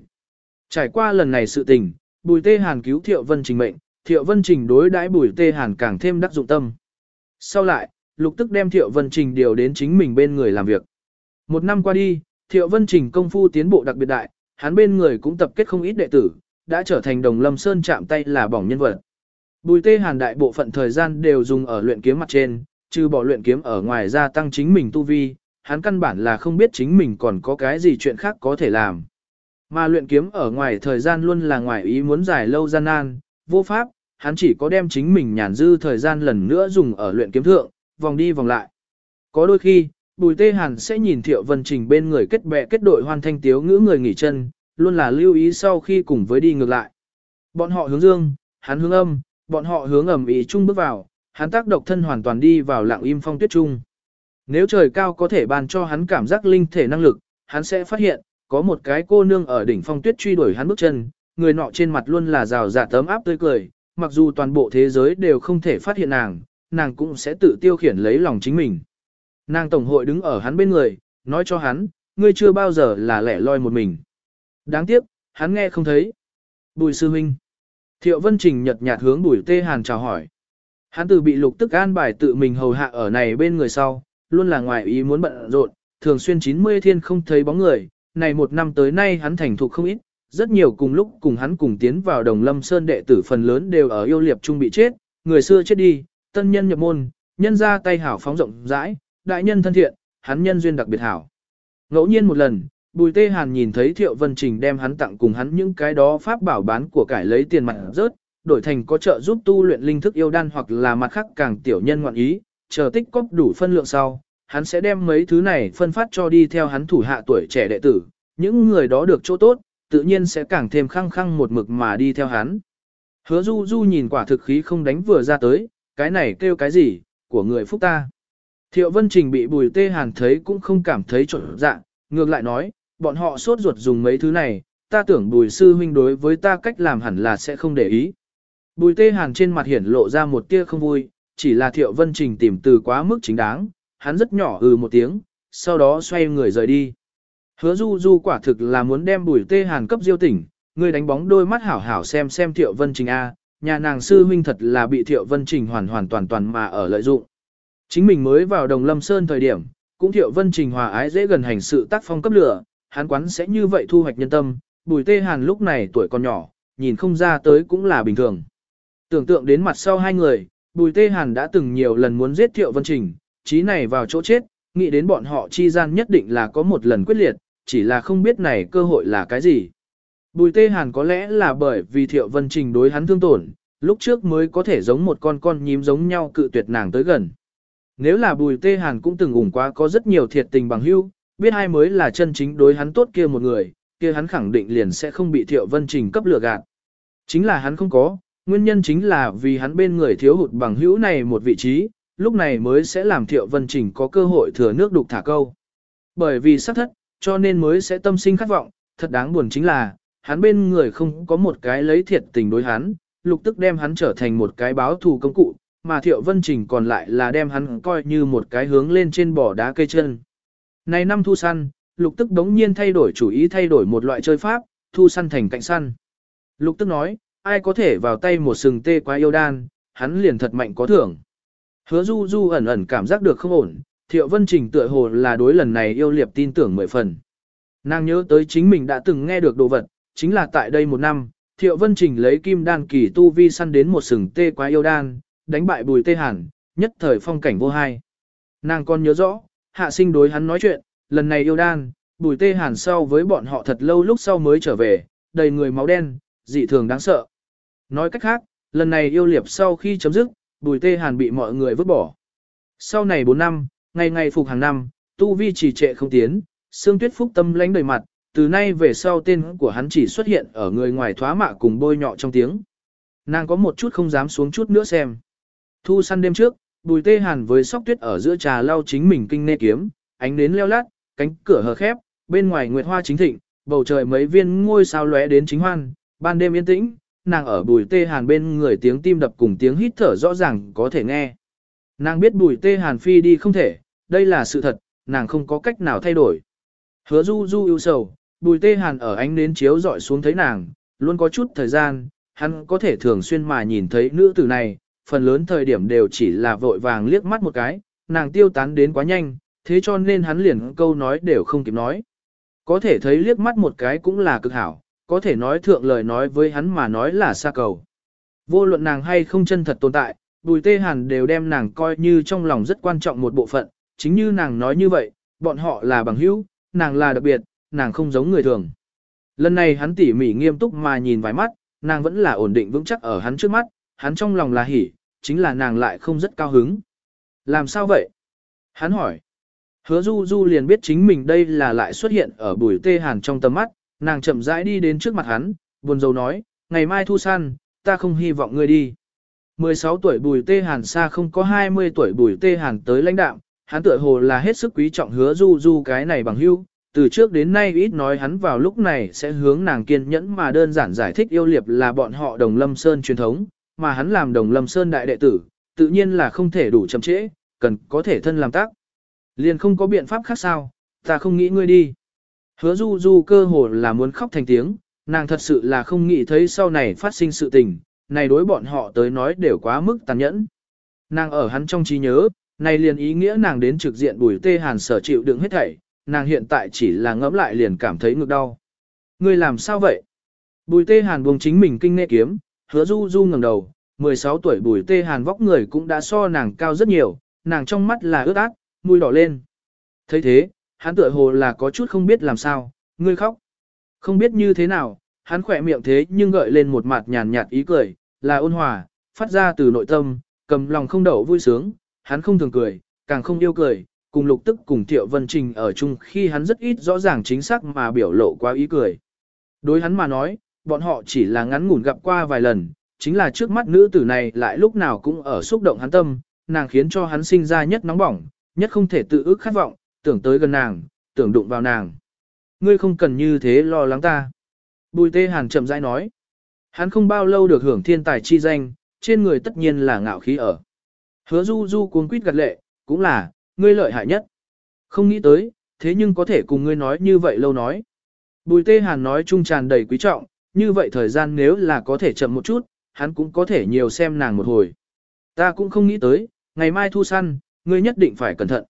Trải qua lần này sự tình, bùi tê hàn cứu Thiệu Vân Trình mệnh, Thiệu Vân Trình đối đãi Bùi Tê Hàn càng thêm đắc dụng tâm. Sau lại, lục tức đem Thiệu Vân Trình điều đến chính mình bên người làm việc. Một năm qua đi, Thiệu Vân Trình công phu tiến bộ đặc biệt đại, hắn bên người cũng tập kết không ít đệ tử, đã trở thành đồng lâm sơn chạm tay là bỏng nhân vật. Bùi Tê Hàn đại bộ phận thời gian đều dùng ở luyện kiếm mặt trên, trừ bỏ luyện kiếm ở ngoài ra tăng chính mình tu vi, hắn căn bản là không biết chính mình còn có cái gì chuyện khác có thể làm. Mà luyện kiếm ở ngoài thời gian luôn là ngoài ý muốn dài lâu gian nan, vô pháp, hắn chỉ có đem chính mình nhàn dư thời gian lần nữa dùng ở luyện kiếm thượng, vòng đi vòng lại. Có đôi khi, Bùi Tê Hàn sẽ nhìn Thiệu Vân Trình bên người kết bè kết đội hoàn thanh tiếu ngữ người nghỉ chân, luôn là lưu ý sau khi cùng với đi ngược lại. Bọn họ hướng dương, hắn hướng âm, bọn họ hướng ẩm ý chung bước vào, hắn tác độc thân hoàn toàn đi vào lặng im phong tuyết chung. Nếu trời cao có thể ban cho hắn cảm giác linh thể năng lực, hắn sẽ phát hiện, có một cái cô nương ở đỉnh phong tuyết truy đuổi hắn bước chân, người nọ trên mặt luôn là rào rạt tấm áp tươi cười, mặc dù toàn bộ thế giới đều không thể phát hiện nàng, nàng cũng sẽ tự tiêu khiển lấy lòng chính mình. Nàng tổng hội đứng ở hắn bên người, nói cho hắn, ngươi chưa bao giờ là lẻ loi một mình. Đáng tiếc, hắn nghe không thấy. Bùi sư huynh. Thiệu Vân Trình nhật nhạt hướng Bùi Tê Hàn chào hỏi. Hắn từ bị lục tức an bài tự mình hầu hạ ở này bên người sau, luôn là ngoài ý muốn bận rộn, thường xuyên 90 thiên không thấy bóng người, này một năm tới nay hắn thành thục không ít, rất nhiều cùng lúc cùng hắn cùng tiến vào đồng lâm sơn đệ tử phần lớn đều ở yêu liệp trung bị chết, người xưa chết đi, tân nhân nhập môn, nhân ra tay hảo phóng rộng rãi, đại nhân thân thiện, hắn nhân duyên đặc biệt hảo. Ngẫu nhiên một lần, Bùi Tê Hàn nhìn thấy Thiệu Vân Trình đem hắn tặng cùng hắn những cái đó pháp bảo bán của cải lấy tiền mặt rớt, đổi thành có trợ giúp tu luyện linh thức yêu đan hoặc là mặt khác càng tiểu nhân ngoạn ý, chờ tích cóp đủ phân lượng sau, hắn sẽ đem mấy thứ này phân phát cho đi theo hắn thủ hạ tuổi trẻ đệ tử, những người đó được chỗ tốt, tự nhiên sẽ càng thêm khăng khăng một mực mà đi theo hắn. Hứa Du Du nhìn quả thực khí không đánh vừa ra tới, cái này kêu cái gì, của người phúc ta. Thiệu Vân Trình bị Bùi Tê Hàn thấy cũng không cảm thấy trộn dạ, ngược lại nói, bọn họ sốt ruột dùng mấy thứ này, ta tưởng Bùi Sư Huynh đối với ta cách làm hẳn là sẽ không để ý. Bùi Tê Hàn trên mặt hiển lộ ra một tia không vui, chỉ là Thiệu Vân Trình tìm từ quá mức chính đáng, hắn rất nhỏ ừ một tiếng, sau đó xoay người rời đi. Hứa Du Du quả thực là muốn đem Bùi Tê Hàn cấp diêu tỉnh, người đánh bóng đôi mắt hảo hảo xem xem Thiệu Vân Trình A, nhà nàng sư huynh thật là bị Thiệu Vân Trình hoàn hoàn toàn toàn mà ở lợi dụng. Chính mình mới vào Đồng Lâm Sơn thời điểm, cũng Thiệu Vân Trình hòa ái dễ gần hành sự tác phong cấp lửa, hắn quán sẽ như vậy thu hoạch nhân tâm, Bùi Tê Hàn lúc này tuổi còn nhỏ, nhìn không ra tới cũng là bình thường. Tưởng tượng đến mặt sau hai người, Bùi Tê Hàn đã từng nhiều lần muốn giết Thiệu Vân Trình, chí này vào chỗ chết, nghĩ đến bọn họ chi gian nhất định là có một lần quyết liệt, chỉ là không biết này cơ hội là cái gì. Bùi Tê Hàn có lẽ là bởi vì Thiệu Vân Trình đối hắn thương tổn, lúc trước mới có thể giống một con con nhím giống nhau cự tuyệt nàng tới gần. Nếu là Bùi Tê Hàn cũng từng ủng quá có rất nhiều thiệt tình bằng hữu, biết ai mới là chân chính đối hắn tốt kia một người, kia hắn khẳng định liền sẽ không bị Thiệu Vân Trình cấp lừa gạt. Chính là hắn không có, nguyên nhân chính là vì hắn bên người thiếu hụt bằng hữu này một vị trí, lúc này mới sẽ làm Thiệu Vân Trình có cơ hội thừa nước đục thả câu. Bởi vì sắp thất, cho nên mới sẽ tâm sinh khát vọng, thật đáng buồn chính là, hắn bên người không có một cái lấy thiệt tình đối hắn, lục tức đem hắn trở thành một cái báo thù công cụ, mà Thiệu Vân Trình còn lại là đem hắn coi như một cái hướng lên trên bỏ đá cây chân. Này năm thu săn, lục tức đống nhiên thay đổi chủ ý thay đổi một loại chơi pháp, thu săn thành cạnh săn. Lục tức nói, ai có thể vào tay một sừng tê quá yêu đan, hắn liền thật mạnh có thưởng. Hứa du du ẩn ẩn cảm giác được không ổn, thiệu vân trình tựa hồ là đối lần này yêu liệp tin tưởng mười phần. Nàng nhớ tới chính mình đã từng nghe được đồ vật, chính là tại đây một năm, thiệu vân trình lấy kim đan kỳ tu vi săn đến một sừng tê quá yêu đan, đánh bại bùi tê hàn, nhất thời phong cảnh vô hai. Nàng còn nhớ rõ, hạ sinh đối hắn nói chuyện, lần này yêu đan, bùi tê hàn sau với bọn họ thật lâu lúc sau mới trở về, đầy người máu đen, dị thường đáng sợ. Nói cách khác, lần này yêu liệp sau khi chấm dứt, bùi tê hàn bị mọi người vứt bỏ. Sau này 4 năm, ngày ngày phục hàng năm, tu vi chỉ trệ không tiến, xương tuyết phúc tâm lánh đầy mặt, từ nay về sau tên của hắn chỉ xuất hiện ở người ngoài thoá mạ cùng bôi nhọ trong tiếng. Nàng có một chút không dám xuống chút nữa xem. Thu săn đêm trước, bùi tê hàn với sóc tuyết ở giữa trà lau chính mình kinh nê kiếm, ánh nến leo lát, cánh cửa hờ khép, bên ngoài nguyệt hoa chính thịnh, bầu trời mấy viên ngôi sao lóe đến chính hoan, ban đêm yên tĩnh, nàng ở bùi tê hàn bên người tiếng tim đập cùng tiếng hít thở rõ ràng có thể nghe. Nàng biết bùi tê hàn phi đi không thể, đây là sự thật, nàng không có cách nào thay đổi. Hứa du du ưu sầu, bùi tê hàn ở ánh nến chiếu dọi xuống thấy nàng, luôn có chút thời gian, hắn có thể thường xuyên mà nhìn thấy nữ tử này, phần lớn thời điểm đều chỉ là vội vàng liếc mắt một cái, nàng tiêu tán đến quá nhanh, thế cho nên hắn liền câu nói đều không kịp nói. Có thể thấy liếc mắt một cái cũng là cực hảo, có thể nói thượng lời nói với hắn mà nói là xa cầu. Vô luận nàng hay không chân thật tồn tại, Bùi Tê Hàn đều đem nàng coi như trong lòng rất quan trọng một bộ phận, chính như nàng nói như vậy, bọn họ là bằng hữu, nàng là đặc biệt, nàng không giống người thường. Lần này hắn tỉ mỉ nghiêm túc mà nhìn vài mắt, nàng vẫn là ổn định vững chắc ở hắn trước mắt, hắn trong lòng là hỉ, chính là nàng lại không rất cao hứng. Làm sao vậy? Hắn hỏi. Hứa du du liền biết chính mình đây là lại xuất hiện ở bùi tê hàn trong tầm mắt, nàng chậm rãi đi đến trước mặt hắn, buồn rầu nói, ngày mai thu săn, ta không hy vọng ngươi đi. 16 tuổi bùi tê hàn xa không có 20 tuổi bùi tê hàn tới lãnh đạm. hắn tựa hồ là hết sức quý trọng hứa du du cái này bằng hữu. Từ trước đến nay ít nói hắn vào lúc này sẽ hướng nàng kiên nhẫn mà đơn giản giải thích yêu liệp là bọn họ đồng lâm sơn truyền thống, mà hắn làm đồng lâm sơn đại đệ tử, tự nhiên là không thể đủ chậm trễ, cần có thể thân làm tác. Liền không có biện pháp khác sao, ta không nghĩ ngươi đi. Hứa du du cơ hồ là muốn khóc thành tiếng, nàng thật sự là không nghĩ thấy sau này phát sinh sự tình, này đối bọn họ tới nói đều quá mức tàn nhẫn. Nàng ở hắn trong trí nhớ, này liền ý nghĩa nàng đến trực diện bùi tê hàn sở chịu đựng hết thảy, nàng hiện tại chỉ là ngẫm lại liền cảm thấy ngực đau. Ngươi làm sao vậy? Bùi tê hàn buông chính mình kinh nghe kiếm, hứa du du ngẩng đầu, 16 tuổi bùi tê hàn vóc người cũng đã so nàng cao rất nhiều, nàng trong mắt là ướt át, mũi đỏ lên. thấy thế, hắn tựa hồ là có chút không biết làm sao, ngươi khóc. Không biết như thế nào, hắn khỏe miệng thế nhưng gợi lên một mặt nhàn nhạt ý cười, là ôn hòa, phát ra từ nội tâm, cầm lòng không đậu vui sướng, hắn không thường cười, càng không yêu cười, cùng lục tức cùng Thiệu Vân Trình ở chung khi hắn rất ít rõ ràng chính xác mà biểu lộ quá ý cười. Đối hắn mà nói, bọn họ chỉ là ngắn ngủn gặp qua vài lần, chính là trước mắt nữ tử này lại lúc nào cũng ở xúc động hắn tâm, nàng khiến cho hắn sinh ra nhất nóng bỏng, nhất không thể tự ước khát vọng, tưởng tới gần nàng, tưởng đụng vào nàng. Ngươi không cần như thế lo lắng ta. Bùi tê hàn chậm rãi nói. Hắn không bao lâu được hưởng thiên tài chi danh, trên người tất nhiên là ngạo khí ở. Hứa du du cuốn quýt gật lệ, cũng là, ngươi lợi hại nhất. Không nghĩ tới, thế nhưng có thể cùng ngươi nói như vậy lâu nói. Bùi tê hàn nói trung tràn đầy quý trọng, như vậy thời gian nếu là có thể chậm một chút, hắn cũng có thể nhiều xem nàng một hồi. Ta cũng không nghĩ tới, ngày mai thu săn, ngươi nhất định phải cẩn thận.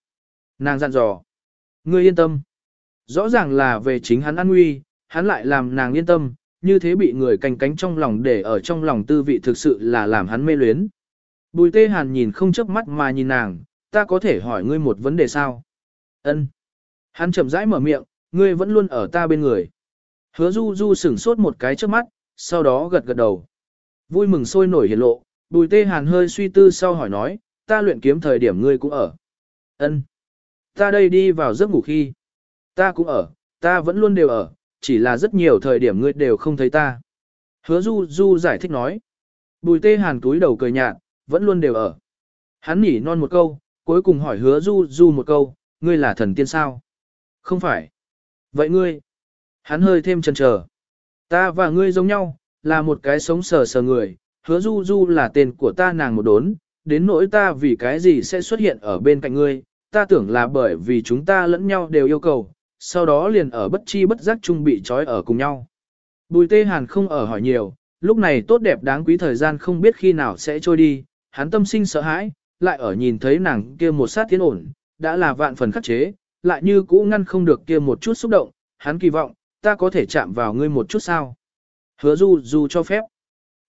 Nàng dặn dò. Ngươi yên tâm. Rõ ràng là về chính hắn an nguy, hắn lại làm nàng yên tâm, như thế bị người canh cánh trong lòng để ở trong lòng tư vị thực sự là làm hắn mê luyến. Bùi tê hàn nhìn không chớp mắt mà nhìn nàng, ta có thể hỏi ngươi một vấn đề sao? Ân. Hắn chậm rãi mở miệng, ngươi vẫn luôn ở ta bên người. Hứa du du sửng sốt một cái trước mắt, sau đó gật gật đầu. Vui mừng sôi nổi hiển lộ, bùi tê hàn hơi suy tư sau hỏi nói, ta luyện kiếm thời điểm ngươi cũng ở. Ân. Ta đây đi vào giấc ngủ khi. Ta cũng ở, ta vẫn luôn đều ở, chỉ là rất nhiều thời điểm ngươi đều không thấy ta. Hứa du du giải thích nói. Bùi tê hàn túi đầu cười nhạt, vẫn luôn đều ở. Hắn nhỉ non một câu, cuối cùng hỏi hứa du du một câu, ngươi là thần tiên sao? Không phải. Vậy ngươi? Hắn hơi thêm chần chờ. Ta và ngươi giống nhau, là một cái sống sờ sờ người, hứa du du là tên của ta nàng một đốn, đến nỗi ta vì cái gì sẽ xuất hiện ở bên cạnh ngươi, ta tưởng là bởi vì chúng ta lẫn nhau đều yêu cầu, sau đó liền ở bất chi bất giác chung bị trói ở cùng nhau. Bùi tê hàn không ở hỏi nhiều, lúc này tốt đẹp đáng quý thời gian không biết khi nào sẽ trôi đi, hắn tâm sinh sợ hãi, lại ở nhìn thấy nàng kia một sát tiến ổn, đã là vạn phần khắc chế, lại như cũ ngăn không được kia một chút xúc động, hắn kỳ vọng, ta có thể chạm vào ngươi một chút sao. Hứa du du cho phép.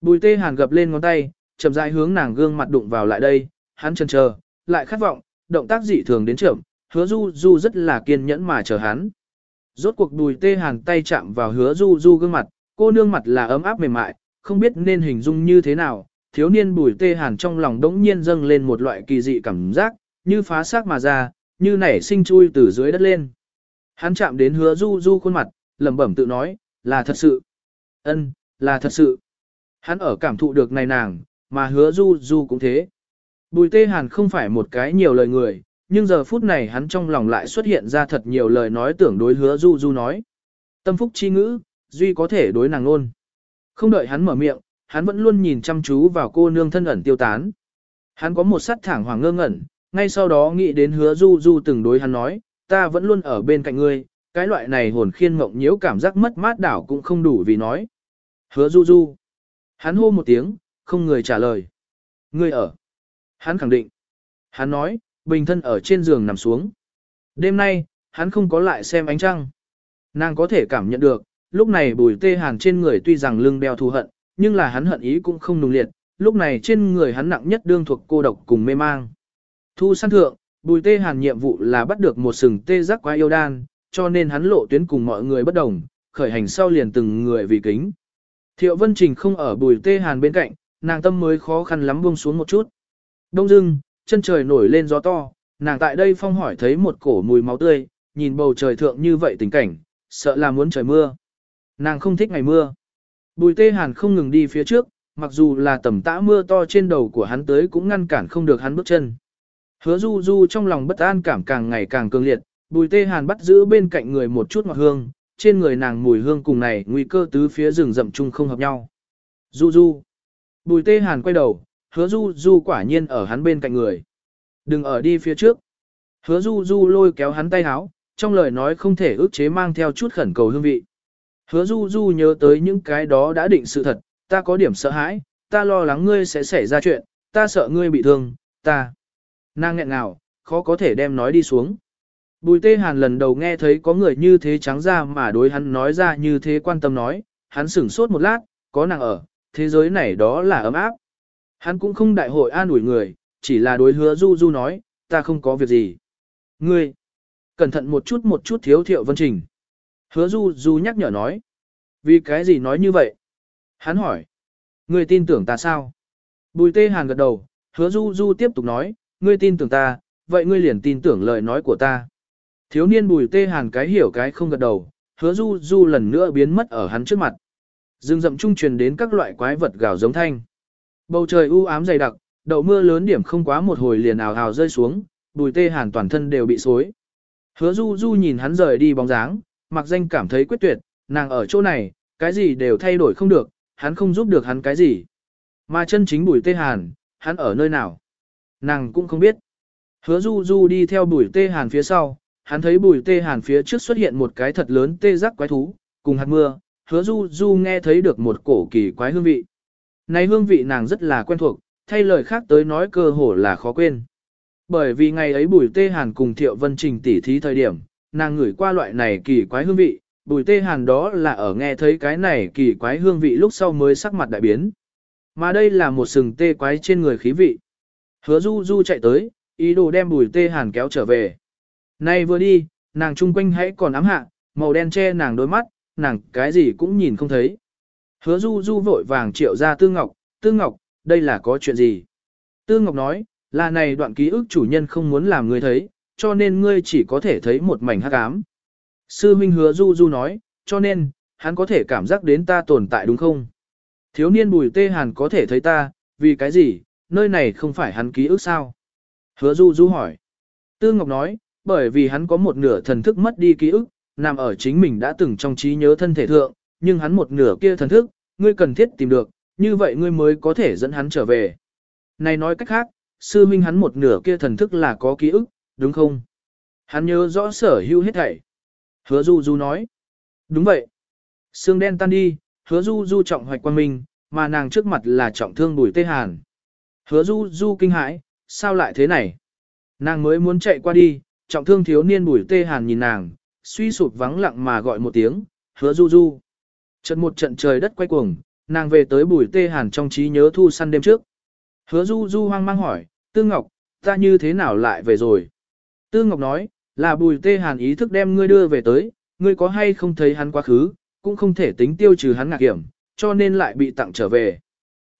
Bùi tê hàn gập lên ngón tay, chậm rãi hướng nàng gương mặt đụng vào lại đây, hắn chần chờ, lại khát vọng, động tác dị thường đến chậm, hứa du du rất là kiên nhẫn mà chờ hắn. Rốt cuộc Bùi tê hàn tay chạm vào hứa du du gương mặt, cô nương mặt là ấm áp mềm mại, không biết nên hình dung như thế nào, thiếu niên bùi tê hàn trong lòng đống nhiên dâng lên một loại kỳ dị cảm giác, như phá xác mà ra, như nảy sinh chui từ dưới đất lên. Hắn chạm đến hứa du du khuôn mặt, lẩm bẩm tự nói, là thật sự. ân là thật sự. Hắn ở cảm thụ được này nàng, mà hứa du du cũng thế. Bùi tê hàn không phải một cái nhiều lời người, nhưng giờ phút này hắn trong lòng lại xuất hiện ra thật nhiều lời nói tưởng đối hứa du du nói. Tâm phúc chi ngữ, duy có thể đối nàng luôn. Không đợi hắn mở miệng, hắn vẫn luôn nhìn chăm chú vào cô nương thân ẩn tiêu tán. Hắn có một sát thẳng hoàng ngơ ngẩn, ngay sau đó nghĩ đến hứa du du từng đối hắn nói, ta vẫn luôn ở bên cạnh ngươi, cái loại này hồn khiên mộng nhiễu cảm giác mất mát đảo cũng không đủ vì nói. Hứa du du. Hắn hô một tiếng, không người trả lời. Ngươi ở. Hắn khẳng định. Hắn nói, bình thân ở trên giường nằm xuống. Đêm nay, hắn không có lại xem ánh trăng. Nàng có thể cảm nhận được, lúc này bùi tê hàn trên người tuy rằng lưng đeo thù hận, nhưng là hắn hận ý cũng không nung liệt, lúc này trên người hắn nặng nhất đương thuộc cô độc cùng mê mang. Thu săn thượng, bùi tê hàn nhiệm vụ là bắt được một sừng tê giác quá yêu đan, cho nên hắn lộ tuyến cùng mọi người bất đồng, khởi hành sau liền từng người vì kính. Thiệu Vân Trình không ở bùi tê hàn bên cạnh, nàng tâm mới khó khăn lắm buông xuống một chút. Đông dưng, chân trời nổi lên gió to, nàng tại đây phong hỏi thấy một cổ mùi máu tươi, nhìn bầu trời thượng như vậy tình cảnh, sợ là muốn trời mưa. Nàng không thích ngày mưa. Bùi tê hàn không ngừng đi phía trước, mặc dù là tầm tã mưa to trên đầu của hắn tới cũng ngăn cản không được hắn bước chân. Hứa du du trong lòng bất an cảm càng ngày càng cường liệt, bùi tê hàn bắt giữ bên cạnh người một chút ngọt hương, trên người nàng mùi hương cùng này nguy cơ tứ phía rừng rậm chung không hợp nhau. Du du. Bùi tê hàn quay đầu, hứa du du quả nhiên ở hắn bên cạnh người. Đừng ở đi phía trước. Hứa du du lôi kéo hắn tay háo, trong lời nói không thể ước chế mang theo chút khẩn cầu hương vị. Hứa du du nhớ tới những cái đó đã định sự thật, ta có điểm sợ hãi, ta lo lắng ngươi sẽ xảy ra chuyện, ta sợ ngươi bị thương, ta. Nàng nghẹn ngào, khó có thể đem nói đi xuống. Bùi tê hàn lần đầu nghe thấy có người như thế trắng ra mà đối hắn nói ra như thế quan tâm nói, hắn sửng sốt một lát, có nàng ở, thế giới này đó là ấm áp. Hắn cũng không đại hội an ủi người, chỉ là đối hứa du du nói, ta không có việc gì. Ngươi, cẩn thận một chút một chút thiếu thiệu vân trình. Hứa du du nhắc nhở nói, vì cái gì nói như vậy? Hắn hỏi, ngươi tin tưởng ta sao? Bùi tê hàn gật đầu, hứa du du tiếp tục nói, ngươi tin tưởng ta, vậy ngươi liền tin tưởng lời nói của ta. Thiếu niên bùi tê hàn cái hiểu cái không gật đầu, hứa du du lần nữa biến mất ở hắn trước mặt. Dương rậm trung truyền đến các loại quái vật gào giống thanh. Bầu trời u ám dày đặc, đậu mưa lớn điểm không quá một hồi liền ào ào rơi xuống, bùi tê hàn toàn thân đều bị xối. Hứa du du nhìn hắn rời đi bóng dáng, mặc danh cảm thấy quyết tuyệt, nàng ở chỗ này, cái gì đều thay đổi không được, hắn không giúp được hắn cái gì. Mà chân chính bùi tê hàn, hắn ở nơi nào? Nàng cũng không biết. Hứa du du đi theo bùi tê hàn phía sau, hắn thấy bùi tê hàn phía trước xuất hiện một cái thật lớn tê giác quái thú, cùng hạt mưa, hứa du du nghe thấy được một cổ kỳ quái hương vị. Này hương vị nàng rất là quen thuộc, thay lời khác tới nói cơ hồ là khó quên. Bởi vì ngày ấy bùi tê hàn cùng thiệu vân trình tỉ thí thời điểm, nàng ngửi qua loại này kỳ quái hương vị, bùi tê hàn đó là ở nghe thấy cái này kỳ quái hương vị lúc sau mới sắc mặt đại biến. Mà đây là một sừng tê quái trên người khí vị. Hứa du du chạy tới, ý đồ đem bùi tê hàn kéo trở về. Nay vừa đi, nàng chung quanh hãy còn ám hạ, màu đen che nàng đôi mắt, nàng cái gì cũng nhìn không thấy. Hứa du du vội vàng triệu ra Tư Ngọc, Tư Ngọc, đây là có chuyện gì? Tư Ngọc nói, là này đoạn ký ức chủ nhân không muốn làm ngươi thấy, cho nên ngươi chỉ có thể thấy một mảnh hắc ám. Sư Minh hứa du du nói, cho nên, hắn có thể cảm giác đến ta tồn tại đúng không? Thiếu niên bùi tê hàn có thể thấy ta, vì cái gì, nơi này không phải hắn ký ức sao? Hứa du du hỏi. Tư Ngọc nói, bởi vì hắn có một nửa thần thức mất đi ký ức, nằm ở chính mình đã từng trong trí nhớ thân thể thượng, nhưng hắn một nửa kia thần thức, ngươi cần thiết tìm được, như vậy ngươi mới có thể dẫn hắn trở về. Này nói cách khác, sư minh hắn một nửa kia thần thức là có ký ức, đúng không? Hắn nhớ rõ sở hữu hết thảy. Hứa Du Du nói. Đúng vậy. Sương đen tan đi, hứa Du Du trọng hoạch quan minh, mà nàng trước mặt là trọng thương bùi tê hàn. Hứa Du Du kinh hãi, sao lại thế này? Nàng mới muốn chạy qua đi, trọng thương thiếu niên bùi tê hàn nhìn nàng, suy sụp vắng lặng mà gọi một tiếng, hứa Du Du. Trận một trận trời đất quay cuồng, nàng về tới bùi tê hàn trong trí nhớ thu săn đêm trước. Hứa Du Du hoang mang hỏi, Tư Ngọc, ta như thế nào lại về rồi? Tư Ngọc nói, là bùi tê hàn ý thức đem ngươi đưa về tới, ngươi có hay không thấy hắn quá khứ, cũng không thể tính tiêu trừ hắn ngạc hiểm, cho nên lại bị tặng trở về.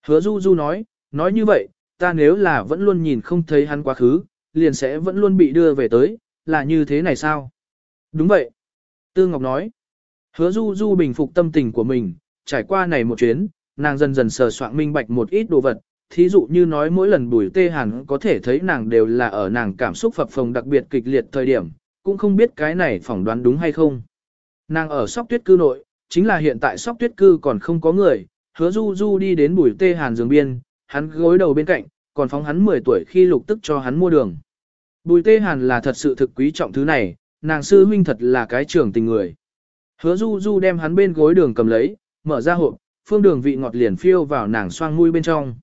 Hứa Du Du nói, nói như vậy, ta nếu là vẫn luôn nhìn không thấy hắn quá khứ, liền sẽ vẫn luôn bị đưa về tới, là như thế này sao? Đúng vậy. Tư Ngọc nói, hứa Du Du bình phục tâm tình của mình, trải qua này một chuyến, nàng dần dần sờ soạn minh bạch một ít đồ vật, thí dụ như nói mỗi lần bùi tê hàn có thể thấy nàng đều là ở nàng cảm xúc phập phồng đặc biệt kịch liệt thời điểm, cũng không biết cái này phỏng đoán đúng hay không. Nàng ở sóc tuyết cư nội, chính là hiện tại sóc tuyết cư còn không có người, hứa du du đi đến bùi tê hàn giường biên, hắn gối đầu bên cạnh, còn phóng hắn 10 tuổi khi lục tức cho hắn mua đường. Bùi tê hàn là thật sự thực quý trọng thứ này, nàng sư huynh thật là cái trưởng tình người. Hứa du du đem hắn bên gối đường cầm lấy, mở ra hộp, phương đường vị ngọt liền phiêu vào nàng xoang mũi bên trong.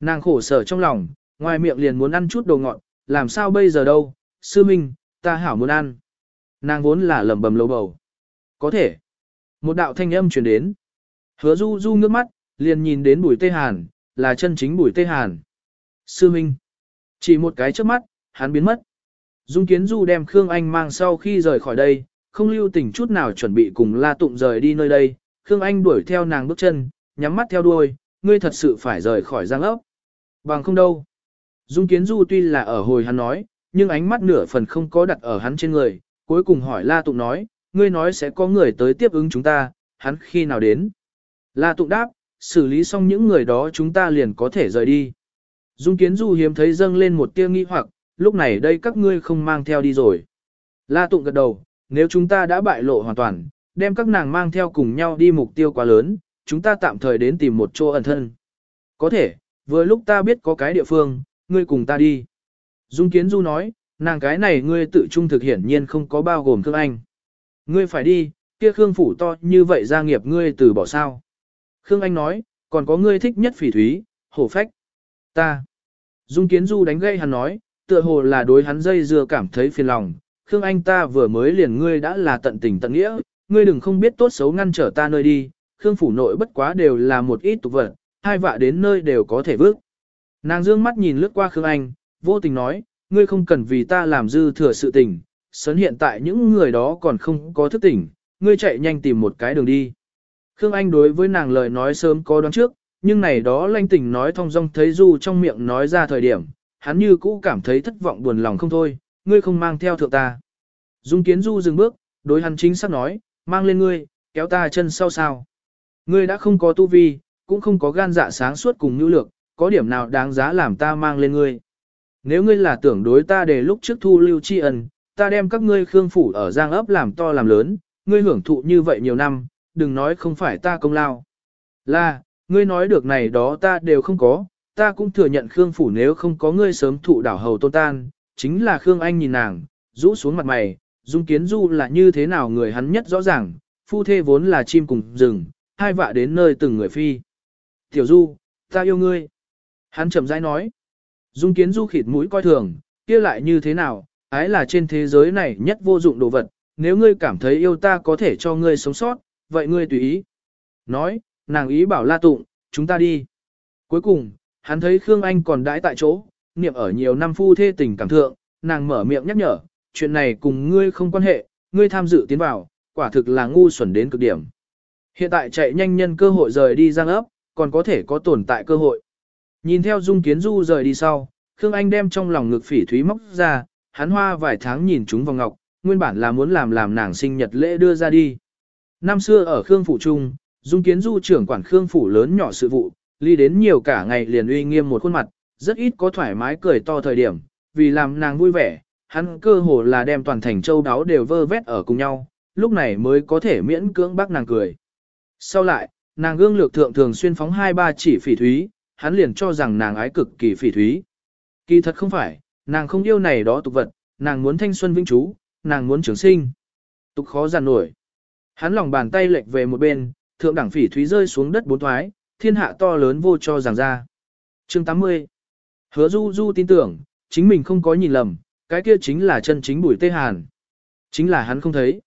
Nàng khổ sở trong lòng, ngoài miệng liền muốn ăn chút đồ ngọt, làm sao bây giờ đâu, sư minh, ta hảo muốn ăn. Nàng vốn là lẩm bẩm lầu bầu. Có thể. Một đạo thanh âm truyền đến. Hứa du du ngước mắt, liền nhìn đến bùi tê hàn, là chân chính bùi tê hàn. Sư minh. Chỉ một cái trước mắt, hắn biến mất. Dung kiến du đem Khương Anh mang sau khi rời khỏi đây, không lưu tình chút nào chuẩn bị cùng La Tụng rời đi nơi đây. Khương Anh đuổi theo nàng bước chân, nhắm mắt theo đuôi, ngươi thật sự phải rời khỏi giang ốc. Bằng không đâu. Dung kiến du tuy là ở hồi hắn nói, nhưng ánh mắt nửa phần không có đặt ở hắn trên người, cuối cùng hỏi La Tụng nói, ngươi nói sẽ có người tới tiếp ứng chúng ta, hắn khi nào đến. La Tụng đáp, xử lý xong những người đó chúng ta liền có thể rời đi. Dung kiến du hiếm thấy dâng lên một tia nghi hoặc, lúc này đây các ngươi không mang theo đi rồi. La Tụng gật đầu, nếu chúng ta đã bại lộ hoàn toàn, đem các nàng mang theo cùng nhau đi mục tiêu quá lớn, chúng ta tạm thời đến tìm một chỗ ẩn thân. Có thể, vừa lúc ta biết có cái địa phương, ngươi cùng ta đi. Dung Kiến Du nói, nàng cái này ngươi tự trung thực hiển nhiên không có bao gồm Khương Anh. Ngươi phải đi, kia Khương phủ to như vậy gia nghiệp ngươi từ bỏ sao. Khương Anh nói, còn có ngươi thích nhất phỉ thúy, hổ phách. Ta. Dung Kiến Du đánh gây hắn nói, tựa hồ là đối hắn dây dưa cảm thấy phiền lòng. Khương Anh ta vừa mới liền ngươi đã là tận tình tận nghĩa, ngươi đừng không biết tốt xấu ngăn trở ta nơi đi, Khương phủ nội bất quá đều là một ít tục vật, hai vạ đến nơi đều có thể vước. Nàng dương mắt nhìn lướt qua Khương Anh, vô tình nói, ngươi không cần vì ta làm dư thừa sự tình, sớn hiện tại những người đó còn không có thức tỉnh, ngươi chạy nhanh tìm một cái đường đi. Khương Anh đối với nàng lời nói sớm có đoán trước, nhưng này đó lanh tình nói thong dong thấy du trong miệng nói ra thời điểm, hắn như cũ cảm thấy thất vọng buồn lòng không thôi, ngươi không mang theo thượng ta. Dung kiến du dừng bước, đối hắn chính xác nói, mang lên ngươi, kéo ta chân sau sao. Ngươi đã không có tu vi, cũng không có gan dạ sáng suốt cùng nhu lược, có điểm nào đáng giá làm ta mang lên ngươi. Nếu ngươi là tưởng đối ta để lúc trước thu lưu tri ân, ta đem các ngươi khương phủ ở giang ấp làm to làm lớn, ngươi hưởng thụ như vậy nhiều năm, đừng nói không phải ta công lao. Là, ngươi nói được này đó ta đều không có, ta cũng thừa nhận khương phủ nếu không có ngươi sớm thụ đảo hầu tôn tan, chính là khương anh nhìn nàng, rũ xuống mặt mày, dung kiến du là như thế nào người hắn nhất rõ ràng, phu thê vốn là chim cùng rừng, hai vạ đến nơi từng người phi. Tiểu du, ta yêu ngươi. Hắn chậm rãi nói. Dung kiến du khịt mũi coi thường, kia lại như thế nào, ái là trên thế giới này nhất vô dụng đồ vật, nếu ngươi cảm thấy yêu ta có thể cho ngươi sống sót, vậy ngươi tùy ý. Nói, nàng ý bảo la tụng, chúng ta đi. Cuối cùng, hắn thấy Khương Anh còn đãi tại chỗ, niệm ở nhiều năm phu thê tình cảm thượng, nàng mở miệng nhắc nhở, chuyện này cùng ngươi không quan hệ, ngươi tham dự tiến vào, quả thực là ngu xuẩn đến cực điểm. Hiện tại chạy nhanh nhân cơ hội rời đi giang ấp, còn có thể có tồn tại cơ hội. Nhìn theo Dung Kiến Du rời đi sau, Khương Anh đem trong lòng ngực phỉ thúy móc ra, hắn hoa vài tháng nhìn chúng vào ngọc, nguyên bản là muốn làm làm nàng sinh nhật lễ đưa ra đi. Năm xưa ở Khương Phủ Trung, Dung Kiến Du trưởng quản Khương Phủ lớn nhỏ sự vụ, ly đến nhiều cả ngày liền uy nghiêm một khuôn mặt, rất ít có thoải mái cười to thời điểm, vì làm nàng vui vẻ, hắn cơ hồ là đem toàn thành châu đáo đều vơ vét ở cùng nhau, lúc này mới có thể miễn cưỡng bác nàng cười. Sau lại, nàng gương lược thượng thường xuyên phóng hai ba chỉ phỉ thúy, hắn liền cho rằng nàng ái cực kỳ phỉ thúy. Kỳ thật không phải, nàng không yêu này đó tục vật, nàng muốn thanh xuân vĩnh trú, nàng muốn trường sinh. Tục khó giàn nổi. Hắn lòng bàn tay lệch về một bên, thượng đẳng phỉ thúy rơi xuống đất bốn thoái, thiên hạ to lớn vô cho giảng ra. Chương 80 Hứa Du Du tin tưởng, chính mình không có nhìn lầm, cái kia chính là chân chính bùi tê hàn. Chính là hắn không thấy.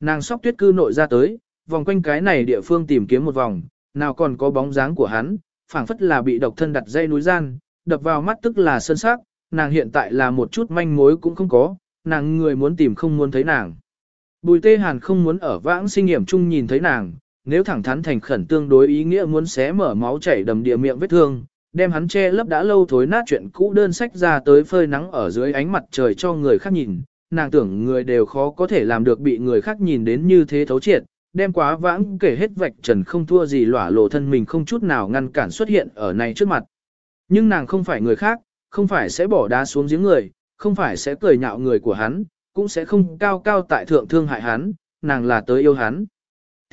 Nàng sóc tuyết cư nội ra tới, vòng quanh cái này địa phương tìm kiếm một vòng, nào còn có bóng dáng của hắn, phảng phất là bị độc thân đặt dây núi gian, đập vào mắt tức là sơn sắc, nàng hiện tại là một chút manh mối cũng không có, nàng người muốn tìm không muốn thấy nàng. Bùi tê hàn không muốn ở vãng sinh nghiệm chung nhìn thấy nàng, nếu thẳng thắn thành khẩn tương đối ý nghĩa muốn xé mở máu chảy đầm địa miệng vết thương, đem hắn che lấp đã lâu thối nát chuyện cũ đơn sách ra tới phơi nắng ở dưới ánh mặt trời cho người khác nhìn, nàng tưởng người đều khó có thể làm được bị người khác nhìn đến như thế thấu triệt, đem quá vãng kể hết vạch trần không thua gì lỏa lộ thân mình không chút nào ngăn cản xuất hiện ở này trước mặt. Nhưng nàng không phải người khác, không phải sẽ bỏ đá xuống giếng người, không phải sẽ cười nhạo người của hắn, cũng sẽ không cao cao tại thượng thương hại hắn, nàng là tới yêu hắn.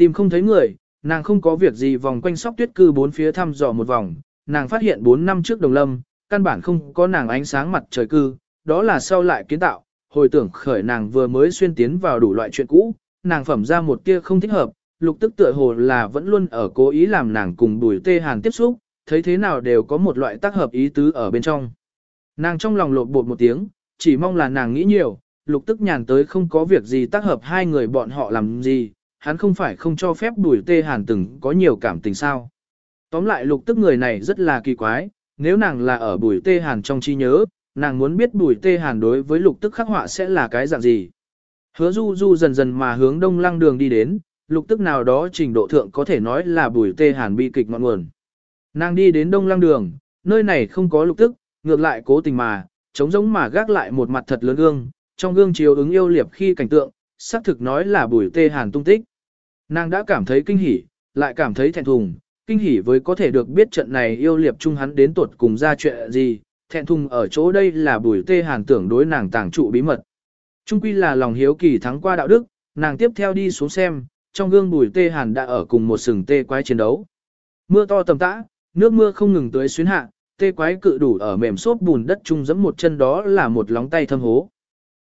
Tìm không thấy người, nàng không có việc gì vòng quanh sóc tuyết cư bốn phía thăm dò một vòng, nàng phát hiện 4 năm trước đồng lâm, căn bản không có nàng ánh sáng mặt trời cư, đó là sau lại kiến tạo, hồi tưởng khởi nàng vừa mới xuyên tiến vào đủ loại chuyện cũ, nàng phẩm ra một tia không thích hợp, lục tức tựa hồ là vẫn luôn ở cố ý làm nàng cùng bùi tê hàn tiếp xúc, thấy thế nào đều có một loại tác hợp ý tứ ở bên trong. Nàng trong lòng lột bột một tiếng, chỉ mong là nàng nghĩ nhiều, lục tức nhàn tới không có việc gì tác hợp hai người bọn họ làm gì, hắn không phải không cho phép bùi tê hàn từng có nhiều cảm tình sao. Tóm lại lục tức người này rất là kỳ quái, nếu nàng là ở bùi tê hàn trong trí nhớ, nàng muốn biết bùi tê hàn đối với lục tức khắc họa sẽ là cái dạng gì. Hứa du du dần dần mà hướng đông lăng đường đi đến, lục tức nào đó trình độ thượng có thể nói là bùi tê hàn bi kịch ngọn nguồn. Nàng đi đến đông lăng đường, nơi này không có lục tức, ngược lại cố tình mà, chống giống mà gác lại một mặt thật lớn gương, trong gương chiếu ứng yêu liệp khi cảnh tượng, xác thực nói là bùi tê hàn tung tích. Nàng đã cảm thấy kinh hỉ, lại cảm thấy thẹn thùng, kinh hỉ với có thể được biết trận này yêu liệp chung hắn đến tuột cùng ra chuyện gì, thẹn thùng ở chỗ đây là bùi tê hàn tưởng đối nàng tàng trụ bí mật. Trung quy là lòng hiếu kỳ thắng qua đạo đức, nàng tiếp theo đi xuống xem, trong gương bùi tê hàn đã ở cùng một sừng tê quái chiến đấu. Mưa to tầm tã, nước mưa không ngừng tới xuyến hạ, tê quái cự đủ ở mềm xốp bùn đất chung dẫm một chân đó là một lóng tay thâm hố.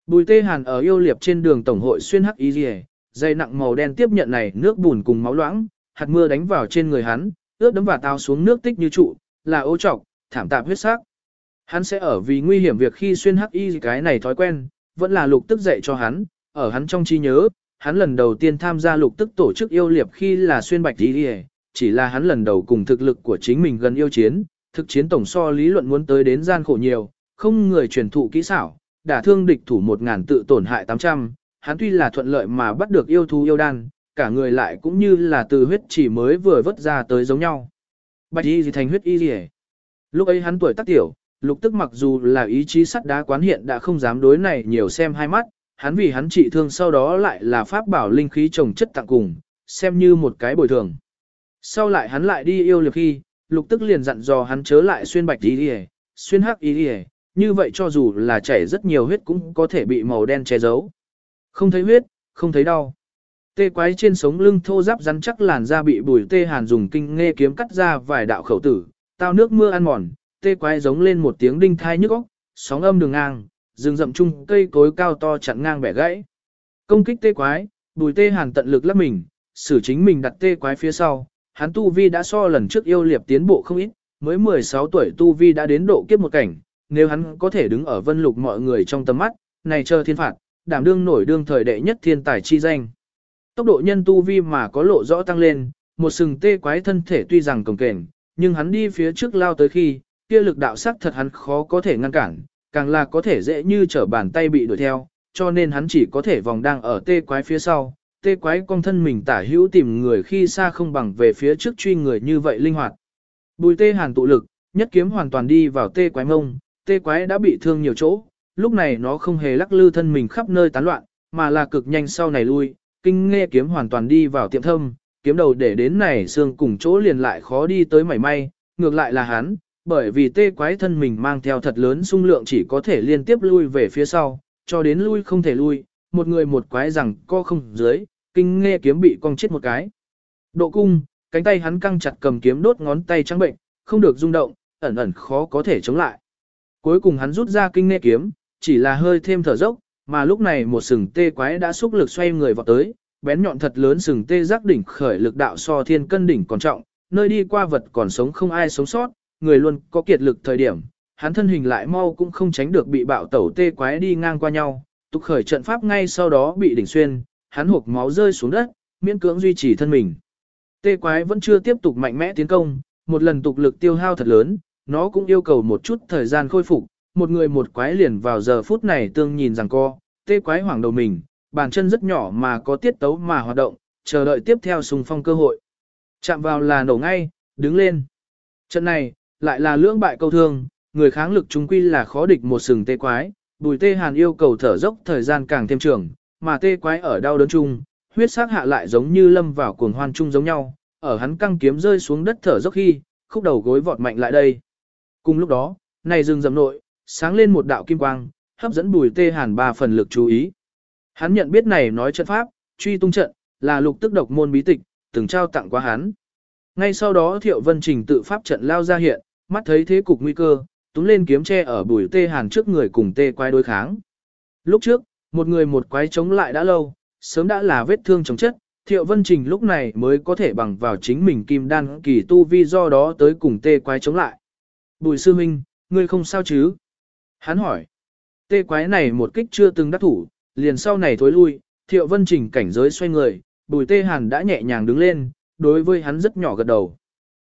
Bùi tê hàn ở yêu liệp trên đường tổng hội xuyên hắc y rìa, dây nặng màu đen tiếp nhận này nước bùn cùng máu loãng, hạt mưa đánh vào trên người hắn, ướt đấm và tao xuống nước tích như trụ, là ô trọc, thảm tạp huyết sắc. Hắn sẽ ở vì nguy hiểm việc khi xuyên hắc y cái này thói quen, vẫn là lục tức dạy cho hắn, ở hắn trong trí nhớ, hắn lần đầu tiên tham gia lục tức tổ chức yêu liệp khi là xuyên bạch y chỉ là hắn lần đầu cùng thực lực của chính mình gần yêu chiến, thực chiến tổng so lý luận muốn tới đến gian khổ nhiều, không người truyền thụ kỹ xảo, đả thương địch thủ một ngàn tự tổn hại 800, hắn tuy là thuận lợi mà bắt được yêu thú yêu đan, cả người lại cũng như là từ huyết chỉ mới vừa vớt ra tới giống nhau. Bạch y gì thành huyết y gì Lúc ấy hắn tuổi tác tiểu, lục tức mặc dù là ý chí sắt đá quán hiện đã không dám đối này nhiều xem hai mắt, hắn vì hắn trị thương sau đó lại là pháp bảo linh khí trồng chất tặng cùng, xem như một cái bồi thường. Sau lại hắn lại đi yêu liệp khi, lục tức liền dặn dò hắn chớ lại xuyên bạch y đi xuyên hắc y đi như vậy cho dù là chảy rất nhiều huyết cũng có thể bị màu đen che giấu. Không thấy huyết, không thấy đau. Tê quái trên sống lưng thô giáp rắn chắc làn da bị bùi tê hàn dùng kinh nghe kiếm cắt ra vài đạo khẩu tử, tao nước mưa ăn mòn, tê quái giống lên một tiếng đinh thai nhức óc, sóng âm đường ngang, rừng rậm chung cây cối cao to chặn ngang bẻ gãy. Công kích tê quái, bùi tê hàn tận lực lắp mình, xử chính mình đặt tê quái phía sau, hắn tu vi đã so lần trước yêu liệp tiến bộ không ít, mới 16 tuổi tu vi đã đến độ kiếp một cảnh, nếu hắn có thể đứng ở vân lục mọi người trong tầm mắt, này chờ thiên phạt, đảm đương nổi đương thời đệ nhất thiên tài chi danh. Tốc độ nhân tu vi mà có lộ rõ tăng lên, một sừng tê quái thân thể tuy rằng cồng kềnh, nhưng hắn đi phía trước lao tới khi, kia lực đạo sắc thật hắn khó có thể ngăn cản, càng là có thể dễ như trở bàn tay bị đuổi theo, cho nên hắn chỉ có thể vòng đang ở tê quái phía sau, tê quái cong thân mình tả hữu tìm người khi xa không bằng về phía trước truy người như vậy linh hoạt. Bùi tê hàn tụ lực, nhất kiếm hoàn toàn đi vào tê quái mông, tê quái đã bị thương nhiều chỗ, lúc này nó không hề lắc lư thân mình khắp nơi tán loạn, mà là cực nhanh sau này lui, kinh nghe kiếm hoàn toàn đi vào tiệm thâm, kiếm đầu để đến này xương cùng chỗ liền lại khó đi tới mảy may, ngược lại là hắn, bởi vì tê quái thân mình mang theo thật lớn sung lượng chỉ có thể liên tiếp lui về phía sau, cho đến lui không thể lui, một người một quái rằng co không dưới, kinh nghe kiếm bị cong chết một cái. Độ cung, cánh tay hắn căng chặt cầm kiếm đốt ngón tay trắng bệnh, không được rung động, ẩn ẩn khó có thể chống lại. Cuối cùng hắn rút ra kinh nghe kiếm, chỉ là hơi thêm thở dốc, mà lúc này một sừng tê quái đã xúc lực xoay người vào tới, bén nhọn thật lớn sừng tê giác đỉnh khởi lực đạo so thiên cân đỉnh còn trọng, nơi đi qua vật còn sống không ai sống sót, người luôn có kiệt lực thời điểm, hắn thân hình lại mau cũng không tránh được bị bạo tẩu tê quái đi ngang qua nhau, tục khởi trận pháp ngay sau đó bị đỉnh xuyên, hắn hộp máu rơi xuống đất, miễn cưỡng duy trì thân mình. Tê quái vẫn chưa tiếp tục mạnh mẽ tiến công, một lần tục lực tiêu hao thật lớn, nó cũng yêu cầu một chút thời gian khôi phục, một người một quái liền vào giờ phút này tương nhìn rằng co, tê quái hoảng đầu mình, bàn chân rất nhỏ mà có tiết tấu mà hoạt động, chờ đợi tiếp theo sùng phong cơ hội. Chạm vào là nổ ngay, đứng lên. Trận này, lại là lưỡng bại câu thương, người kháng lực chúng quy là khó địch một sừng tê quái, bùi tê hàn yêu cầu thở dốc thời gian càng thêm trường, mà tê quái ở đau đớn chung, huyết sắc hạ lại giống như lâm vào cuồng hoan chung giống nhau, ở hắn căng kiếm rơi xuống đất thở dốc khi, khúc đầu gối vọt mạnh lại đây. Cùng lúc đó, này rừng rầm nội, sáng lên một đạo kim quang, hấp dẫn bùi tê hàn ba phần lực chú ý. Hắn nhận biết này nói trận pháp, truy tung trận, là lục tức độc môn bí tịch, từng trao tặng qua hắn. Ngay sau đó Thiệu Vân Trình tự pháp trận lao ra hiện, mắt thấy thế cục nguy cơ, túm lên kiếm tre ở bùi tê hàn trước người cùng tê quái đối kháng. Lúc trước, một người một quái chống lại đã lâu, sớm đã là vết thương chống chất, Thiệu Vân Trình lúc này mới có thể bằng vào chính mình kim đan kỳ tu vi do đó tới cùng tê quái chống lại. Bùi sư minh, ngươi không sao chứ? Hắn hỏi. Tê quái này một kích chưa từng đắc thủ, liền sau này thối lui, Thiệu Vân Trình cảnh giới xoay người, bùi tê hàn đã nhẹ nhàng đứng lên, đối với hắn rất nhỏ gật đầu.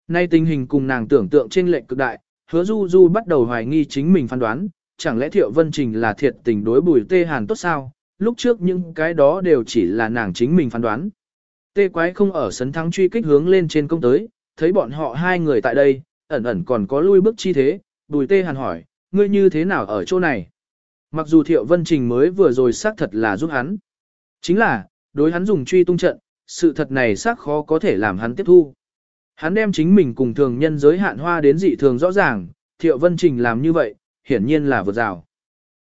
Nay tình hình cùng nàng tưởng tượng trên lệnh cực đại, hứa du du bắt đầu hoài nghi chính mình phán đoán, chẳng lẽ Thiệu Vân Trình là thiệt tình đối bùi tê hàn tốt sao, lúc trước những cái đó đều chỉ là nàng chính mình phán đoán. Tê quái không ở sấn thắng truy kích hướng lên trên công tới, thấy bọn họ hai người tại đây, ẩn ẩn còn có lui bước chi thế, bùi tê hàn hỏi, ngươi như thế nào ở chỗ này? Mặc dù Thiệu Vân Trình mới vừa rồi xác thật là giúp hắn. Chính là, đối hắn dùng truy tung trận, sự thật này xác khó có thể làm hắn tiếp thu. Hắn đem chính mình cùng thường nhân giới hạn hoa đến dị thường rõ ràng, Thiệu Vân Trình làm như vậy, hiển nhiên là vượt rào.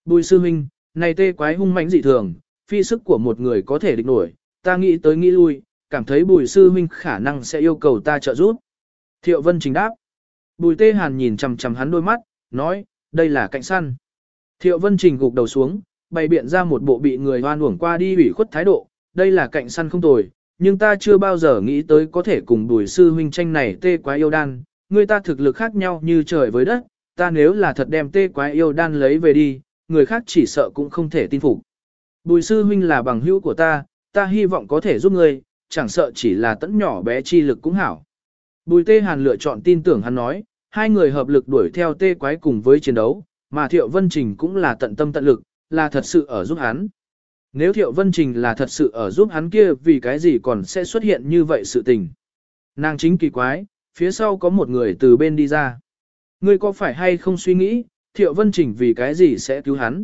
Bùi sư huynh, này tê quái hung mãnh dị thường, phi sức của một người có thể địch nổi, ta nghĩ tới nghĩ lui, cảm thấy bùi sư huynh khả năng sẽ yêu cầu ta trợ giúp. Thiệu Vân Trình đáp. Bùi tê hàn nhìn chằm chằm hắn đôi mắt, nói, đây là cạnh săn. Thiệu Vân Trình gục đầu xuống, bày biện ra một bộ bị người hoan uổng qua đi ủy khuất thái độ, đây là cạnh săn không tồi, nhưng ta chưa bao giờ nghĩ tới có thể cùng bùi sư huynh tranh này tê quái yêu đan, người ta thực lực khác nhau như trời với đất, ta nếu là thật đem tê quái yêu đan lấy về đi, người khác chỉ sợ cũng không thể tin phục. Bùi sư huynh là bằng hữu của ta, ta hy vọng có thể giúp ngươi, chẳng sợ chỉ là tẫn nhỏ bé chi lực cũng hảo. Bùi tê hàn lựa chọn tin tưởng hắn nói, hai người hợp lực đuổi theo tê quái cùng với chiến đấu, mà Thiệu Vân Trình cũng là tận tâm tận lực, là thật sự ở giúp hắn. Nếu Thiệu Vân Trình là thật sự ở giúp hắn kia vì cái gì còn sẽ xuất hiện như vậy sự tình. Nàng chính kỳ quái, phía sau có một người từ bên đi ra. Ngươi có phải hay không suy nghĩ, Thiệu Vân Trình vì cái gì sẽ cứu hắn?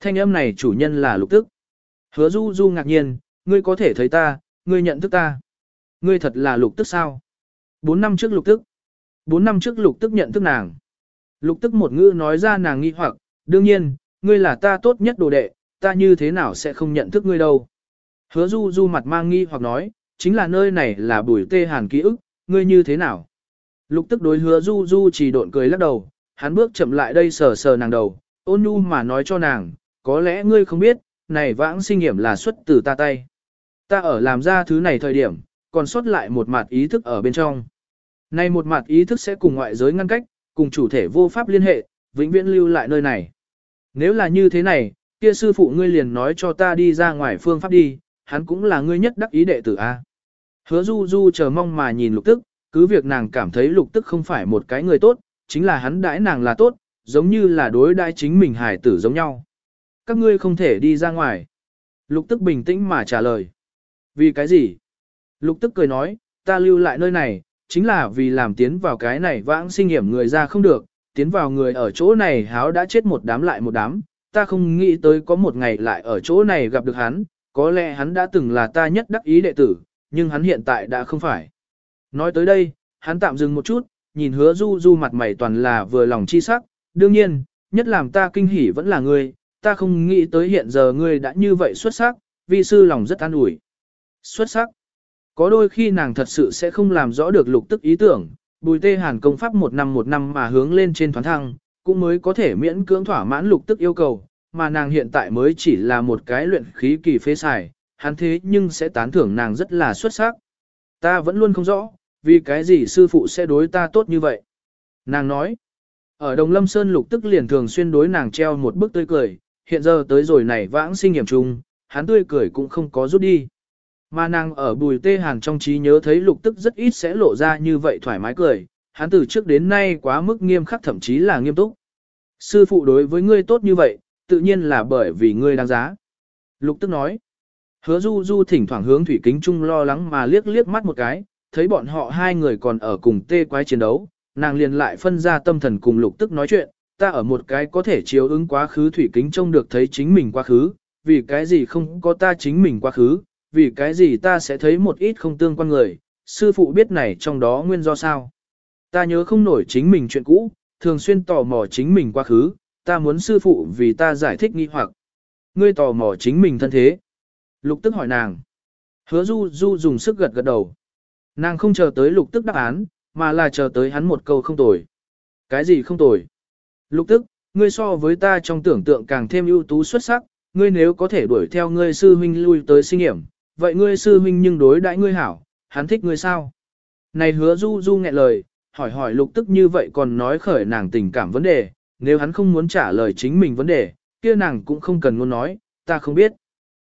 Thanh âm này chủ nhân là lục tức. Hứa du du ngạc nhiên, ngươi có thể thấy ta, ngươi nhận thức ta. Ngươi thật là lục tức sao? Bốn năm trước lục tức. Bốn năm trước lục tức nhận thức nàng. Lục tức một ngữ nói ra nàng nghi hoặc, đương nhiên, ngươi là ta tốt nhất đồ đệ, ta như thế nào sẽ không nhận thức ngươi đâu. Hứa du du mặt mang nghi hoặc nói, chính là nơi này là bùi tê hàn ký ức, ngươi như thế nào. Lục tức đối hứa du du chỉ độn cười lắc đầu, hắn bước chậm lại đây sờ sờ nàng đầu, ôn nhu mà nói cho nàng, có lẽ ngươi không biết, này vãng sinh hiểm là xuất từ ta tay. Ta ở làm ra thứ này thời điểm, còn xuất lại một mặt ý thức ở bên trong. Này một mặt ý thức sẽ cùng ngoại giới ngăn cách, cùng chủ thể vô pháp liên hệ, vĩnh viễn lưu lại nơi này. Nếu là như thế này, kia sư phụ ngươi liền nói cho ta đi ra ngoài phương pháp đi, hắn cũng là ngươi nhất đắc ý đệ tử A. Hứa du du chờ mong mà nhìn lục tức, cứ việc nàng cảm thấy lục tức không phải một cái người tốt, chính là hắn đãi nàng là tốt, giống như là đối đãi chính mình hài tử giống nhau. Các ngươi không thể đi ra ngoài. Lục tức bình tĩnh mà trả lời. Vì cái gì? Lục tức cười nói, ta lưu lại nơi này, chính là vì làm tiến vào cái này vãng sinh hiểm người ra không được, tiến vào người ở chỗ này háo đã chết một đám lại một đám, ta không nghĩ tới có một ngày lại ở chỗ này gặp được hắn, có lẽ hắn đã từng là ta nhất đắc ý đệ tử, nhưng hắn hiện tại đã không phải. Nói tới đây, hắn tạm dừng một chút, nhìn hứa du du mặt mày toàn là vừa lòng chi sắc, đương nhiên, nhất làm ta kinh hỉ vẫn là ngươi, ta không nghĩ tới hiện giờ ngươi đã như vậy xuất sắc, vi sư lòng rất an ủi. Xuất sắc. Có đôi khi nàng thật sự sẽ không làm rõ được lục tức ý tưởng, bùi tê hàn công pháp một năm một năm mà hướng lên trên thoáng thăng, cũng mới có thể miễn cưỡng thỏa mãn lục tức yêu cầu, mà nàng hiện tại mới chỉ là một cái luyện khí kỳ phế xài, hắn thế nhưng sẽ tán thưởng nàng rất là xuất sắc. Ta vẫn luôn không rõ, vì cái gì sư phụ sẽ đối ta tốt như vậy. Nàng nói, ở Đồng Lâm Sơn lục tức liền thường xuyên đối nàng treo một bức tươi cười, hiện giờ tới rồi này vãng sinh hiểm chung, hắn tươi cười cũng không có rút đi. Mà nàng ở bùi tê hàn trong trí nhớ thấy lục tức rất ít sẽ lộ ra như vậy thoải mái cười, hắn từ trước đến nay quá mức nghiêm khắc thậm chí là nghiêm túc. Sư phụ đối với ngươi tốt như vậy, tự nhiên là bởi vì ngươi đáng giá. Lục tức nói, hứa du du thỉnh thoảng hướng thủy kính trung lo lắng mà liếc liếc mắt một cái, thấy bọn họ hai người còn ở cùng tê quái chiến đấu, nàng liền lại phân ra tâm thần cùng lục tức nói chuyện, ta ở một cái có thể chiếu ứng quá khứ thủy kính trông được thấy chính mình quá khứ, vì cái gì không có ta chính mình quá khứ, vì cái gì ta sẽ thấy một ít không tương quan người, sư phụ biết này trong đó nguyên do sao. Ta nhớ không nổi chính mình chuyện cũ, thường xuyên tò mò chính mình quá khứ, ta muốn sư phụ vì ta giải thích nghi hoặc. Ngươi tò mò chính mình thân thế. Lục tức hỏi nàng. Hứa du du dùng sức gật gật đầu. Nàng không chờ tới lục tức đáp án, mà là chờ tới hắn một câu không tồi. Cái gì không tồi? Lục tức, ngươi so với ta trong tưởng tượng càng thêm ưu tú xuất sắc, ngươi nếu có thể đuổi theo ngươi sư huynh lui tới sinh hiểm, vậy ngươi sư huynh nhưng đối đãi ngươi hảo, hắn thích ngươi sao? Này hứa du du nghẹn lời, hỏi hỏi lục tức như vậy còn nói khởi nàng tình cảm vấn đề, nếu hắn không muốn trả lời chính mình vấn đề, kia nàng cũng không cần muốn nói, ta không biết.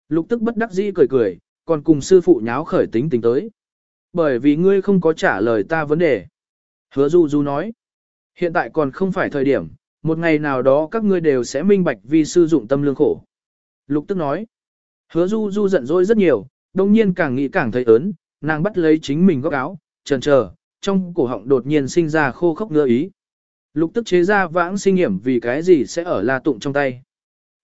Lục tức bất đắc dĩ cười cười, còn cùng sư phụ nháo khởi tính tình tới. Bởi vì ngươi không có trả lời ta vấn đề. Hứa du du nói, hiện tại còn không phải thời điểm, một ngày nào đó các ngươi đều sẽ minh bạch vì sư dụng tâm lương khổ. Lục tức nói, hứa du du giận dỗi rất nhiều, đông nhiên càng nghĩ càng thấy ớn, nàng bắt lấy chính mình góc áo, trần chờ trong cổ họng đột nhiên sinh ra khô khốc ngứa ý. Lục tức chế ra vãng sinh hiểm vì cái gì sẽ ở la tụng trong tay.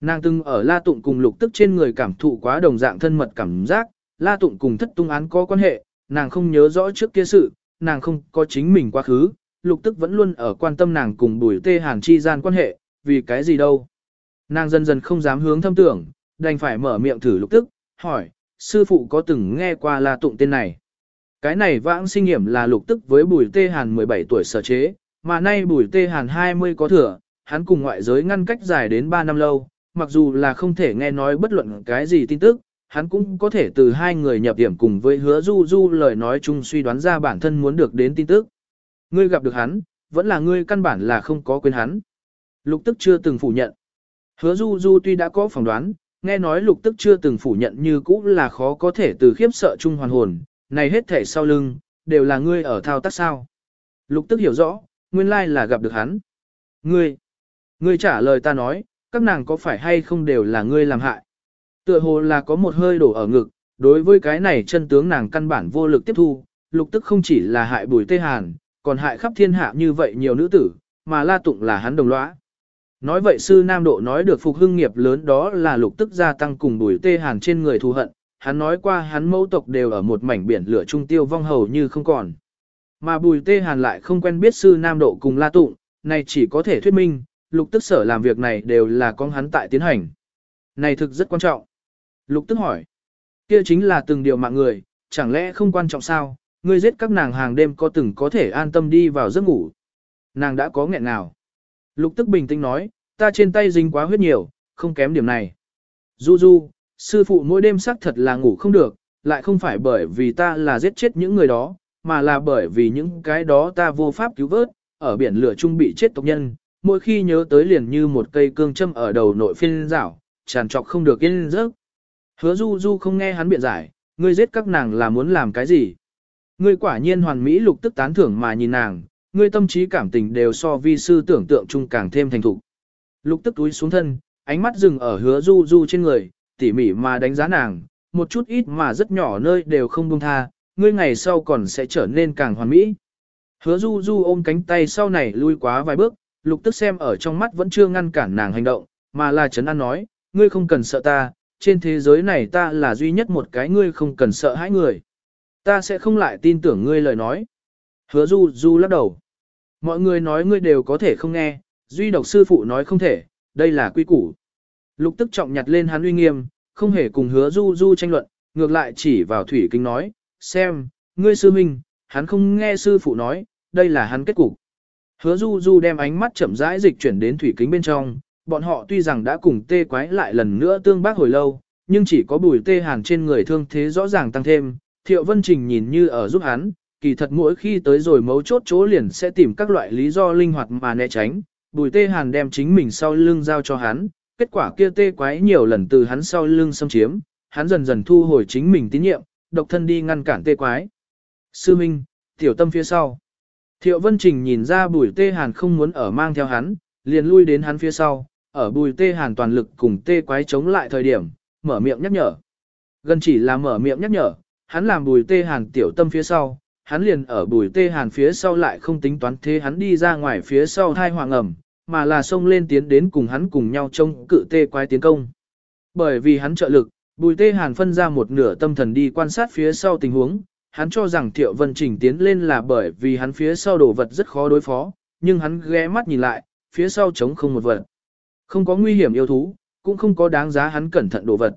Nàng từng ở la tụng cùng lục tức trên người cảm thụ quá đồng dạng thân mật cảm giác, la tụng cùng thất tung án có quan hệ, nàng không nhớ rõ trước kia sự, nàng không có chính mình quá khứ, lục tức vẫn luôn ở quan tâm nàng cùng bùi tê hàn chi gian quan hệ, vì cái gì đâu. Nàng dần dần không dám hướng thâm tưởng, đành phải mở miệng thử lục tức, hỏi, sư phụ có từng nghe qua la tụng tên này. Cái này vãng sinh nghiệm là lục tức với bùi tê hàn 17 tuổi sở chế, mà nay bùi tê hàn 20 có thừa, hắn cùng ngoại giới ngăn cách dài đến 3 năm lâu, mặc dù là không thể nghe nói bất luận cái gì tin tức, hắn cũng có thể từ hai người nhập điểm cùng với hứa du du lời nói chung suy đoán ra bản thân muốn được đến tin tức. Ngươi gặp được hắn, vẫn là ngươi căn bản là không có quên hắn. Lục tức chưa từng phủ nhận. Hứa du du tuy đã có phỏng đoán, nghe nói lục tức chưa từng phủ nhận như cũ là khó có thể từ khiếp sợ chung hoàn hồn, này hết thể sau lưng, đều là ngươi ở thao tác sao. Lục tức hiểu rõ, nguyên lai là gặp được hắn. Ngươi, ngươi trả lời ta nói, các nàng có phải hay không đều là ngươi làm hại. Tựa hồ là có một hơi đổ ở ngực, đối với cái này chân tướng nàng căn bản vô lực tiếp thu, lục tức không chỉ là hại bùi tê hàn, còn hại khắp thiên hạ như vậy nhiều nữ tử, mà la tụng là hắn đồng lõa. Nói vậy sư Nam Độ nói được phục hưng nghiệp lớn đó là lục tức gia tăng cùng bùi tê hàn trên người thù hận, hắn nói qua hắn mẫu tộc đều ở một mảnh biển lửa trung tiêu vong hầu như không còn. Mà bùi tê hàn lại không quen biết sư Nam Độ cùng la tụng, này chỉ có thể thuyết minh, lục tức sở làm việc này đều là con hắn tại tiến hành. Này thực rất quan trọng. Lục tức hỏi, kia chính là từng điều mạng người, chẳng lẽ không quan trọng sao, ngươi giết các nàng hàng đêm có từng có thể an tâm đi vào giấc ngủ. Nàng đã có nghẹn nào. Lục tức bình tĩnh nói, ta trên tay dính quá huyết nhiều, không kém điểm này. Du du, sư phụ mỗi đêm xác thật là ngủ không được, lại không phải bởi vì ta là giết chết những người đó, mà là bởi vì những cái đó ta vô pháp cứu vớt, ở biển lửa trung bị chết tộc nhân, mỗi khi nhớ tới liền như một cây cương châm ở đầu nội phiên rảo, tràn trọc không được yên giấc. Hứa du du không nghe hắn biện giải, ngươi giết các nàng là muốn làm cái gì? Ngươi quả nhiên hoàn mỹ lục tức tán thưởng mà nhìn nàng, ngươi tâm trí cảm tình đều so vi sư tưởng tượng chung càng thêm thành thục. Lục tức túi xuống thân, ánh mắt dừng ở hứa du du trên người, tỉ mỉ mà đánh giá nàng, một chút ít mà rất nhỏ nơi đều không buông tha, ngươi ngày sau còn sẽ trở nên càng hoàn mỹ. Hứa du du ôm cánh tay sau này lui quá vài bước, lục tức xem ở trong mắt vẫn chưa ngăn cản nàng hành động, mà là chấn an nói, ngươi không cần sợ ta, trên thế giới này ta là duy nhất một cái ngươi không cần sợ hãi người. Ta sẽ không lại tin tưởng ngươi lời nói. Hứa du du lắc đầu. Mọi người nói ngươi đều có thể không nghe, duy độc sư phụ nói không thể, đây là quy củ. Lục tức trọng nhặt lên hắn uy nghiêm, không hề cùng hứa du du tranh luận, ngược lại chỉ vào thủy kinh nói, xem, ngươi sư minh, hắn không nghe sư phụ nói, đây là hắn kết cục. Hứa du du đem ánh mắt chậm rãi dịch chuyển đến thủy kính bên trong, bọn họ tuy rằng đã cùng tê quái lại lần nữa tương bác hồi lâu, nhưng chỉ có bùi tê hàn trên người thương thế rõ ràng tăng thêm, thiệu vân trình nhìn như ở giúp hắn, kỳ thật mỗi khi tới rồi mấu chốt chỗ liền sẽ tìm các loại lý do linh hoạt mà né tránh, bùi tê hàn đem chính mình sau lưng giao cho hắn, kết quả kia tê quái nhiều lần từ hắn sau lưng xâm chiếm, hắn dần dần thu hồi chính mình tín nhiệm, độc thân đi ngăn cản tê quái. Sư Minh, tiểu tâm phía sau. Thiệu Vân Trình nhìn ra bùi tê hàn không muốn ở mang theo hắn, liền lui đến hắn phía sau, ở bùi tê hàn toàn lực cùng tê quái chống lại thời điểm, mở miệng nhắc nhở. Gần chỉ là mở miệng nhắc nhở, hắn làm bùi tê hàn tiểu tâm phía sau, hắn liền ở bùi tê hàn phía sau lại không tính toán thế hắn đi ra ngoài phía sau thai hoàng ẩm, mà là xông lên tiến đến cùng hắn cùng nhau trông cự tê quái tiến công. Bởi vì hắn trợ lực, bùi tê hàn phân ra một nửa tâm thần đi quan sát phía sau tình huống, hắn cho rằng Thiệu Vân Trình tiến lên là bởi vì hắn phía sau đồ vật rất khó đối phó, nhưng hắn ghé mắt nhìn lại, phía sau trống không một vật. Không có nguy hiểm yêu thú, cũng không có đáng giá hắn cẩn thận đồ vật.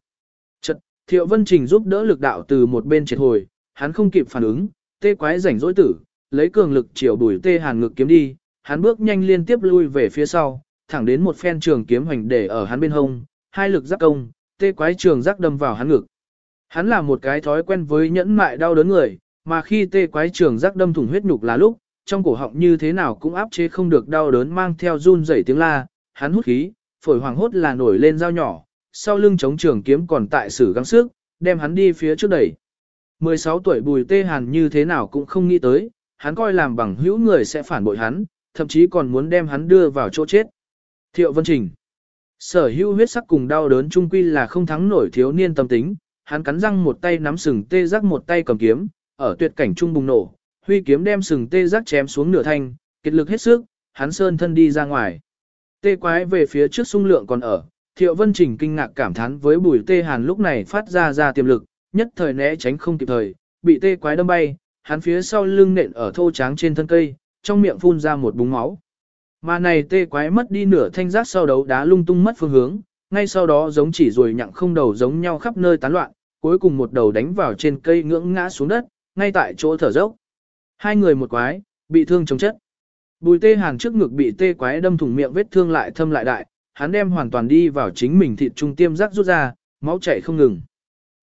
Chật, Thiệu Vân Trình giúp đỡ lực đạo từ một bên triệt hồi, hắn không kịp phản ứng, tê quái rảnh rỗi tử, lấy cường lực chiều đuổi tê hàn ngực kiếm đi, hắn bước nhanh liên tiếp lui về phía sau, thẳng đến một phen trường kiếm hoành để ở hắn bên hông, hai lực giáp công, tê quái trường giác đâm vào hắn ngực. Hắn là một cái thói quen với nhẫn mại đau đớn người, mà khi tê quái trường rắc đâm thủng huyết nhục là lúc, trong cổ họng như thế nào cũng áp chế không được đau đớn mang theo run rẩy tiếng la, hắn hút khí, phổi hoàng hốt là nổi lên dao nhỏ, sau lưng chống trường kiếm còn tại sử gắng sức, đem hắn đi phía trước đẩy. 16 tuổi bùi tê hàn như thế nào cũng không nghĩ tới, hắn coi làm bằng hữu người sẽ phản bội hắn, thậm chí còn muốn đem hắn đưa vào chỗ chết. Thiệu Vân Trình Sở hữu huyết sắc cùng đau đớn Trung quy là không thắng nổi thiếu niên tâm tính, hắn cắn răng một tay nắm sừng tê giác một tay cầm kiếm, ở tuyệt cảnh trung bùng nổ, huy kiếm đem sừng tê giác chém xuống nửa thanh, kết lực hết sức, hắn sơn thân đi ra ngoài. Tê quái về phía trước sung lượng còn ở, Thiệu Vân Trình kinh ngạc cảm thán với bùi tê hàn lúc này phát ra ra tiềm lực, nhất thời né tránh không kịp thời, bị tê quái đâm bay, hắn phía sau lưng nện ở thô tráng trên thân cây, trong miệng phun ra một búng máu. Mà này tê quái mất đi nửa thanh giác sau đấu đá lung tung mất phương hướng, ngay sau đó giống chỉ rồi nhặng không đầu giống nhau khắp nơi tán loạn, cuối cùng một đầu đánh vào trên cây ngưỡng ngã xuống đất, ngay tại chỗ thở dốc. Hai người một quái, bị thương chống chất. Bùi tê hàng trước ngực bị tê quái đâm thủng miệng vết thương lại thâm lại đại, hắn đem hoàn toàn đi vào chính mình thịt trung tiêm rắc rút ra, máu chảy không ngừng.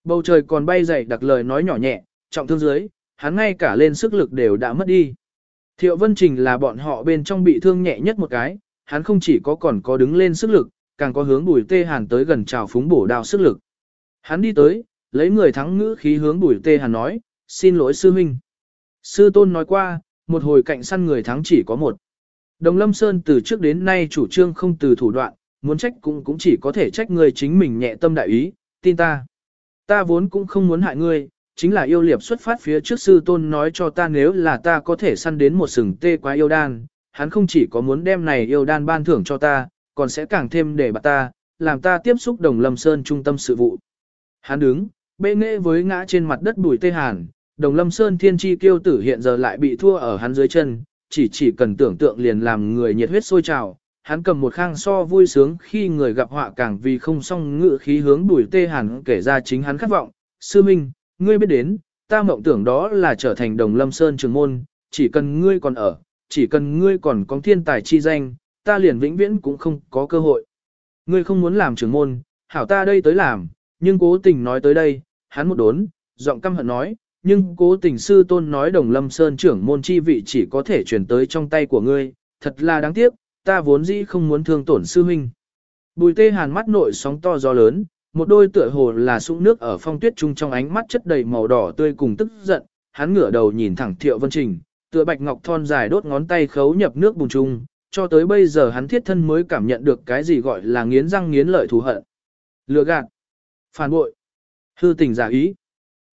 Bầu trời còn bay dậy đặc lời nói nhỏ nhẹ, trọng thương dưới, hắn ngay cả lên sức lực đều đã mất đi. Thiệu Vân Trình là bọn họ bên trong bị thương nhẹ nhất một cái, hắn không chỉ có còn có đứng lên sức lực, càng có hướng bùi tê hàn tới gần trào phúng bổ đao sức lực. Hắn đi tới, lấy người thắng ngữ khí hướng bùi tê hàn nói, xin lỗi sư huynh. Sư tôn nói qua, một hồi cạnh săn người thắng chỉ có một. Đồng Lâm Sơn từ trước đến nay chủ trương không từ thủ đoạn, muốn trách cũng cũng chỉ có thể trách người chính mình nhẹ tâm đại ý, tin ta. Ta vốn cũng không muốn hại ngươi, chính là yêu liệp xuất phát phía trước sư tôn nói cho ta nếu là ta có thể săn đến một sừng tê quá yêu đan, hắn không chỉ có muốn đem này yêu đan ban thưởng cho ta, còn sẽ càng thêm để bạt ta, làm ta tiếp xúc đồng lâm sơn trung tâm sự vụ. Hắn đứng, bệ nghệ với ngã trên mặt đất bùi tê hàn, đồng lâm sơn thiên tri kiêu tử hiện giờ lại bị thua ở hắn dưới chân, chỉ chỉ cần tưởng tượng liền làm người nhiệt huyết sôi trào. Hắn cầm một khang so vui sướng khi người gặp họa càng vì không xong ngự khí hướng bùi tê hàn kể ra chính hắn khát vọng. Sư Minh, ngươi biết đến, ta mộng tưởng đó là trở thành đồng lâm sơn trường môn, chỉ cần ngươi còn ở, chỉ cần ngươi còn có thiên tài chi danh, ta liền vĩnh viễn cũng không có cơ hội. Ngươi không muốn làm trưởng môn, hảo ta đây tới làm, nhưng cố tình nói tới đây, hắn một đốn, giọng căm hận nói, nhưng cố tình sư tôn nói đồng lâm sơn trưởng môn chi vị chỉ có thể chuyển tới trong tay của ngươi, thật là đáng tiếc, ta vốn dĩ không muốn thương tổn sư huynh. Bùi tê hàn mắt nội sóng to gió lớn, một đôi tựa hồ là sũng nước ở phong tuyết trung trong ánh mắt chất đầy màu đỏ tươi cùng tức giận, hắn ngửa đầu nhìn thẳng Thiệu Vân Trình, tựa bạch ngọc thon dài đốt ngón tay khấu nhập nước bùn trung, cho tới bây giờ hắn thiết thân mới cảm nhận được cái gì gọi là nghiến răng nghiến lợi thù hận. Lừa gạt, phản bội, hư tình giả ý.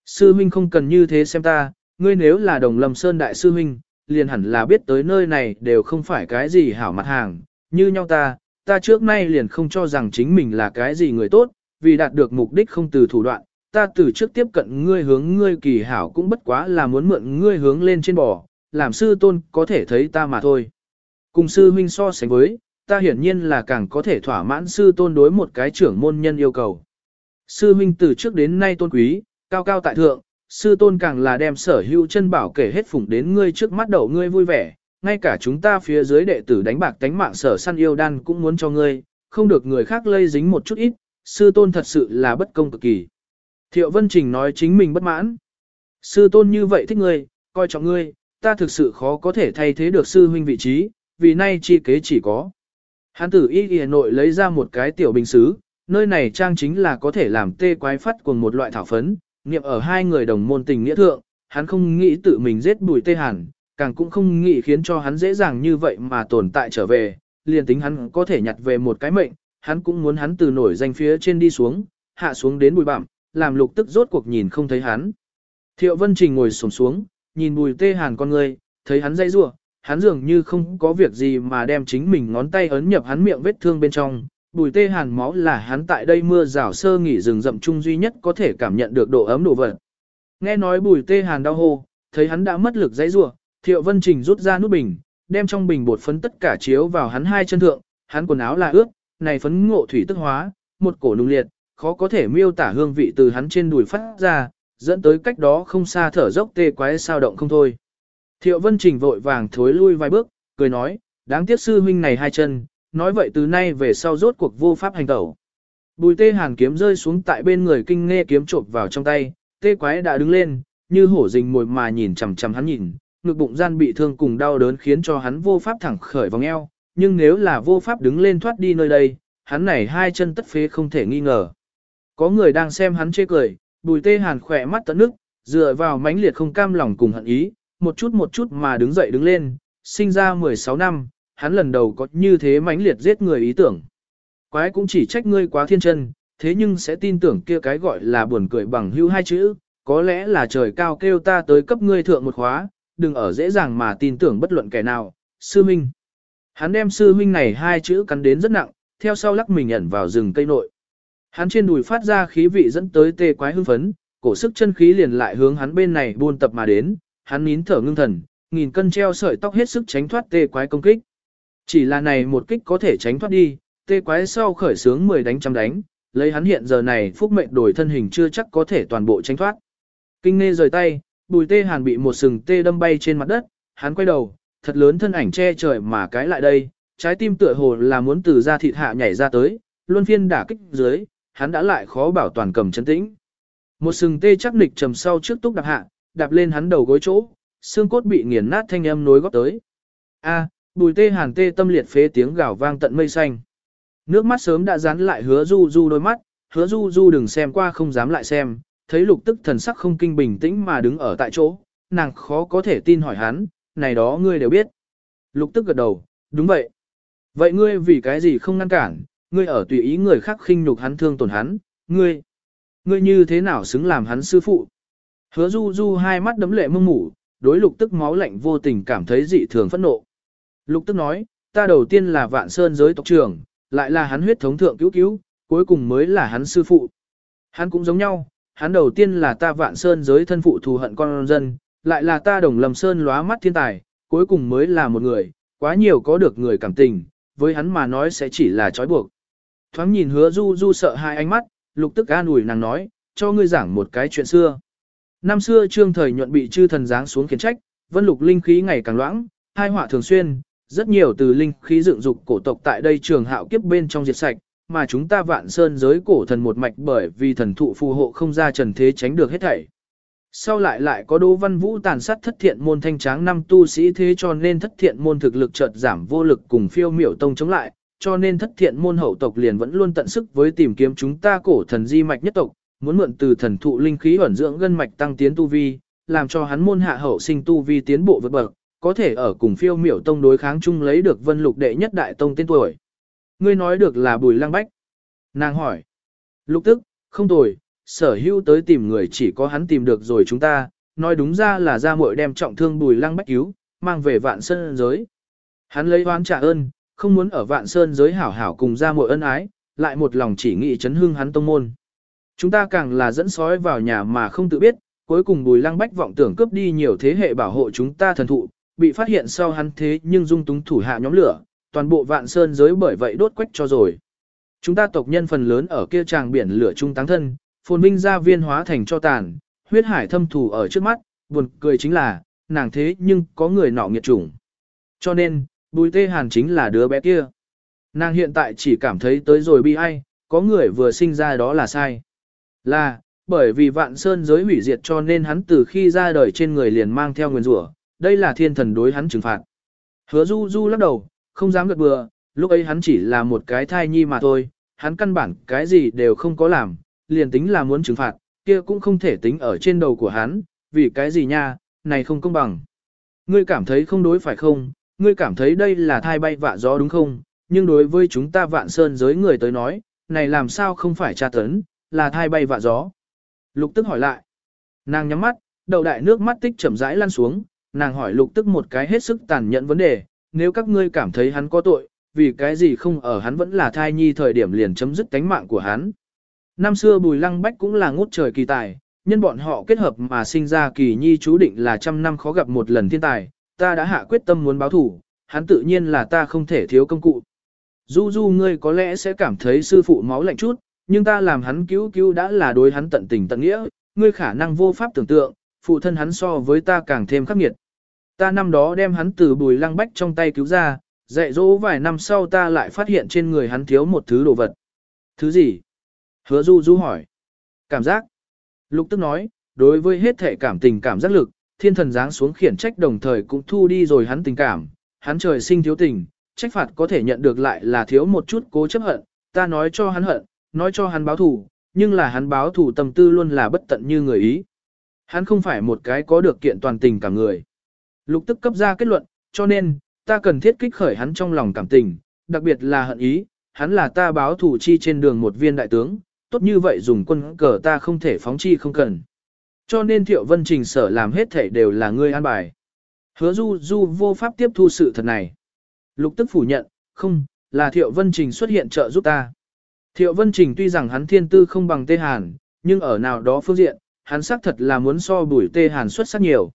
Sư huynh không cần như thế xem ta, ngươi nếu là đồng lâm sơn đại sư huynh, liền hẳn là biết tới nơi này đều không phải cái gì hảo mặt hàng, như nhau ta, ta trước nay liền không cho rằng chính mình là cái gì người tốt, vì đạt được mục đích không từ thủ đoạn, ta từ trước tiếp cận ngươi hướng ngươi kỳ hảo cũng bất quá là muốn mượn ngươi hướng lên trên bò, làm sư tôn có thể thấy ta mà thôi. Cùng sư huynh so sánh với, ta hiển nhiên là càng có thể thỏa mãn sư tôn đối một cái trưởng môn nhân yêu cầu. Sư huynh từ trước đến nay tôn quý, cao cao tại thượng, sư tôn càng là đem sở hữu chân bảo kể hết phụng đến ngươi trước mắt đầu ngươi vui vẻ, ngay cả chúng ta phía dưới đệ tử đánh bạc tánh mạng sở săn yêu đan cũng muốn cho ngươi, không được người khác lây dính một chút ít, sư tôn thật sự là bất công cực kỳ. Thiệu Vân Trình nói chính mình bất mãn. Sư tôn như vậy thích ngươi, coi trọng ngươi, ta thực sự khó có thể thay thế được sư huynh vị trí, vì nay chi kế chỉ có. Hán tử y y nội lấy ra một cái tiểu bình xứ, nơi này trang chính là có thể làm tê quái phát cùng một loại thảo phấn, niệm ở hai người đồng môn tình nghĩa thượng, hắn không nghĩ tự mình giết bùi tê hàn, càng cũng không nghĩ khiến cho hắn dễ dàng như vậy mà tồn tại trở về, liền tính hắn có thể nhặt về một cái mệnh, hắn cũng muốn hắn từ nổi danh phía trên đi xuống, hạ xuống đến bùi bặm, làm lục tức rốt cuộc nhìn không thấy hắn. Thiệu Vân Trình ngồi xổm xuống, nhìn bùi tê hàn con người, thấy hắn dây rủa hắn dường như không có việc gì mà đem chính mình ngón tay ấn nhập hắn miệng vết thương bên trong. Bùi tê hàn máu là hắn tại đây mưa rào sơ nghỉ rừng rậm chung duy nhất có thể cảm nhận được độ ấm độ vật. Nghe nói bùi tê hàn đau hô, thấy hắn đã mất lực dãy rủa thiệu vân trình rút ra nút bình, đem trong bình bột phấn tất cả chiếu vào hắn hai chân thượng, hắn quần áo là ướt, này phấn ngộ thủy tức hóa, một cổ nung liệt, khó có thể miêu tả hương vị từ hắn trên đùi phát ra, dẫn tới cách đó không xa thở dốc tê quái sao động không thôi. Thiệu Vân Trình vội vàng thối lui vài bước, cười nói, đáng tiếc sư huynh này hai chân, nói vậy từ nay về sau rốt cuộc vô pháp hành tẩu. Bùi tê hàn kiếm rơi xuống tại bên người kinh nghe kiếm trộm vào trong tay, tê quái đã đứng lên, như hổ rình mồi mà nhìn chằm chằm hắn nhìn, ngực bụng gian bị thương cùng đau đớn khiến cho hắn vô pháp thẳng khởi vòng eo, nhưng nếu là vô pháp đứng lên thoát đi nơi đây, hắn này hai chân tất phế không thể nghi ngờ. Có người đang xem hắn chê cười, bùi tê hàn khỏe mắt tận nước, dựa vào mãnh liệt không cam lòng cùng hận ý, một chút một chút mà đứng dậy đứng lên, sinh ra 16 năm, hắn lần đầu có như thế mãnh liệt giết người ý tưởng. Quái cũng chỉ trách ngươi quá thiên chân, thế nhưng sẽ tin tưởng kia cái gọi là buồn cười bằng hưu hai chữ, có lẽ là trời cao kêu ta tới cấp ngươi thượng một khóa, đừng ở dễ dàng mà tin tưởng bất luận kẻ nào, sư minh. Hắn đem sư minh này hai chữ cắn đến rất nặng, theo sau lắc mình ẩn vào rừng cây nội. Hắn trên đùi phát ra khí vị dẫn tới tê quái hưng phấn, cổ sức chân khí liền lại hướng hắn bên này buôn tập mà đến, hắn nín thở ngưng thần, nghìn cân treo sợi tóc hết sức tránh thoát tê quái công kích. Chỉ là này một kích có thể tránh thoát đi, tê quái sau khởi sướng 10 đánh trăm đánh, lấy hắn hiện giờ này phúc mệnh đổi thân hình chưa chắc có thể toàn bộ tránh thoát. Kinh nê rời tay, bùi tê hàn bị một sừng tê đâm bay trên mặt đất, hắn quay đầu, thật lớn thân ảnh che trời mà cái lại đây, trái tim tựa hồ là muốn từ ra thịt hạ nhảy ra tới, luân phiên đả kích dưới, hắn đã lại khó bảo toàn cầm chân tĩnh. Một sừng tê chắc nịch trầm sau trước túc đạp hạ, đạp lên hắn đầu gối chỗ, xương cốt bị nghiền nát thanh âm nối góp tới. A, bùi tê hàn tê tâm liệt phế tiếng gào vang tận mây xanh. Nước mắt sớm đã dán lại hứa du du đôi mắt, hứa du du đừng xem qua không dám lại xem, thấy lục tức thần sắc không kinh bình tĩnh mà đứng ở tại chỗ, nàng khó có thể tin hỏi hắn, này đó ngươi đều biết. Lục tức gật đầu, đúng vậy. Vậy ngươi vì cái gì không ngăn cản, ngươi ở tùy ý người khác khinh nhục hắn thương tổn hắn, ngươi, ngươi như thế nào xứng làm hắn sư phụ. Hứa du du hai mắt đấm lệ mông mủ, đối lục tức máu lạnh vô tình cảm thấy dị thường phẫn nộ. Lục tức nói, ta đầu tiên là vạn sơn giới tộc trưởng, lại là hắn huyết thống thượng cứu cứu, cuối cùng mới là hắn sư phụ. Hắn cũng giống nhau, hắn đầu tiên là ta vạn sơn giới thân phụ thù hận con dân, lại là ta đồng lầm sơn lóa mắt thiên tài, cuối cùng mới là một người, quá nhiều có được người cảm tình, với hắn mà nói sẽ chỉ là trói buộc. Thoáng nhìn hứa du du sợ hai ánh mắt, lục tức an ủi nàng nói, cho ngươi giảng một cái chuyện xưa. Năm xưa trương thời nhuận bị chư thần giáng xuống khiển trách, vân lục linh khí ngày càng loãng, hai họa thường xuyên, rất nhiều từ linh khí dựng dục cổ tộc tại đây trường hạo kiếp bên trong diệt sạch, mà chúng ta vạn sơn giới cổ thần một mạch bởi vì thần thụ phù hộ không ra trần thế tránh được hết thảy. Sau lại lại có Đỗ Văn Vũ tàn sát thất thiện môn thanh tráng năm tu sĩ thế cho nên thất thiện môn thực lực chợt giảm vô lực cùng phiêu miểu tông chống lại, cho nên thất thiện môn hậu tộc liền vẫn luôn tận sức với tìm kiếm chúng ta cổ thần di mạch nhất tộc, muốn mượn từ thần thụ linh khí ẩn dưỡng gân mạch tăng tiến tu vi, làm cho hắn môn hạ hậu sinh tu vi tiến bộ vượt bậc, có thể ở cùng phiêu miểu tông đối kháng chung lấy được vân lục đệ nhất đại tông tên tuổi. Ngươi nói được là bùi lăng bách. Nàng hỏi. Lục tức, không tồi, sở hữu tới tìm người chỉ có hắn tìm được rồi chúng ta, nói đúng ra là ra muội đem trọng thương bùi lăng bách cứu, mang về vạn sơn giới. Hắn lấy oán trả ơn, không muốn ở vạn sơn giới hảo hảo cùng ra muội ân ái, lại một lòng chỉ nghĩ chấn hương hắn tông môn. Chúng ta càng là dẫn sói vào nhà mà không tự biết, cuối cùng bùi lăng bách vọng tưởng cướp đi nhiều thế hệ bảo hộ chúng ta thần thụ, bị phát hiện sau hắn thế nhưng dung túng thủ hạ nhóm lửa, toàn bộ vạn sơn giới bởi vậy đốt quách cho rồi. Chúng ta tộc nhân phần lớn ở kia tràng biển lửa trung táng thân, phồn vinh gia viên hóa thành cho tàn, huyết hải thâm thù ở trước mắt, buồn cười chính là, nàng thế nhưng có người nọ nghiệt chủng. Cho nên, bùi tê hàn chính là đứa bé kia. Nàng hiện tại chỉ cảm thấy tới rồi bi ai, có người vừa sinh ra đó là sai. Là, bởi vì vạn sơn giới hủy diệt cho nên hắn từ khi ra đời trên người liền mang theo nguyên rủa đây là thiên thần đối hắn trừng phạt. Hứa du du lắc đầu, không dám gật bừa, lúc ấy hắn chỉ là một cái thai nhi mà thôi, hắn căn bản cái gì đều không có làm, liền tính là muốn trừng phạt, kia cũng không thể tính ở trên đầu của hắn, vì cái gì nha, này không công bằng. Ngươi cảm thấy không đối phải không, ngươi cảm thấy đây là thai bay vạ gió đúng không, nhưng đối với chúng ta vạn sơn giới người tới nói, này làm sao không phải tra tấn, là thai bay vạ gió. Lục tức hỏi lại, nàng nhắm mắt, đầu đại nước mắt tích chậm rãi lăn xuống, nàng hỏi lục tức một cái hết sức tàn nhẫn vấn đề, nếu các ngươi cảm thấy hắn có tội, vì cái gì không ở hắn vẫn là thai nhi thời điểm liền chấm dứt tánh mạng của hắn. Năm xưa Bùi Lăng Bách cũng là ngút trời kỳ tài, nhân bọn họ kết hợp mà sinh ra kỳ nhi chú định là trăm năm khó gặp một lần thiên tài, ta đã hạ quyết tâm muốn báo thủ, hắn tự nhiên là ta không thể thiếu công cụ. Du du ngươi có lẽ sẽ cảm thấy sư phụ máu lạnh chút, nhưng ta làm hắn cứu cứu đã là đối hắn tận tình tận nghĩa, ngươi khả năng vô pháp tưởng tượng, phụ thân hắn so với ta càng thêm khắc nghiệt. Ta năm đó đem hắn từ bùi lăng bách trong tay cứu ra, dạy dỗ vài năm sau ta lại phát hiện trên người hắn thiếu một thứ đồ vật. Thứ gì? Hứa du du hỏi. Cảm giác. Lục tức nói, đối với hết thể cảm tình cảm giác lực, thiên thần giáng xuống khiển trách đồng thời cũng thu đi rồi hắn tình cảm, hắn trời sinh thiếu tình, trách phạt có thể nhận được lại là thiếu một chút cố chấp hận, ta nói cho hắn hận, nói cho hắn báo thù, nhưng là hắn báo thù tâm tư luôn là bất tận như người ý. Hắn không phải một cái có được kiện toàn tình cả người. Lục tức cấp ra kết luận, cho nên, ta cần thiết kích khởi hắn trong lòng cảm tình, đặc biệt là hận ý, hắn là ta báo thù chi trên đường một viên đại tướng, tốt như vậy dùng quân cờ ta không thể phóng chi không cần. Cho nên Thiệu Vân Trình sở làm hết thể đều là ngươi an bài. Hứa Du Du vô pháp tiếp thu sự thật này. Lục tức phủ nhận, không, là Thiệu Vân Trình xuất hiện trợ giúp ta. Thiệu Vân Trình tuy rằng hắn thiên tư không bằng Tê Hàn, nhưng ở nào đó phương diện, hắn xác thật là muốn so bùi Tê Hàn xuất sắc nhiều.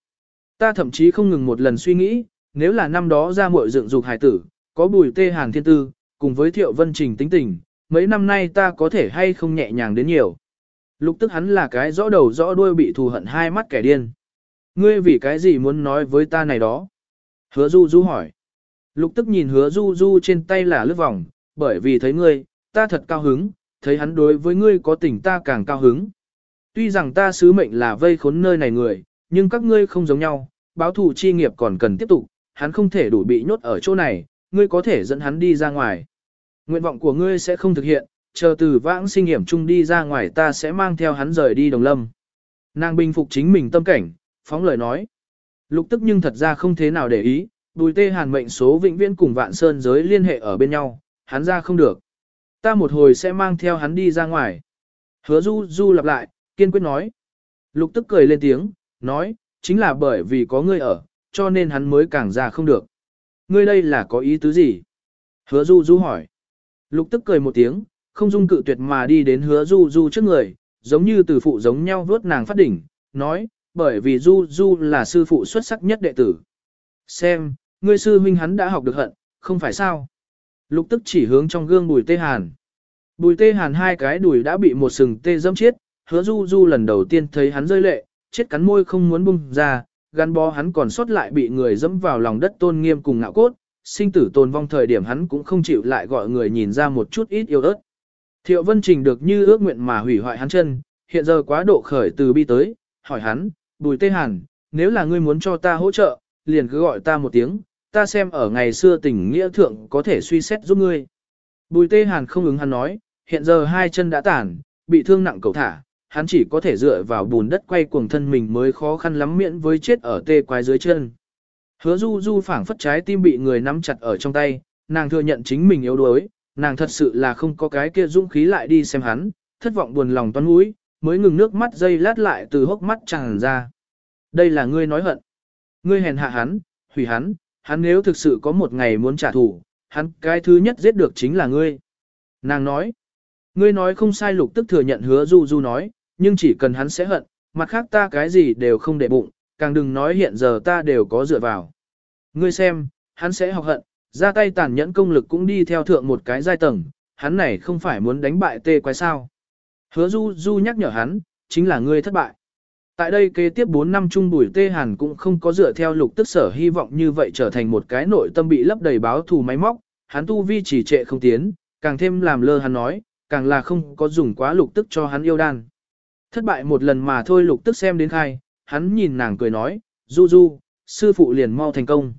Ta thậm chí không ngừng một lần suy nghĩ, nếu là năm đó ra muội dựng dục hải tử, có bùi Tê Hàn thiên tư, cùng với Thiệu Vân Trình tính tình, mấy năm nay ta có thể hay không nhẹ nhàng đến nhiều. Lục tức hắn là cái rõ đầu rõ đuôi bị thù hận hai mắt kẻ điên. Ngươi vì cái gì muốn nói với ta này đó? Hứa Du Du hỏi. Lục tức nhìn hứa Du Du trên tay là lướt vòng, bởi vì thấy ngươi, ta thật cao hứng, thấy hắn đối với ngươi có tình ta càng cao hứng. Tuy rằng ta sứ mệnh là vây khốn nơi này người, nhưng các ngươi không giống nhau, báo thù chi nghiệp còn cần tiếp tục, hắn không thể đủ bị nhốt ở chỗ này, ngươi có thể dẫn hắn đi ra ngoài. Nguyện vọng của ngươi sẽ không thực hiện, chờ từ vãng sinh hiểm chung đi ra ngoài ta sẽ mang theo hắn rời đi đồng lâm. Nàng bình phục chính mình tâm cảnh, phóng lời nói. Lục tức nhưng thật ra không thế nào để ý, bùi tê hàn mệnh số vĩnh viễn cùng vạn sơn giới liên hệ ở bên nhau, hắn ra không được. Ta một hồi sẽ mang theo hắn đi ra ngoài. Hứa du du lặp lại, kiên quyết nói. Lục tức cười lên tiếng, nói, chính là bởi vì có ngươi ở, cho nên hắn mới càng ra không được. Ngươi đây là có ý tứ gì? Hứa du du hỏi. Lục tức cười một tiếng, không dung cự tuyệt mà đi đến hứa du du trước người, giống như từ phụ giống nhau vuốt nàng phát đỉnh, nói, bởi vì du du là sư phụ xuất sắc nhất đệ tử. Xem, ngươi sư huynh hắn đã học được hận, không phải sao? Lục tức chỉ hướng trong gương bùi tê hàn. Bùi tê hàn hai cái đùi đã bị một sừng tê dâm chết, hứa du du lần đầu tiên thấy hắn rơi lệ, chết cắn môi không muốn bung ra, gắn bó hắn còn sót lại bị người dẫm vào lòng đất tôn nghiêm cùng ngạo cốt, sinh tử tồn vong thời điểm hắn cũng không chịu lại gọi người nhìn ra một chút ít yêu ớt. Thiệu Vân Trình được như ước nguyện mà hủy hoại hắn chân, hiện giờ quá độ khởi từ bi tới, hỏi hắn, bùi tê hàn, nếu là ngươi muốn cho ta hỗ trợ, liền cứ gọi ta một tiếng, ta xem ở ngày xưa tình nghĩa thượng có thể suy xét giúp ngươi. Bùi tê hàn không ứng hắn nói, hiện giờ hai chân đã tàn, bị thương nặng cầu thả, hắn chỉ có thể dựa vào bùn đất quay cuồng thân mình mới khó khăn lắm miễn với chết ở tê quái dưới chân. Hứa du du phảng phất trái tim bị người nắm chặt ở trong tay, nàng thừa nhận chính mình yếu đuối, nàng thật sự là không có cái kia dũng khí lại đi xem hắn, thất vọng buồn lòng toan mũi, mới ngừng nước mắt dây lát lại từ hốc mắt tràn ra. Đây là ngươi nói hận. Ngươi hèn hạ hắn, hủy hắn, hắn nếu thực sự có một ngày muốn trả thù, hắn cái thứ nhất giết được chính là ngươi. Nàng nói, ngươi nói không sai lục tức thừa nhận hứa du du nói, nhưng chỉ cần hắn sẽ hận, mặt khác ta cái gì đều không để bụng, càng đừng nói hiện giờ ta đều có dựa vào. Ngươi xem, hắn sẽ học hận, ra tay tàn nhẫn công lực cũng đi theo thượng một cái giai tầng, hắn này không phải muốn đánh bại tê quái sao. Hứa du du nhắc nhở hắn, chính là ngươi thất bại. Tại đây kế tiếp 4 năm chung bùi tê hàn cũng không có dựa theo lục tức sở hy vọng như vậy trở thành một cái nội tâm bị lấp đầy báo thù máy móc, hắn tu vi chỉ trệ không tiến, càng thêm làm lơ hắn nói, càng là không có dùng quá lục tức cho hắn yêu đan. Thất bại một lần mà thôi lục tức xem đến khai, hắn nhìn nàng cười nói, du du, sư phụ liền mau thành công.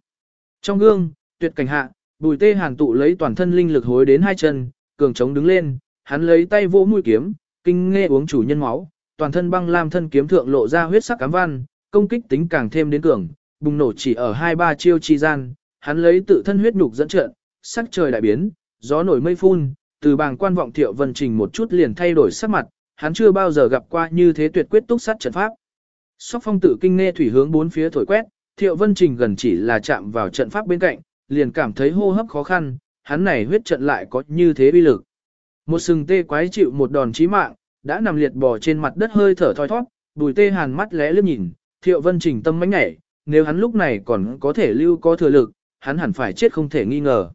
Trong gương, tuyệt cảnh hạ, bùi tê hàn tụ lấy toàn thân linh lực hối đến hai chân, cường trống đứng lên, hắn lấy tay vỗ mũi kiếm, kinh nghe uống chủ nhân máu, toàn thân băng lam thân kiếm thượng lộ ra huyết sắc cám văn, công kích tính càng thêm đến cường, bùng nổ chỉ ở hai ba chiêu chi gian, hắn lấy tự thân huyết nhục dẫn trận, sắc trời đại biến, gió nổi mây phun, từ bàng quan vọng thiệu vân trình một chút liền thay đổi sắc mặt, hắn chưa bao giờ gặp qua như thế tuyệt quyết túc sát trận pháp. Sóc phong tự kinh nghe thủy hướng bốn phía thổi quét, thiệu vân trình gần chỉ là chạm vào trận pháp bên cạnh, liền cảm thấy hô hấp khó khăn, hắn này huyết trận lại có như thế uy lực. Một sừng tê quái chịu một đòn chí mạng, đã nằm liệt bò trên mặt đất hơi thở thoi thoát, bùi tê hàn mắt lẽ lướt nhìn, thiệu vân trình tâm mánh nhảy, nếu hắn lúc này còn có thể lưu có thừa lực, hắn hẳn phải chết không thể nghi ngờ.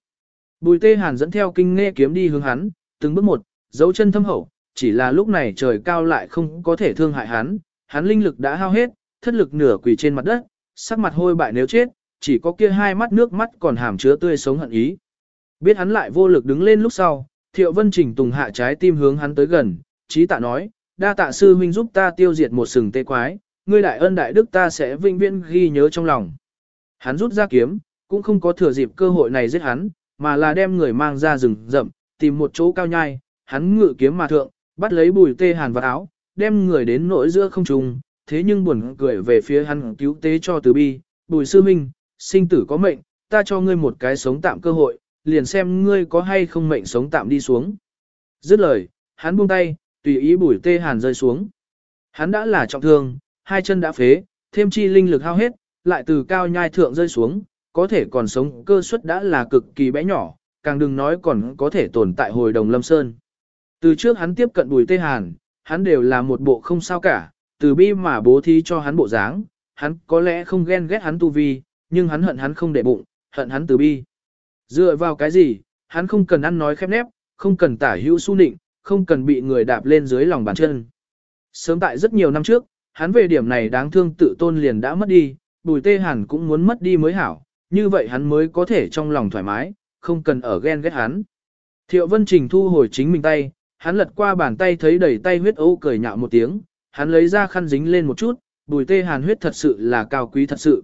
Bùi tê hàn dẫn theo kinh nghe kiếm đi hướng hắn, từng bước một, dấu chân thâm hậu, chỉ là lúc này trời cao lại không có thể thương hại hắn, hắn linh lực đã hao hết, thất lực nửa quỳ trên mặt đất, sắc mặt hôi bại nếu chết, chỉ có kia hai mắt nước mắt còn hàm chứa tươi sống hận ý. Biết hắn lại vô lực đứng lên lúc sau, Thiệu Vân Trình tùng hạ trái tim hướng hắn tới gần, trí tạ nói, đa tạ sư huynh giúp ta tiêu diệt một sừng tê quái, ngươi đại ân đại đức ta sẽ vinh viễn ghi nhớ trong lòng. Hắn rút ra kiếm, cũng không có thừa dịp cơ hội này giết hắn, mà là đem người mang ra rừng rậm, tìm một chỗ cao nhai, hắn ngự kiếm mà thượng, bắt lấy bùi tê hàn vào áo, đem người đến nỗi giữa không trùng, thế nhưng buồn cười về phía hắn cứu tế cho từ bi, bùi sư minh, sinh tử có mệnh, ta cho ngươi một cái sống tạm cơ hội, liền xem ngươi có hay không mệnh sống tạm đi xuống. Dứt lời, hắn buông tay, tùy ý bùi tê hàn rơi xuống. Hắn đã là trọng thương, hai chân đã phế, thêm chi linh lực hao hết, lại từ cao nhai thượng rơi xuống, có thể còn sống cơ suất đã là cực kỳ bé nhỏ, càng đừng nói còn có thể tồn tại hồi đồng lâm sơn. Từ trước hắn tiếp cận bùi tê hàn, hắn đều là một bộ không sao cả, từ bi mà bố thí cho hắn bộ dáng, hắn có lẽ không ghen ghét hắn tu vi, nhưng hắn hận hắn không để bụng, hận hắn từ bi. Dựa vào cái gì, hắn không cần ăn nói khép nép, không cần tả hữu su nịnh, không cần bị người đạp lên dưới lòng bàn chân. Sớm tại rất nhiều năm trước, hắn về điểm này đáng thương tự tôn liền đã mất đi, bùi tê hàn cũng muốn mất đi mới hảo, như vậy hắn mới có thể trong lòng thoải mái, không cần ở ghen ghét hắn. Thiệu Vân Trình thu hồi chính mình tay, hắn lật qua bàn tay thấy đầy tay huyết ấu cười nhạo một tiếng, hắn lấy ra khăn dính lên một chút, bùi tê hàn huyết thật sự là cao quý thật sự.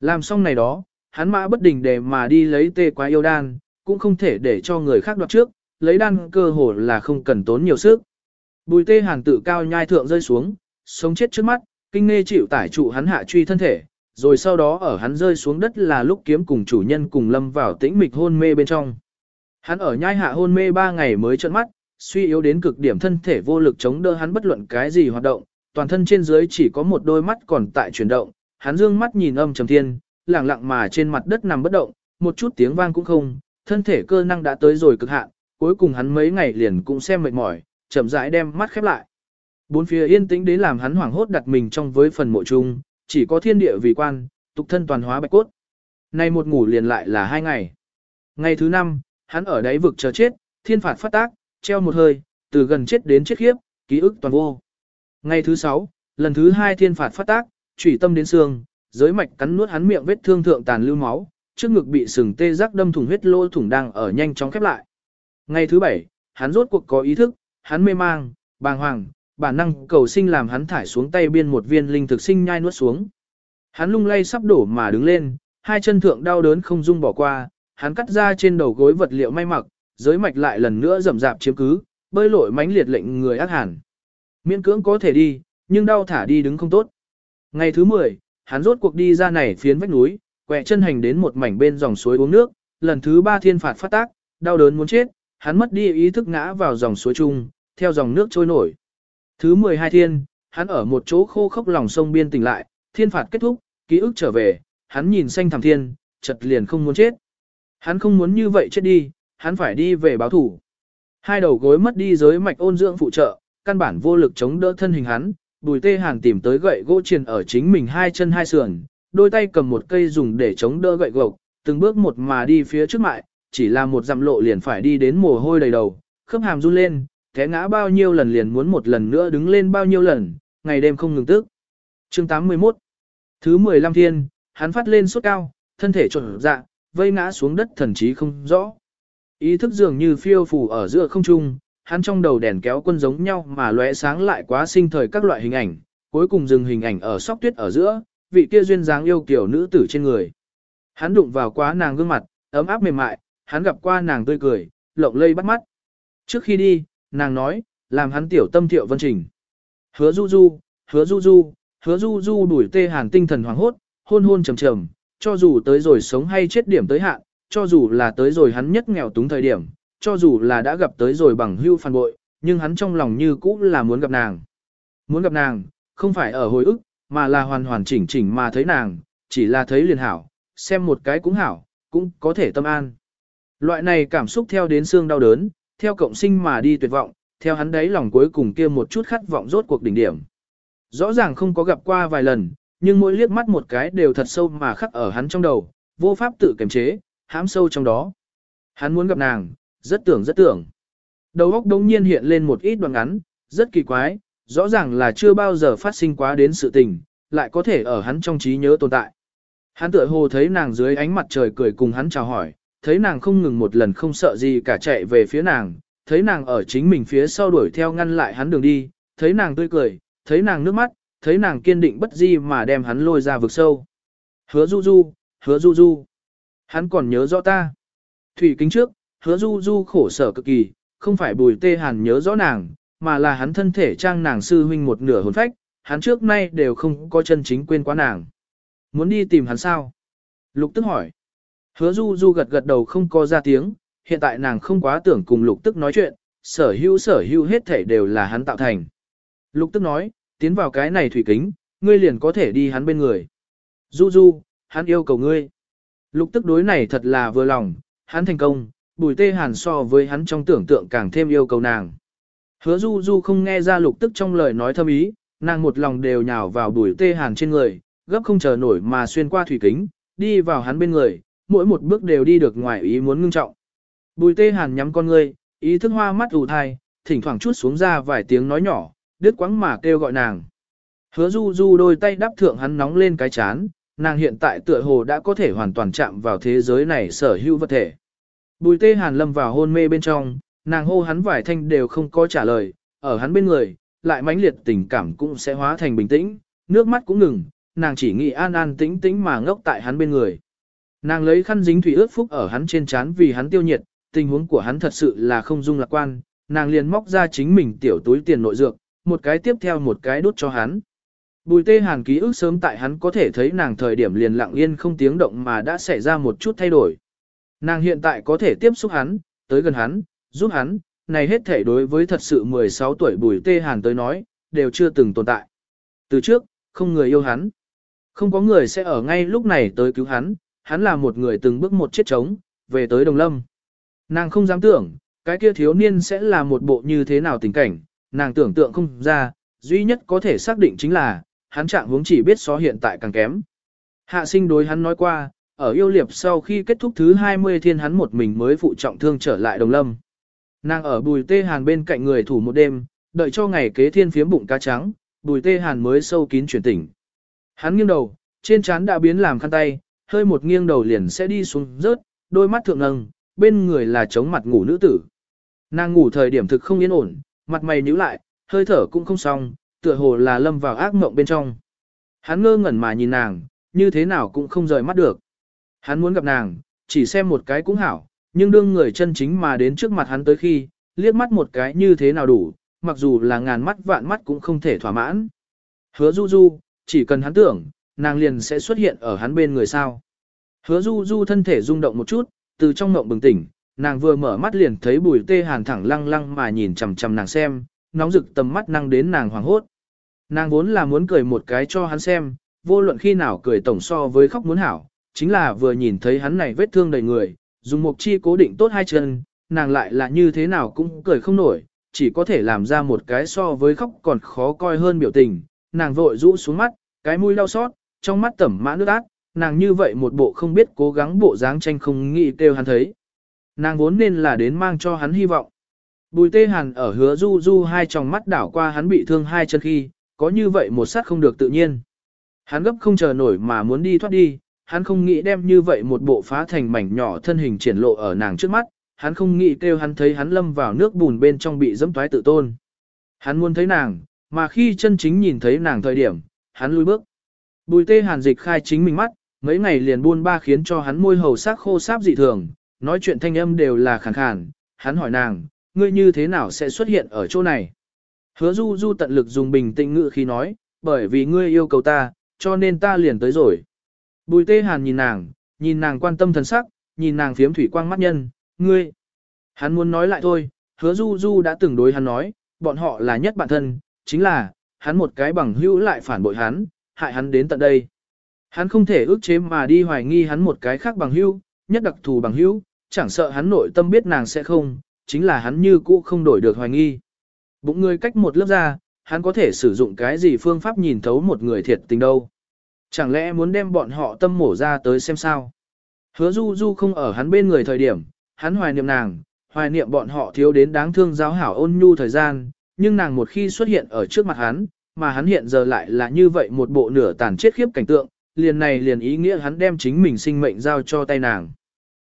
Làm xong này đó, hắn mã bất đình để mà đi lấy tê quá yêu đan, cũng không thể để cho người khác đoạt trước, lấy đan cơ hồ là không cần tốn nhiều sức. Bùi tê hàn tự cao nhai thượng rơi xuống, sống chết trước mắt, kinh nghe chịu tải trụ hắn hạ truy thân thể, rồi sau đó ở hắn rơi xuống đất là lúc kiếm cùng chủ nhân cùng lâm vào tĩnh mịch hôn mê bên trong. Hắn ở nhai hạ hôn mê ba ngày mới trợn mắt, suy yếu đến cực điểm thân thể vô lực chống đỡ hắn bất luận cái gì hoạt động, toàn thân trên dưới chỉ có một đôi mắt còn tại chuyển động, hắn dương mắt nhìn âm trầm thiên, lặng lặng mà trên mặt đất nằm bất động, một chút tiếng vang cũng không, thân thể cơ năng đã tới rồi cực hạn, cuối cùng hắn mấy ngày liền cũng xem mệt mỏi, chậm rãi đem mắt khép lại. Bốn phía yên tĩnh đến làm hắn hoảng hốt đặt mình trong với phần mộ chung, chỉ có thiên địa vì quan, tục thân toàn hóa bạch cốt. Nay một ngủ liền lại là hai ngày. Ngày thứ năm, hắn ở đáy vực chờ chết, thiên phạt phát tác, treo một hơi, từ gần chết đến chết khiếp, ký ức toàn vô. Ngày thứ sáu, lần thứ hai thiên phạt phát tác, chủy tâm đến xương, giới mạch cắn nuốt hắn miệng vết thương thượng tàn lưu máu, trước ngực bị sừng tê giác đâm thủng huyết lô thủng đang ở nhanh chóng khép lại. Ngày thứ bảy, hắn rốt cuộc có ý thức, hắn mê mang, bàng hoàng, bản năng cầu sinh làm hắn thải xuống tay biên một viên linh thực sinh nhai nuốt xuống. Hắn lung lay sắp đổ mà đứng lên, hai chân thượng đau đớn không dung bỏ qua, hắn cắt ra trên đầu gối vật liệu may mặc, giới mạch lại lần nữa rầm rạp chiếm cứ, bơi lội mãnh liệt lệnh người ác hẳn. Miễn cưỡng có thể đi, nhưng đau thả đi đứng không tốt. Ngày thứ 10, hắn rốt cuộc đi ra này phiến vách núi, quẹ chân hành đến một mảnh bên dòng suối uống nước, lần thứ ba thiên phạt phát tác, đau đớn muốn chết, hắn mất đi ý thức ngã vào dòng suối chung, theo dòng nước trôi nổi. Thứ 12 thiên, hắn ở một chỗ khô khốc lòng sông biên tỉnh lại, thiên phạt kết thúc, ký ức trở về, hắn nhìn xanh thẳm thiên, chợt liền không muốn chết. Hắn không muốn như vậy chết đi, hắn phải đi về báo thủ. Hai đầu gối mất đi giới mạch ôn dưỡng phụ trợ, căn bản vô lực chống đỡ thân hình hắn, bùi tê hàn tìm tới gậy gỗ triền ở chính mình hai chân hai sườn, đôi tay cầm một cây dùng để chống đỡ gậy gộc, từng bước một mà đi phía trước mại, chỉ là một dặm lộ liền phải đi đến mồ hôi đầy đầu, khớp hàm run lên, té ngã bao nhiêu lần liền muốn một lần nữa đứng lên bao nhiêu lần, ngày đêm không ngừng tức. Chương 81 Thứ 15 thiên, hắn phát lên sốt cao, thân thể trộn dạ, vây ngã xuống đất thần trí không rõ. Ý thức dường như phiêu phù ở giữa không trung, hắn trong đầu đèn kéo quân giống nhau mà lóe sáng lại quá sinh thời các loại hình ảnh, cuối cùng dừng hình ảnh ở sóc tuyết ở giữa, vị kia duyên dáng yêu kiểu nữ tử trên người. Hắn đụng vào quá nàng gương mặt, ấm áp mềm mại, hắn gặp qua nàng tươi cười, lộng lây bắt mắt. Trước khi đi, nàng nói, làm hắn tiểu tâm thiệu vân trình. Hứa du du, hứa du du, hứa du du đuổi tê hàn tinh thần hoàng hốt, hôn hôn trầm trầm, cho dù tới rồi sống hay chết điểm tới hạn, cho dù là tới rồi hắn nhất nghèo túng thời điểm, cho dù là đã gặp tới rồi bằng hưu phản bội, nhưng hắn trong lòng như cũ là muốn gặp nàng. Muốn gặp nàng, không phải ở hồi ức, mà là hoàn hoàn chỉnh chỉnh mà thấy nàng, chỉ là thấy liền hảo, xem một cái cũng hảo, cũng có thể tâm an. Loại này cảm xúc theo đến xương đau đớn, theo cộng sinh mà đi tuyệt vọng, theo hắn đấy lòng cuối cùng kia một chút khát vọng rốt cuộc đỉnh điểm. Rõ ràng không có gặp qua vài lần, nhưng mỗi liếc mắt một cái đều thật sâu mà khắc ở hắn trong đầu, vô pháp tự kiềm chế, hãm sâu trong đó. Hắn muốn gặp nàng, rất tưởng rất tưởng. Đầu óc đống nhiên hiện lên một ít đoạn ngắn, rất kỳ quái, rõ ràng là chưa bao giờ phát sinh quá đến sự tình, lại có thể ở hắn trong trí nhớ tồn tại. Hắn tựa hồ thấy nàng dưới ánh mặt trời cười cùng hắn chào hỏi, thấy nàng không ngừng một lần không sợ gì cả chạy về phía nàng, thấy nàng ở chính mình phía sau đuổi theo ngăn lại hắn đường đi, thấy nàng tươi cười, thấy nàng nước mắt, thấy nàng kiên định bất di mà đem hắn lôi ra vực sâu. Hứa du du, hứa du du. Hắn còn nhớ rõ ta. Thủy kính trước, hứa du du khổ sở cực kỳ, không phải bùi tê hàn nhớ rõ nàng, mà là hắn thân thể trang nàng sư huynh một nửa hồn phách, hắn trước nay đều không có chân chính quên quá nàng. Muốn đi tìm hắn sao? Lục tức hỏi. Hứa du du gật gật đầu không có ra tiếng, hiện tại nàng không quá tưởng cùng lục tức nói chuyện, sở hữu sở hữu hết thể đều là hắn tạo thành. Lục tức nói, tiến vào cái này thủy kính, ngươi liền có thể đi hắn bên người. Du du, hắn yêu cầu ngươi. Lục tức đối này thật là vừa lòng, hắn thành công, bùi tê hàn so với hắn trong tưởng tượng càng thêm yêu cầu nàng. Hứa du du không nghe ra lục tức trong lời nói thâm ý, nàng một lòng đều nhào vào bùi tê hàn trên người, gấp không chờ nổi mà xuyên qua thủy kính, đi vào hắn bên người, mỗi một bước đều đi được ngoài ý muốn ngưng trọng. Bùi tê hàn nhắm con ngươi, ý thức hoa mắt ù thai, thỉnh thoảng chút xuống ra vài tiếng nói nhỏ, đứt quãng mà kêu gọi nàng. Hứa du du đôi tay đắp thượng hắn nóng lên cái chán, nàng hiện tại tựa hồ đã có thể hoàn toàn chạm vào thế giới này sở hữu vật thể. Bùi tê hàn lâm vào hôn mê bên trong, nàng hô hắn vài thanh đều không có trả lời, ở hắn bên người, lại mãnh liệt tình cảm cũng sẽ hóa thành bình tĩnh, nước mắt cũng ngừng, nàng chỉ nghĩ an an tĩnh tĩnh mà ngốc tại hắn bên người. Nàng lấy khăn dính thủy ướt phúc ở hắn trên trán vì hắn tiêu nhiệt, tình huống của hắn thật sự là không dung lạc quan, nàng liền móc ra chính mình tiểu túi tiền nội dược, một cái tiếp theo một cái đút cho hắn. Bùi tê hàn ký ức sớm tại hắn có thể thấy nàng thời điểm liền lặng yên không tiếng động mà đã xảy ra một chút thay đổi. Nàng hiện tại có thể tiếp xúc hắn, tới gần hắn, giúp hắn, này hết thể đối với thật sự 16 tuổi bùi tê hàn tới nói, đều chưa từng tồn tại. Từ trước, không người yêu hắn. Không có người sẽ ở ngay lúc này tới cứu hắn, hắn là một người từng bước một chết trống, về tới đồng lâm. Nàng không dám tưởng, cái kia thiếu niên sẽ là một bộ như thế nào tình cảnh, nàng tưởng tượng không ra, duy nhất có thể xác định chính là, hắn trạng huống chỉ biết so hiện tại càng kém. Hạ sinh đối hắn nói qua, ở yêu liệp sau khi kết thúc thứ 20 thiên hắn một mình mới phụ trọng thương trở lại đồng lâm. Nàng ở bùi tê hàn bên cạnh người thủ một đêm, đợi cho ngày kế thiên phiếm bụng cá trắng, bùi tê hàn mới sâu kín chuyển tỉnh. Hắn nghiêng đầu, trên trán đã biến làm khăn tay, hơi một nghiêng đầu liền sẽ đi xuống rớt, đôi mắt thượng nâng bên người là chống mặt ngủ nữ tử. Nàng ngủ thời điểm thực không yên ổn, mặt mày nhíu lại, hơi thở cũng không xong, tựa hồ là lâm vào ác mộng bên trong. Hắn ngơ ngẩn mà nhìn nàng, như thế nào cũng không rời mắt được. Hắn muốn gặp nàng, chỉ xem một cái cũng hảo, nhưng đương người chân chính mà đến trước mặt hắn tới khi, liếc mắt một cái như thế nào đủ, mặc dù là ngàn mắt vạn mắt cũng không thể thỏa mãn. Hứa du du, chỉ cần hắn tưởng, nàng liền sẽ xuất hiện ở hắn bên người sao. Hứa du du thân thể rung động một chút, từ trong mộng bừng tỉnh, nàng vừa mở mắt liền thấy bùi tê hàn thẳng lăng lăng mà nhìn chằm chằm nàng xem, nóng rực tầm mắt năng đến nàng hoàng hốt. Nàng vốn là muốn cười một cái cho hắn xem, vô luận khi nào cười tổng so với khóc muốn hảo, chính là vừa nhìn thấy hắn này vết thương đầy người, dùng một chi cố định tốt hai chân, nàng lại là như thế nào cũng cười không nổi, chỉ có thể làm ra một cái so với khóc còn khó coi hơn biểu tình, nàng vội rũ xuống mắt, cái mũi đau xót, trong mắt tẩm mã nước ác, nàng như vậy một bộ không biết cố gắng bộ dáng tranh không nghĩ kêu hắn thấy. Nàng vốn nên là đến mang cho hắn hy vọng. Bùi tê hàn ở hứa du du hai tròng mắt đảo qua hắn bị thương hai chân khi, có như vậy một sát không được tự nhiên. Hắn gấp không chờ nổi mà muốn đi thoát đi, hắn không nghĩ đem như vậy một bộ phá thành mảnh nhỏ thân hình triển lộ ở nàng trước mắt, hắn không nghĩ kêu hắn thấy hắn lâm vào nước bùn bên trong bị dẫm toái tự tôn. Hắn muốn thấy nàng, mà khi chân chính nhìn thấy nàng thời điểm, hắn lùi bước. Bùi tê hàn dịch khai chính mình mắt, mấy ngày liền buôn ba khiến cho hắn môi hầu sắc khô sáp dị thường, nói chuyện thanh âm đều là khàn khàn, hắn hỏi nàng, ngươi như thế nào sẽ xuất hiện ở chỗ này? Hứa du du tận lực dùng bình tĩnh ngữ khi nói, bởi vì ngươi yêu cầu ta, cho nên ta liền tới rồi. Bùi tê hàn nhìn nàng, nhìn nàng quan tâm thần sắc, nhìn nàng phiếm thủy quang mắt nhân, ngươi. Hắn muốn nói lại thôi, hứa du du đã từng đối hắn nói, bọn họ là nhất bạn thân, chính là, hắn một cái bằng hữu lại phản bội hắn, hại hắn đến tận đây. Hắn không thể ước chế mà đi hoài nghi hắn một cái khác bằng hữu, nhất đặc thù bằng hữu, chẳng sợ hắn nội tâm biết nàng sẽ không, chính là hắn như cũ không đổi được hoài nghi. Bụng người cách một lớp ra, hắn có thể sử dụng cái gì phương pháp nhìn thấu một người thiệt tình đâu. Chẳng lẽ muốn đem bọn họ tâm mổ ra tới xem sao? Hứa du du không ở hắn bên người thời điểm, hắn hoài niệm nàng, hoài niệm bọn họ thiếu đến đáng thương giáo hảo ôn nhu thời gian, nhưng nàng một khi xuất hiện ở trước mặt hắn, mà hắn hiện giờ lại là như vậy một bộ nửa tàn chết khiếp cảnh tượng, liền này liền ý nghĩa hắn đem chính mình sinh mệnh giao cho tay nàng.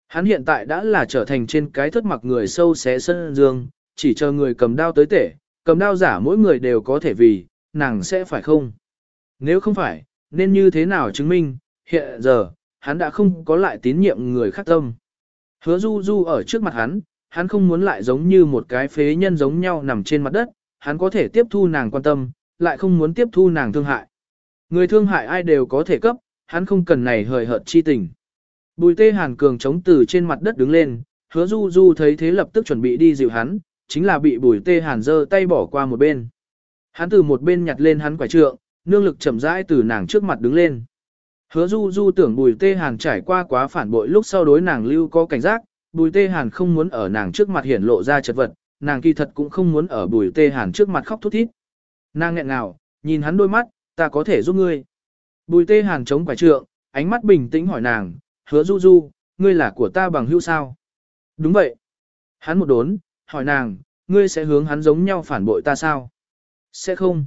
Hắn hiện tại đã là trở thành trên cái thất mặc người sâu xé sân dương, chỉ chờ người cầm đao tới tể, cầm đao giả mỗi người đều có thể vì, nàng sẽ phải không? Nếu không phải, nên như thế nào chứng minh, hiện giờ, hắn đã không có lại tín nhiệm người khác tâm. Hứa du du ở trước mặt hắn, hắn không muốn lại giống như một cái phế nhân giống nhau nằm trên mặt đất, hắn có thể tiếp thu nàng quan tâm, lại không muốn tiếp thu nàng thương hại. Người thương hại ai đều có thể cấp, hắn không cần này hời hợt chi tình. Bùi tê hàn cường chống từ trên mặt đất đứng lên, hứa du du thấy thế lập tức chuẩn bị đi dịu hắn, chính là bị bùi tê hàn giơ tay bỏ qua một bên. Hắn từ một bên nhặt lên hắn quải trượng, nương lực chậm rãi từ nàng trước mặt đứng lên. Hứa du du tưởng bùi tê hàn trải qua quá phản bội lúc sau đối nàng lưu có cảnh giác, bùi tê hàn không muốn ở nàng trước mặt hiển lộ ra chật vật, nàng kỳ thật cũng không muốn ở bùi tê hàn trước mặt khóc thút thít. Nàng nghẹn ngào, nhìn hắn đôi mắt, ta có thể giúp ngươi. Bùi tê hàn chống quải trượng, ánh mắt bình tĩnh hỏi nàng, hứa du du, ngươi là của ta bằng hữu sao? Đúng vậy. Hắn một đốn, hỏi nàng, ngươi sẽ hướng hắn giống nhau phản bội ta sao? Sẽ không.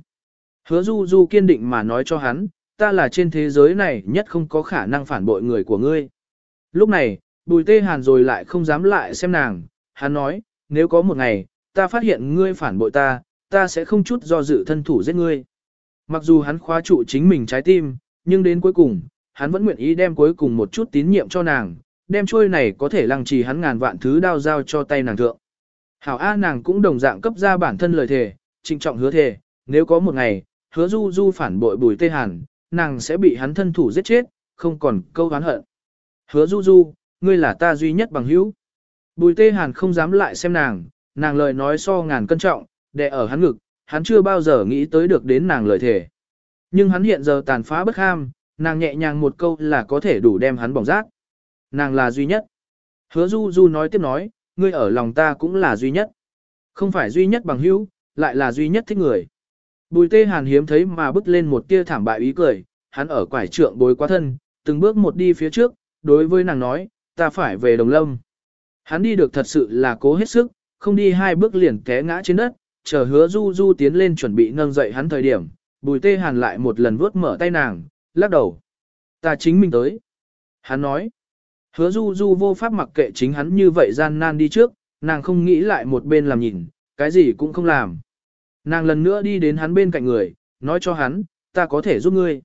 Hứa du du kiên định mà nói cho hắn, ta là trên thế giới này nhất không có khả năng phản bội người của ngươi. Lúc này, bùi tê hàn rồi lại không dám lại xem nàng, hắn nói, nếu có một ngày, ta phát hiện ngươi phản bội ta, ta sẽ không chút do dự thân thủ giết ngươi. Mặc dù hắn khóa trụ chính mình trái tim, nhưng đến cuối cùng, hắn vẫn nguyện ý đem cuối cùng một chút tín nhiệm cho nàng, đem trôi này có thể lăng trì hắn ngàn vạn thứ đao giao cho tay nàng thượng. Hảo A nàng cũng đồng dạng cấp ra bản thân lời thề, trịnh trọng hứa thề, nếu có một ngày, hứa du du phản bội bùi tê hàn, nàng sẽ bị hắn thân thủ giết chết, không còn câu oán hận. Hứa du du, ngươi là ta duy nhất bằng hữu. Bùi tê hàn không dám lại xem nàng, nàng lời nói so ngàn cân trọng, đè ở hắn ngực, hắn chưa bao giờ nghĩ tới được đến nàng lời thề. Nhưng hắn hiện giờ tàn phá bất ham, nàng nhẹ nhàng một câu là có thể đủ đem hắn bỏng rác. Nàng là duy nhất. Hứa du du nói tiếp nói, ngươi ở lòng ta cũng là duy nhất. Không phải duy nhất bằng hữu, lại là duy nhất thích người. Bùi tê hàn hiếm thấy mà bước lên một tia thảm bại ý cười, hắn ở quải trượng bối quá thân, từng bước một đi phía trước, đối với nàng nói, ta phải về đồng lâm. Hắn đi được thật sự là cố hết sức, không đi hai bước liền té ngã trên đất, chờ hứa du du tiến lên chuẩn bị nâng dậy hắn thời điểm, bùi tê hàn lại một lần vuốt mở tay nàng, lắc đầu. Ta chính mình tới. Hắn nói, hứa du du vô pháp mặc kệ chính hắn như vậy gian nan đi trước, nàng không nghĩ lại một bên làm nhìn, cái gì cũng không làm. Nàng lần nữa đi đến hắn bên cạnh người, nói cho hắn, ta có thể giúp ngươi.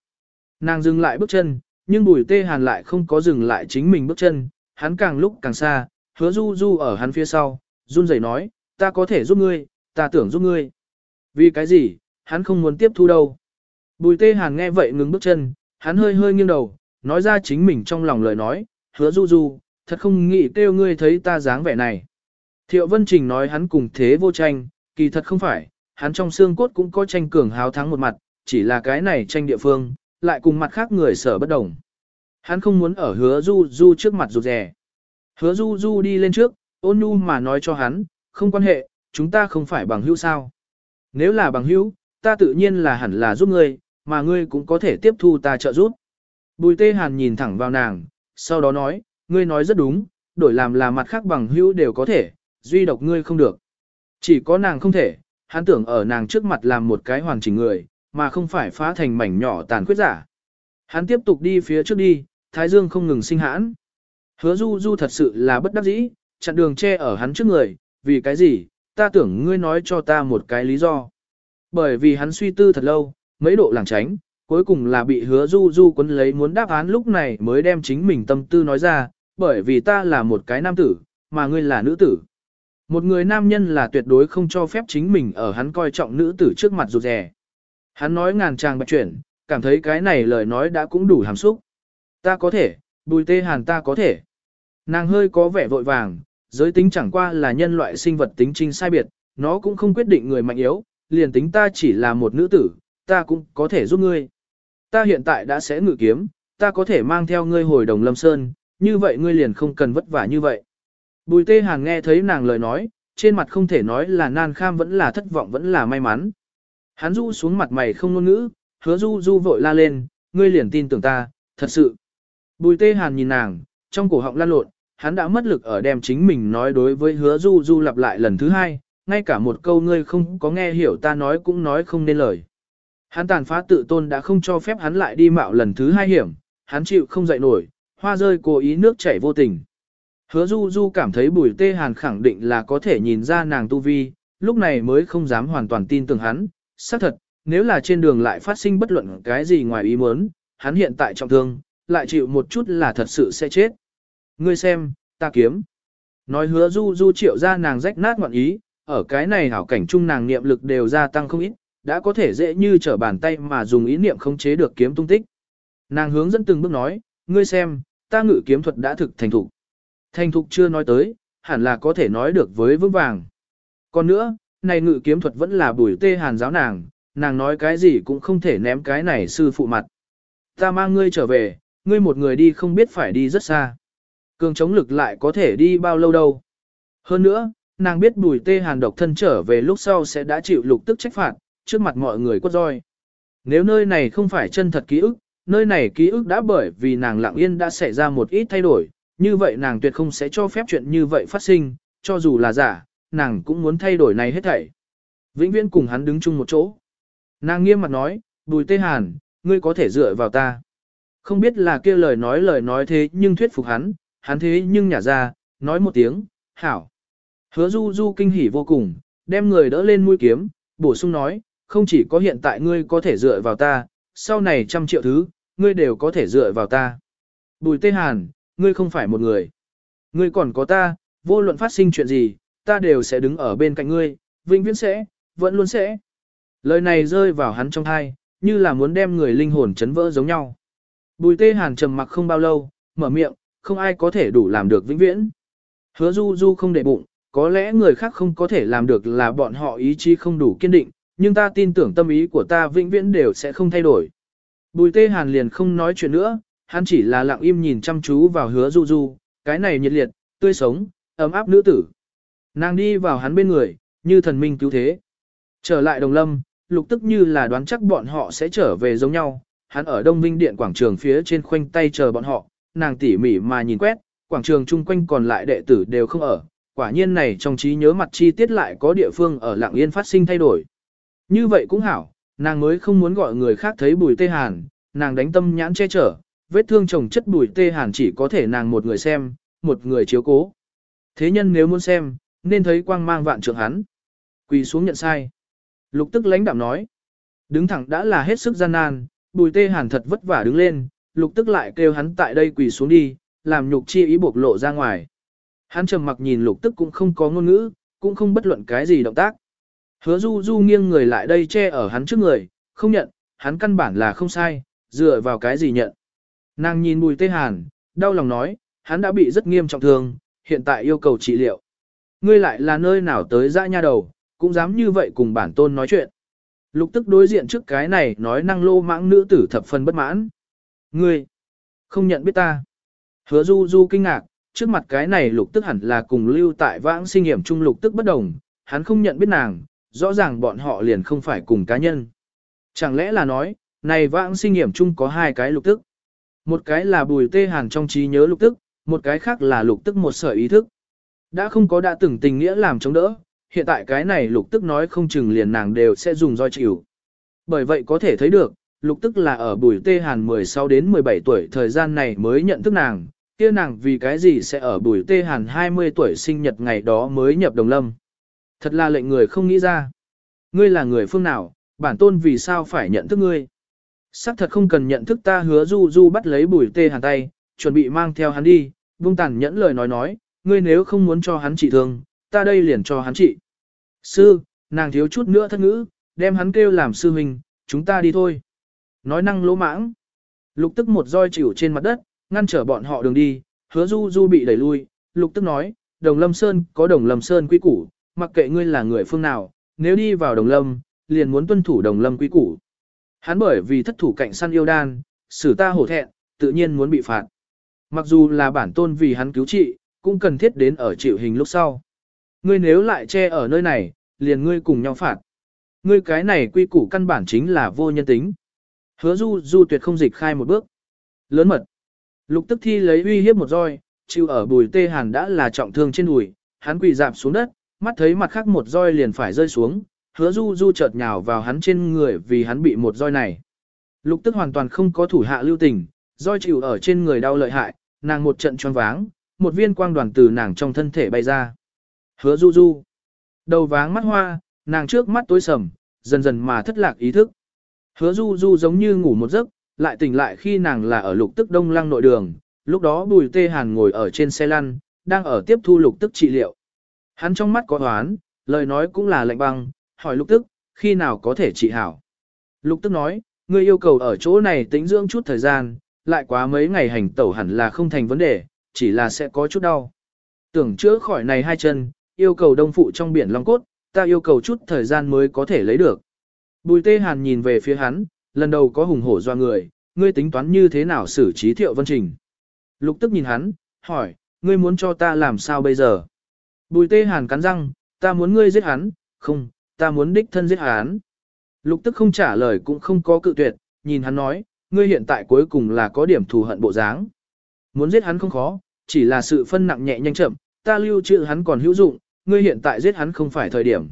Nàng dừng lại bước chân, nhưng bùi tê hàn lại không có dừng lại chính mình bước chân, hắn càng lúc càng xa, hứa du du ở hắn phía sau, run rẩy nói, ta có thể giúp ngươi, ta tưởng giúp ngươi. Vì cái gì, hắn không muốn tiếp thu đâu. Bùi tê hàn nghe vậy ngừng bước chân, hắn hơi hơi nghiêng đầu, nói ra chính mình trong lòng lời nói, hứa du du, thật không nghĩ kêu ngươi thấy ta dáng vẻ này. Thiệu Vân Trình nói hắn cùng thế vô tranh, kỳ thật không phải, hắn trong xương cốt cũng có tranh cường háo thắng một mặt, chỉ là cái này tranh địa phương, lại cùng mặt khác người sở bất đồng. Hắn không muốn ở hứa du du trước mặt rụt rè. Hứa du du đi lên trước, ôn nhu mà nói cho hắn, không quan hệ, chúng ta không phải bằng hữu sao. Nếu là bằng hữu, ta tự nhiên là hẳn là giúp ngươi, mà ngươi cũng có thể tiếp thu ta trợ giúp. Bùi tê hàn nhìn thẳng vào nàng, sau đó nói, ngươi nói rất đúng, đổi làm là mặt khác bằng hữu đều có thể, duy độc ngươi không được. Chỉ có nàng không thể, hắn tưởng ở nàng trước mặt làm một cái hoàn chỉnh người, mà không phải phá thành mảnh nhỏ tàn khuyết giả. Hắn tiếp tục đi phía trước đi, thái dương không ngừng sinh hãn. Hứa du du thật sự là bất đắc dĩ, chặn đường che ở hắn trước người, vì cái gì, ta tưởng ngươi nói cho ta một cái lý do. Bởi vì hắn suy tư thật lâu, mấy độ làng tránh, cuối cùng là bị hứa du du quấn lấy muốn đáp án lúc này mới đem chính mình tâm tư nói ra, bởi vì ta là một cái nam tử, mà ngươi là nữ tử. Một người nam nhân là tuyệt đối không cho phép chính mình ở hắn coi trọng nữ tử trước mặt rụt rè. Hắn nói ngàn tràng bạch chuyển, cảm thấy cái này lời nói đã cũng đủ hàm xúc. Ta có thể, bùi tê hàn ta có thể. Nàng hơi có vẻ vội vàng, giới tính chẳng qua là nhân loại sinh vật tính trinh sai biệt, nó cũng không quyết định người mạnh yếu, liền tính ta chỉ là một nữ tử, ta cũng có thể giúp ngươi. Ta hiện tại đã sẽ ngự kiếm, ta có thể mang theo ngươi hồi đồng lâm sơn, như vậy ngươi liền không cần vất vả như vậy. Bùi tê hàng nghe thấy nàng lời nói, trên mặt không thể nói là nan kham vẫn là thất vọng vẫn là may mắn. Hắn du xuống mặt mày không ngôn ngữ, hứa du du vội la lên, ngươi liền tin tưởng ta, thật sự. Bùi tê hàn nhìn nàng, trong cổ họng lan lộn, hắn đã mất lực ở đem chính mình nói đối với hứa du du lặp lại lần thứ hai, ngay cả một câu ngươi không có nghe hiểu ta nói cũng nói không nên lời. Hắn tàn phá tự tôn đã không cho phép hắn lại đi mạo lần thứ hai hiểm, hắn chịu không dậy nổi, hoa rơi cố ý nước chảy vô tình. Hứa du du cảm thấy bùi tê hàn khẳng định là có thể nhìn ra nàng tu vi, lúc này mới không dám hoàn toàn tin tưởng hắn. xác thật, nếu là trên đường lại phát sinh bất luận cái gì ngoài ý muốn, hắn hiện tại trọng thương, lại chịu một chút là thật sự sẽ chết. Ngươi xem, ta kiếm. Nói hứa du du triệu ra nàng rách nát ngoạn ý, ở cái này hảo cảnh chung nàng niệm lực đều gia tăng không ít, đã có thể dễ như trở bàn tay mà dùng ý niệm khống chế được kiếm tung tích. Nàng hướng dẫn từng bước nói, ngươi xem, ta ngự kiếm thuật đã thực thành thục. Thành thục chưa nói tới, hẳn là có thể nói được với vững vàng. Còn nữa, này ngự kiếm thuật vẫn là bùi tê hàn giáo nàng, nàng nói cái gì cũng không thể ném cái này sư phụ mặt. Ta mang ngươi trở về, ngươi một người đi không biết phải đi rất xa. Cường chống lực lại có thể đi bao lâu đâu. Hơn nữa, nàng biết bùi tê hàn độc thân trở về lúc sau sẽ đã chịu lục tức trách phạt, trước mặt mọi người quất roi. Nếu nơi này không phải chân thật ký ức, nơi này ký ức đã bởi vì nàng lặng yên đã xảy ra một ít thay đổi, như vậy nàng tuyệt không sẽ cho phép chuyện như vậy phát sinh, cho dù là giả, nàng cũng muốn thay đổi này hết thảy. Vĩnh viễn cùng hắn đứng chung một chỗ. Nàng nghiêm mặt nói, bùi tê hàn, ngươi có thể dựa vào ta. Không biết là kia lời nói lời nói thế nhưng thuyết phục hắn, hắn thế nhưng nhả ra, nói một tiếng, hảo. Hứa du du kinh hỉ vô cùng, đem người đỡ lên mũi kiếm, bổ sung nói, không chỉ có hiện tại ngươi có thể dựa vào ta, sau này trăm triệu thứ, ngươi đều có thể dựa vào ta. Bùi tê hàn, ngươi không phải một người. Ngươi còn có ta, vô luận phát sinh chuyện gì, ta đều sẽ đứng ở bên cạnh ngươi, vĩnh viễn sẽ, vẫn luôn sẽ. Lời này rơi vào hắn trong thai, như là muốn đem người linh hồn chấn vỡ giống nhau. Bùi tê hàn trầm mặc không bao lâu, mở miệng, không ai có thể đủ làm được vĩnh viễn. Hứa du du không để bụng, có lẽ người khác không có thể làm được là bọn họ ý chí không đủ kiên định, nhưng ta tin tưởng tâm ý của ta vĩnh viễn đều sẽ không thay đổi. Bùi tê hàn liền không nói chuyện nữa, hắn chỉ là lặng im nhìn chăm chú vào hứa du du, cái này nhiệt liệt, tươi sống, ấm áp nữ tử. Nàng đi vào hắn bên người, như thần minh cứu thế. Trở lại đồng lâm, lục tức như là đoán chắc bọn họ sẽ trở về giống nhau, hắn ở Đông Vinh Điện quảng trường phía trên khoanh tay chờ bọn họ, nàng tỉ mỉ mà nhìn quét, quảng trường chung quanh còn lại đệ tử đều không ở, quả nhiên này trong trí nhớ mặt chi tiết lại có địa phương ở lạng yên phát sinh thay đổi. Như vậy cũng hảo, nàng mới không muốn gọi người khác thấy bùi tê hàn, nàng đánh tâm nhãn che chở, vết thương chồng chất bùi tê hàn chỉ có thể nàng một người xem, một người chiếu cố. Thế nhân nếu muốn xem, nên thấy quang mang vạn trượng hắn. Quỳ xuống nhận sai. Lục tức lãnh đạm nói. Đứng thẳng đã là hết sức gian nan, bùi tê hàn thật vất vả đứng lên, lục tức lại kêu hắn tại đây quỳ xuống đi, làm nhục chi ý bộc lộ ra ngoài. Hắn trầm mặc nhìn lục tức cũng không có ngôn ngữ, cũng không bất luận cái gì động tác. Hứa du du nghiêng người lại đây che ở hắn trước người, không nhận, hắn căn bản là không sai, dựa vào cái gì nhận. Nàng nhìn bùi tê hàn, đau lòng nói, hắn đã bị rất nghiêm trọng thương, hiện tại yêu cầu trị liệu. Ngươi lại là nơi nào tới dã nha đầu, cũng dám như vậy cùng bản tôn nói chuyện. Lục tức đối diện trước cái này nói năng lô mãng nữ tử thập phần bất mãn. Ngươi, không nhận biết ta. Hứa du du kinh ngạc, trước mặt cái này lục tức hẳn là cùng lưu tại vãng sinh hiểm trung lục tức bất đồng, hắn không nhận biết nàng, rõ ràng bọn họ liền không phải cùng cá nhân. Chẳng lẽ là nói, này vãng sinh nghiệm chung có hai cái lục tức. Một cái là bùi tê hàn trong trí nhớ lục tức, một cái khác là lục tức một sở ý thức. Đã không có đã từng tình nghĩa làm chống đỡ, hiện tại cái này lục tức nói không chừng liền nàng đều sẽ dùng roi chịu. Bởi vậy có thể thấy được, lục tức là ở bùi tê hàn 16 đến 17 tuổi thời gian này mới nhận thức nàng, kia nàng vì cái gì sẽ ở bùi tê hàn 20 tuổi sinh nhật ngày đó mới nhập đồng lâm. Thật là lệnh người không nghĩ ra. Ngươi là người phương nào, bản tôn vì sao phải nhận thức ngươi. Sắc thật không cần nhận thức ta hứa du du bắt lấy bùi tê hàn tay, chuẩn bị mang theo hắn đi, vung tàn nhẫn lời nói nói, ngươi nếu không muốn cho hắn trị thương, ta đây liền cho hắn trị. Sư, nàng thiếu chút nữa thất ngữ, đem hắn kêu làm sư huynh, chúng ta đi thôi. Nói năng lỗ mãng. Lục tức một roi chịu trên mặt đất, ngăn trở bọn họ đường đi, hứa du du bị đẩy lui, lục tức nói, đồng lâm sơn có đồng lâm sơn quy củ, mặc kệ ngươi là người phương nào, nếu đi vào đồng lâm, liền muốn tuân thủ đồng lâm quy củ. Hắn bởi vì thất thủ cạnh săn yêu đan, xử ta hổ thẹn, tự nhiên muốn bị phạt. Mặc dù là bản tôn vì hắn cứu trị, cũng cần thiết đến ở chịu hình lúc sau. Ngươi nếu lại che ở nơi này, liền ngươi cùng nhau phạt. Ngươi cái này quy củ căn bản chính là vô nhân tính. Hứa du du tuyệt không dịch khai một bước. Lớn mật. Lục tức thi lấy uy hiếp một roi, chịu ở bùi tê hàn đã là trọng thương trên đùi, hắn quỳ dạp xuống đất, mắt thấy mặt khác một roi liền phải rơi xuống, hứa du du chợt nhào vào hắn trên người vì hắn bị một roi này. Lục tức hoàn toàn không có thủ hạ lưu tình, roi chịu ở trên người đau lợi hại, nàng một trận choáng váng, một viên quang đoàn từ nàng trong thân thể bay ra. Hứa du du. Đầu váng mắt hoa, nàng trước mắt tối sầm, dần dần mà thất lạc ý thức. Hứa du du giống như ngủ một giấc, lại tỉnh lại khi nàng là ở lục tức đông lăng nội đường, lúc đó bùi tê hàn ngồi ở trên xe lăn, đang ở tiếp thu lục tức trị liệu. Hắn trong mắt có hoán, lời nói cũng là lạnh băng, hỏi lục tức, khi nào có thể trị hảo. Lục tức nói, ngươi yêu cầu ở chỗ này tĩnh dưỡng chút thời gian, lại quá mấy ngày hành tẩu hẳn là không thành vấn đề, chỉ là sẽ có chút đau. Tưởng chữa khỏi này hai chân, yêu cầu đông phụ trong biển long cốt, ta yêu cầu chút thời gian mới có thể lấy được. Bùi tê hàn nhìn về phía hắn, lần đầu có hùng hổ doa người, ngươi tính toán như thế nào xử trí thiệu vân trình. Lục tức nhìn hắn, hỏi, ngươi muốn cho ta làm sao bây giờ? Bùi tê hàn cắn răng, ta muốn ngươi giết hắn, không, ta muốn đích thân giết hắn. Lục tức không trả lời cũng không có cự tuyệt, nhìn hắn nói, ngươi hiện tại cuối cùng là có điểm thù hận bộ dáng. Muốn giết hắn không khó, chỉ là sự phân nặng nhẹ nhanh chậm, ta lưu trữ hắn còn hữu dụng, ngươi hiện tại giết hắn không phải thời điểm.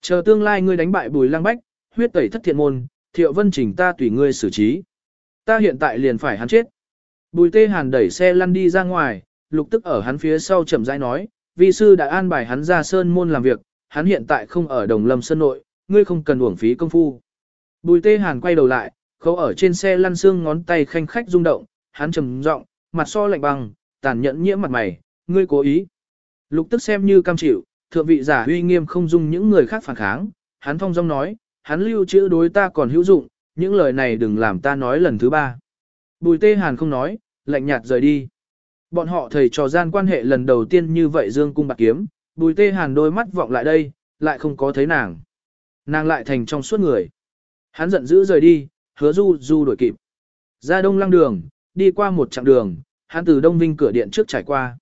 Chờ tương lai ngươi đánh bại bùi lang bách, huyết tẩy thất thiện môn, thiệu vân trình ta tùy ngươi xử trí. Ta hiện tại liền phải hắn chết. Bùi tê hàn đẩy xe lăn đi ra ngoài, lục tức ở hắn phía sau chậm rãi nói, vi sư đã an bài hắn ra sơn môn làm việc, hắn hiện tại không ở đồng lâm sơn nội, ngươi không cần uổng phí công phu. Bùi tê hàn quay đầu lại, khâu ở trên xe lăn xương ngón tay khanh khách rung động, hắn trầm giọng, mặt so lạnh băng, tàn nhẫn nhiễm mặt mày, ngươi cố ý. Lục tức xem như cam chịu, thượng vị giả uy nghiêm không dung những người khác phản kháng, hắn thông dong nói, hắn lưu trữ đối ta còn hữu dụng, những lời này đừng làm ta nói lần thứ ba. Bùi tê hàn không nói, lạnh nhạt rời đi. Bọn họ thầy trò gian quan hệ lần đầu tiên như vậy dương cung bạc kiếm, bùi tê hàn đôi mắt vọng lại đây, lại không có thấy nàng. Nàng lại thành trong suốt người. Hắn giận dữ rời đi, hứa du du đổi kịp. Ra đông lăng đường, đi qua một chặng đường, hắn từ đông vinh cửa điện trước trải qua.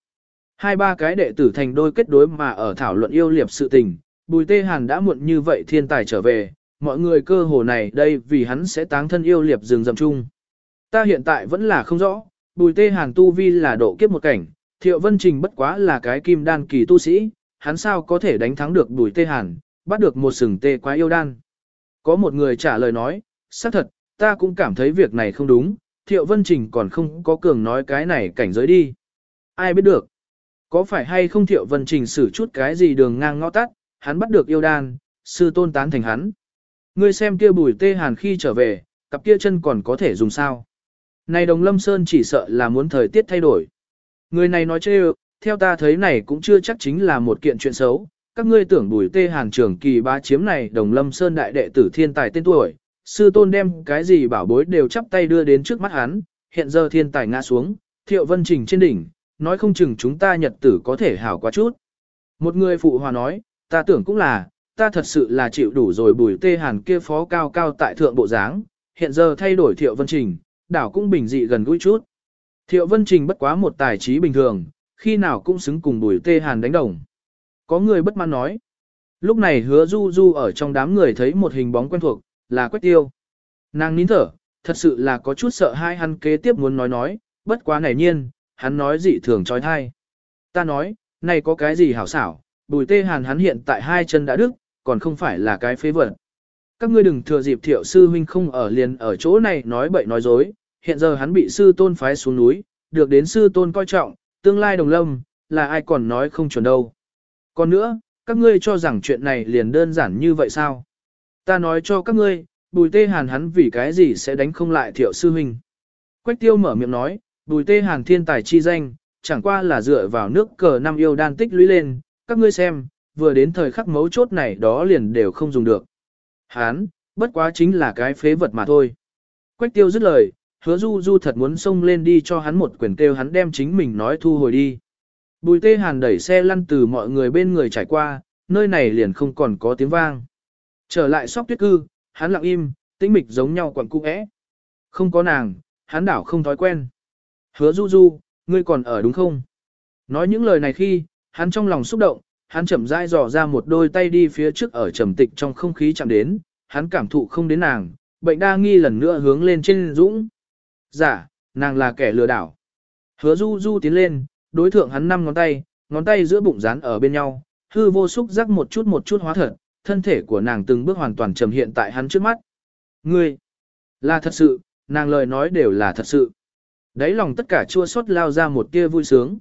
Hai ba cái đệ tử thành đôi kết đối mà ở thảo luận yêu liệp sự tình, bùi tê hàn đã muộn như vậy thiên tài trở về, mọi người cơ hồ này đây vì hắn sẽ táng thân yêu liệp rừng rậm chung. Ta hiện tại vẫn là không rõ, bùi tê hàn tu vi là độ kiếp một cảnh, thiệu vân trình bất quá là cái kim đan kỳ tu sĩ, hắn sao có thể đánh thắng được bùi tê hàn, bắt được một sừng tê quá yêu đan. Có một người trả lời nói, xác thật, ta cũng cảm thấy việc này không đúng, thiệu vân trình còn không có cường nói cái này cảnh giới đi. Ai biết được, có phải hay không thiệu vân trình xử chút cái gì đường ngang ngõ tắt, hắn bắt được yêu đan, sư tôn tán thành hắn. Ngươi xem kia bùi tê hàn khi trở về, cặp kia chân còn có thể dùng sao. Này đồng lâm sơn chỉ sợ là muốn thời tiết thay đổi. Người này nói chê theo ta thấy này cũng chưa chắc chính là một kiện chuyện xấu. Các ngươi tưởng bùi tê hàn trưởng kỳ bá chiếm này đồng lâm sơn đại đệ tử thiên tài tên tuổi. Sư tôn đem cái gì bảo bối đều chắp tay đưa đến trước mắt hắn, hiện giờ thiên tài ngã xuống, thiệu vân trình trên đỉnh, nói không chừng chúng ta nhật tử có thể hảo quá chút. Một người phụ hòa nói, ta tưởng cũng là, ta thật sự là chịu đủ rồi bùi tê hàn kia phó cao cao tại thượng bộ dáng, hiện giờ thay đổi thiệu vân trình, đảo cũng bình dị gần gũi chút. Thiệu vân trình bất quá một tài trí bình thường, khi nào cũng xứng cùng bùi tê hàn đánh đồng. Có người bất mãn nói. Lúc này hứa du du ở trong đám người thấy một hình bóng quen thuộc, là quách tiêu. Nàng nín thở, thật sự là có chút sợ hai hắn kế tiếp muốn nói nói, bất quá nảy nhiên, hắn nói dị thường trói thai. Ta nói, này có cái gì hảo xảo, bùi tê hàn hắn hiện tại hai chân đã đứt, còn không phải là cái phế vật. Các ngươi đừng thừa dịp thiệu sư huynh không ở liền ở chỗ này nói bậy nói dối, hiện giờ hắn bị sư tôn phái xuống núi, được đến sư tôn coi trọng, tương lai đồng lâm, là ai còn nói không chuẩn đâu. Còn nữa, các ngươi cho rằng chuyện này liền đơn giản như vậy sao? Ta nói cho các ngươi, bùi tê hàn hắn vì cái gì sẽ đánh không lại thiệu sư huynh. Quách tiêu mở miệng nói, bùi tê hàn thiên tài chi danh, chẳng qua là dựa vào nước cờ năm yêu đan tích lũy lên, các ngươi xem, vừa đến thời khắc mấu chốt này đó liền đều không dùng được. Hán, bất quá chính là cái phế vật mà thôi. Quách tiêu dứt lời, hứa du du thật muốn xông lên đi cho hắn một quyền kêu hắn đem chính mình nói thu hồi đi. Bùi tê hàn đẩy xe lăn từ mọi người bên người trải qua, nơi này liền không còn có tiếng vang. Trở lại sóc tuyết cư, hắn lặng im, tĩnh mịch giống nhau quặng cung ẽ. Không có nàng, hắn đảo không thói quen. Hứa du du, ngươi còn ở đúng không? Nói những lời này khi, hắn trong lòng xúc động, hắn chậm rãi dò ra một đôi tay đi phía trước ở trầm tịch trong không khí chạm đến, hắn cảm thụ không đến nàng, bệnh đa nghi lần nữa hướng lên trên dũng. Giả, dạ, nàng là kẻ lừa đảo. Hứa du du tiến lên, đối thượng hắn năm ngón tay, ngón tay giữa bụng dán ở bên nhau, hư vô xúc giác một chút một chút hóa thật, thân thể của nàng từng bước hoàn toàn trầm hiện tại hắn trước mắt. Ngươi, là thật sự, nàng lời nói đều là thật sự. Đấy lòng tất cả chua xót lao ra một tia vui sướng.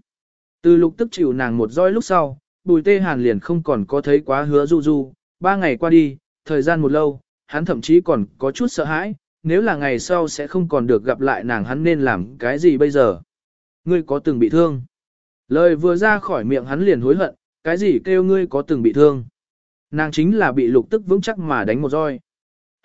Từ lục tức chịu nàng một roi lúc sau, bùi tê hàn liền không còn có thấy quá hứa du du, ba ngày qua đi, thời gian một lâu, hắn thậm chí còn có chút sợ hãi, nếu là ngày sau sẽ không còn được gặp lại nàng hắn nên làm cái gì bây giờ. Ngươi có từng bị thương? Lời vừa ra khỏi miệng hắn liền hối hận, cái gì kêu ngươi có từng bị thương? Nàng chính là bị lục tức vững chắc mà đánh một roi.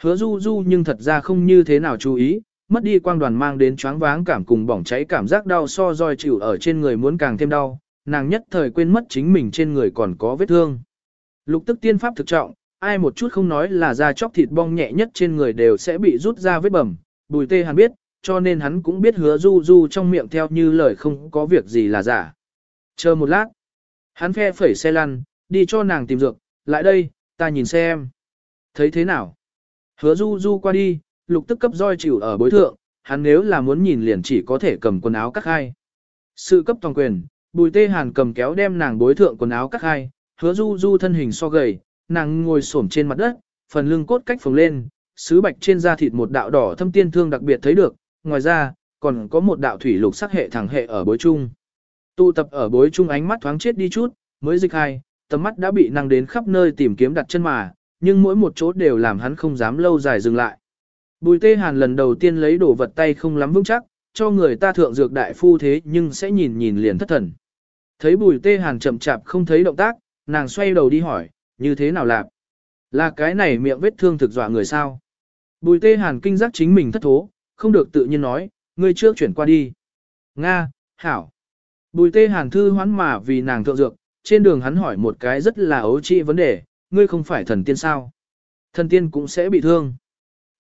Hứa du du nhưng thật ra không như thế nào chú ý, mất đi quang đoàn mang đến choáng váng cảm cùng bỏng cháy cảm giác đau so roi chịu ở trên người muốn càng thêm đau, nàng nhất thời quên mất chính mình trên người còn có vết thương. Lục tức tiên pháp thực trọng, ai một chút không nói là da chóc thịt bong nhẹ nhất trên người đều sẽ bị rút ra vết bầm, bùi tê hắn biết, cho nên hắn cũng biết hứa du du trong miệng theo như lời không có việc gì là giả. Chờ một lát, hắn phe phẩy xe lăn, đi cho nàng tìm dược, lại đây, ta nhìn xem. Thấy thế nào? Hứa du du qua đi, lục tức cấp roi chịu ở bối thượng, hắn nếu là muốn nhìn liền chỉ có thể cầm quần áo cắt hai. Sự cấp toàn quyền, bùi tê hàn cầm kéo đem nàng bối thượng quần áo cắt hai, hứa du du thân hình so gầy, nàng ngồi xổm trên mặt đất, phần lưng cốt cách phồng lên, sứ bạch trên da thịt một đạo đỏ thâm tiên thương đặc biệt thấy được, ngoài ra, còn có một đạo thủy lục sắc hệ thẳng hệ ở bối trung. Tụ tập ở bối trung ánh mắt thoáng chết đi chút, mới dịch hai, tầm mắt đã bị năng đến khắp nơi tìm kiếm đặt chân mà, nhưng mỗi một chỗ đều làm hắn không dám lâu dài dừng lại. Bùi tê hàn lần đầu tiên lấy đồ vật tay không lắm vững chắc, cho người ta thượng dược đại phu thế nhưng sẽ nhìn nhìn liền thất thần. Thấy bùi tê hàn chậm chạp không thấy động tác, nàng xoay đầu đi hỏi, như thế nào lạp? Là cái này miệng vết thương thực dọa người sao? Bùi tê hàn kinh giác chính mình thất thố, không được tự nhiên nói, ngươi trước chuyển qua đi. Nga, Hảo. Bùi tê hàn thư hoán mà vì nàng thượng dược, trên đường hắn hỏi một cái rất là ấu trị vấn đề, ngươi không phải thần tiên sao? Thần tiên cũng sẽ bị thương.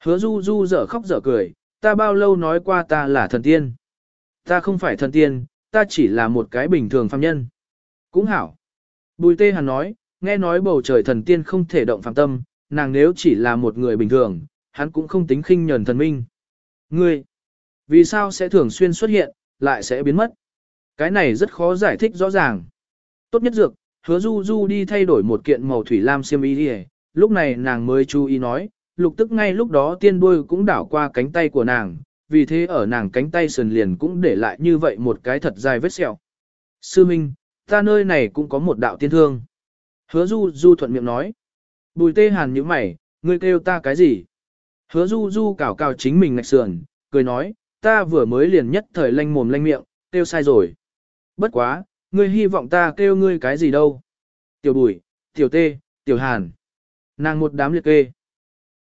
Hứa du du dở khóc dở cười, ta bao lâu nói qua ta là thần tiên. Ta không phải thần tiên, ta chỉ là một cái bình thường phàm nhân. Cũng hảo. Bùi tê hàn nói, nghe nói bầu trời thần tiên không thể động phàm tâm, nàng nếu chỉ là một người bình thường, hắn cũng không tính khinh nhờn thần minh. Ngươi, vì sao sẽ thường xuyên xuất hiện, lại sẽ biến mất? Cái này rất khó giải thích rõ ràng. Tốt nhất dược, hứa du du đi thay đổi một kiện màu thủy lam xiêm y đi lúc này nàng mới chú ý nói, lục tức ngay lúc đó tiên đuôi cũng đảo qua cánh tay của nàng, vì thế ở nàng cánh tay sườn liền cũng để lại như vậy một cái thật dài vết sẹo. Sư Minh, ta nơi này cũng có một đạo tiên thương. Hứa du du thuận miệng nói. Bùi tê hàn như mày, ngươi kêu ta cái gì? Hứa du du cào cào chính mình ngạch sườn, cười nói, ta vừa mới liền nhất thời lanh mồm lanh miệng, kêu sai rồi. Bất quá, ngươi hy vọng ta kêu ngươi cái gì đâu? Tiểu bùi, tiểu tê, tiểu hàn. Nàng một đám liệt kê.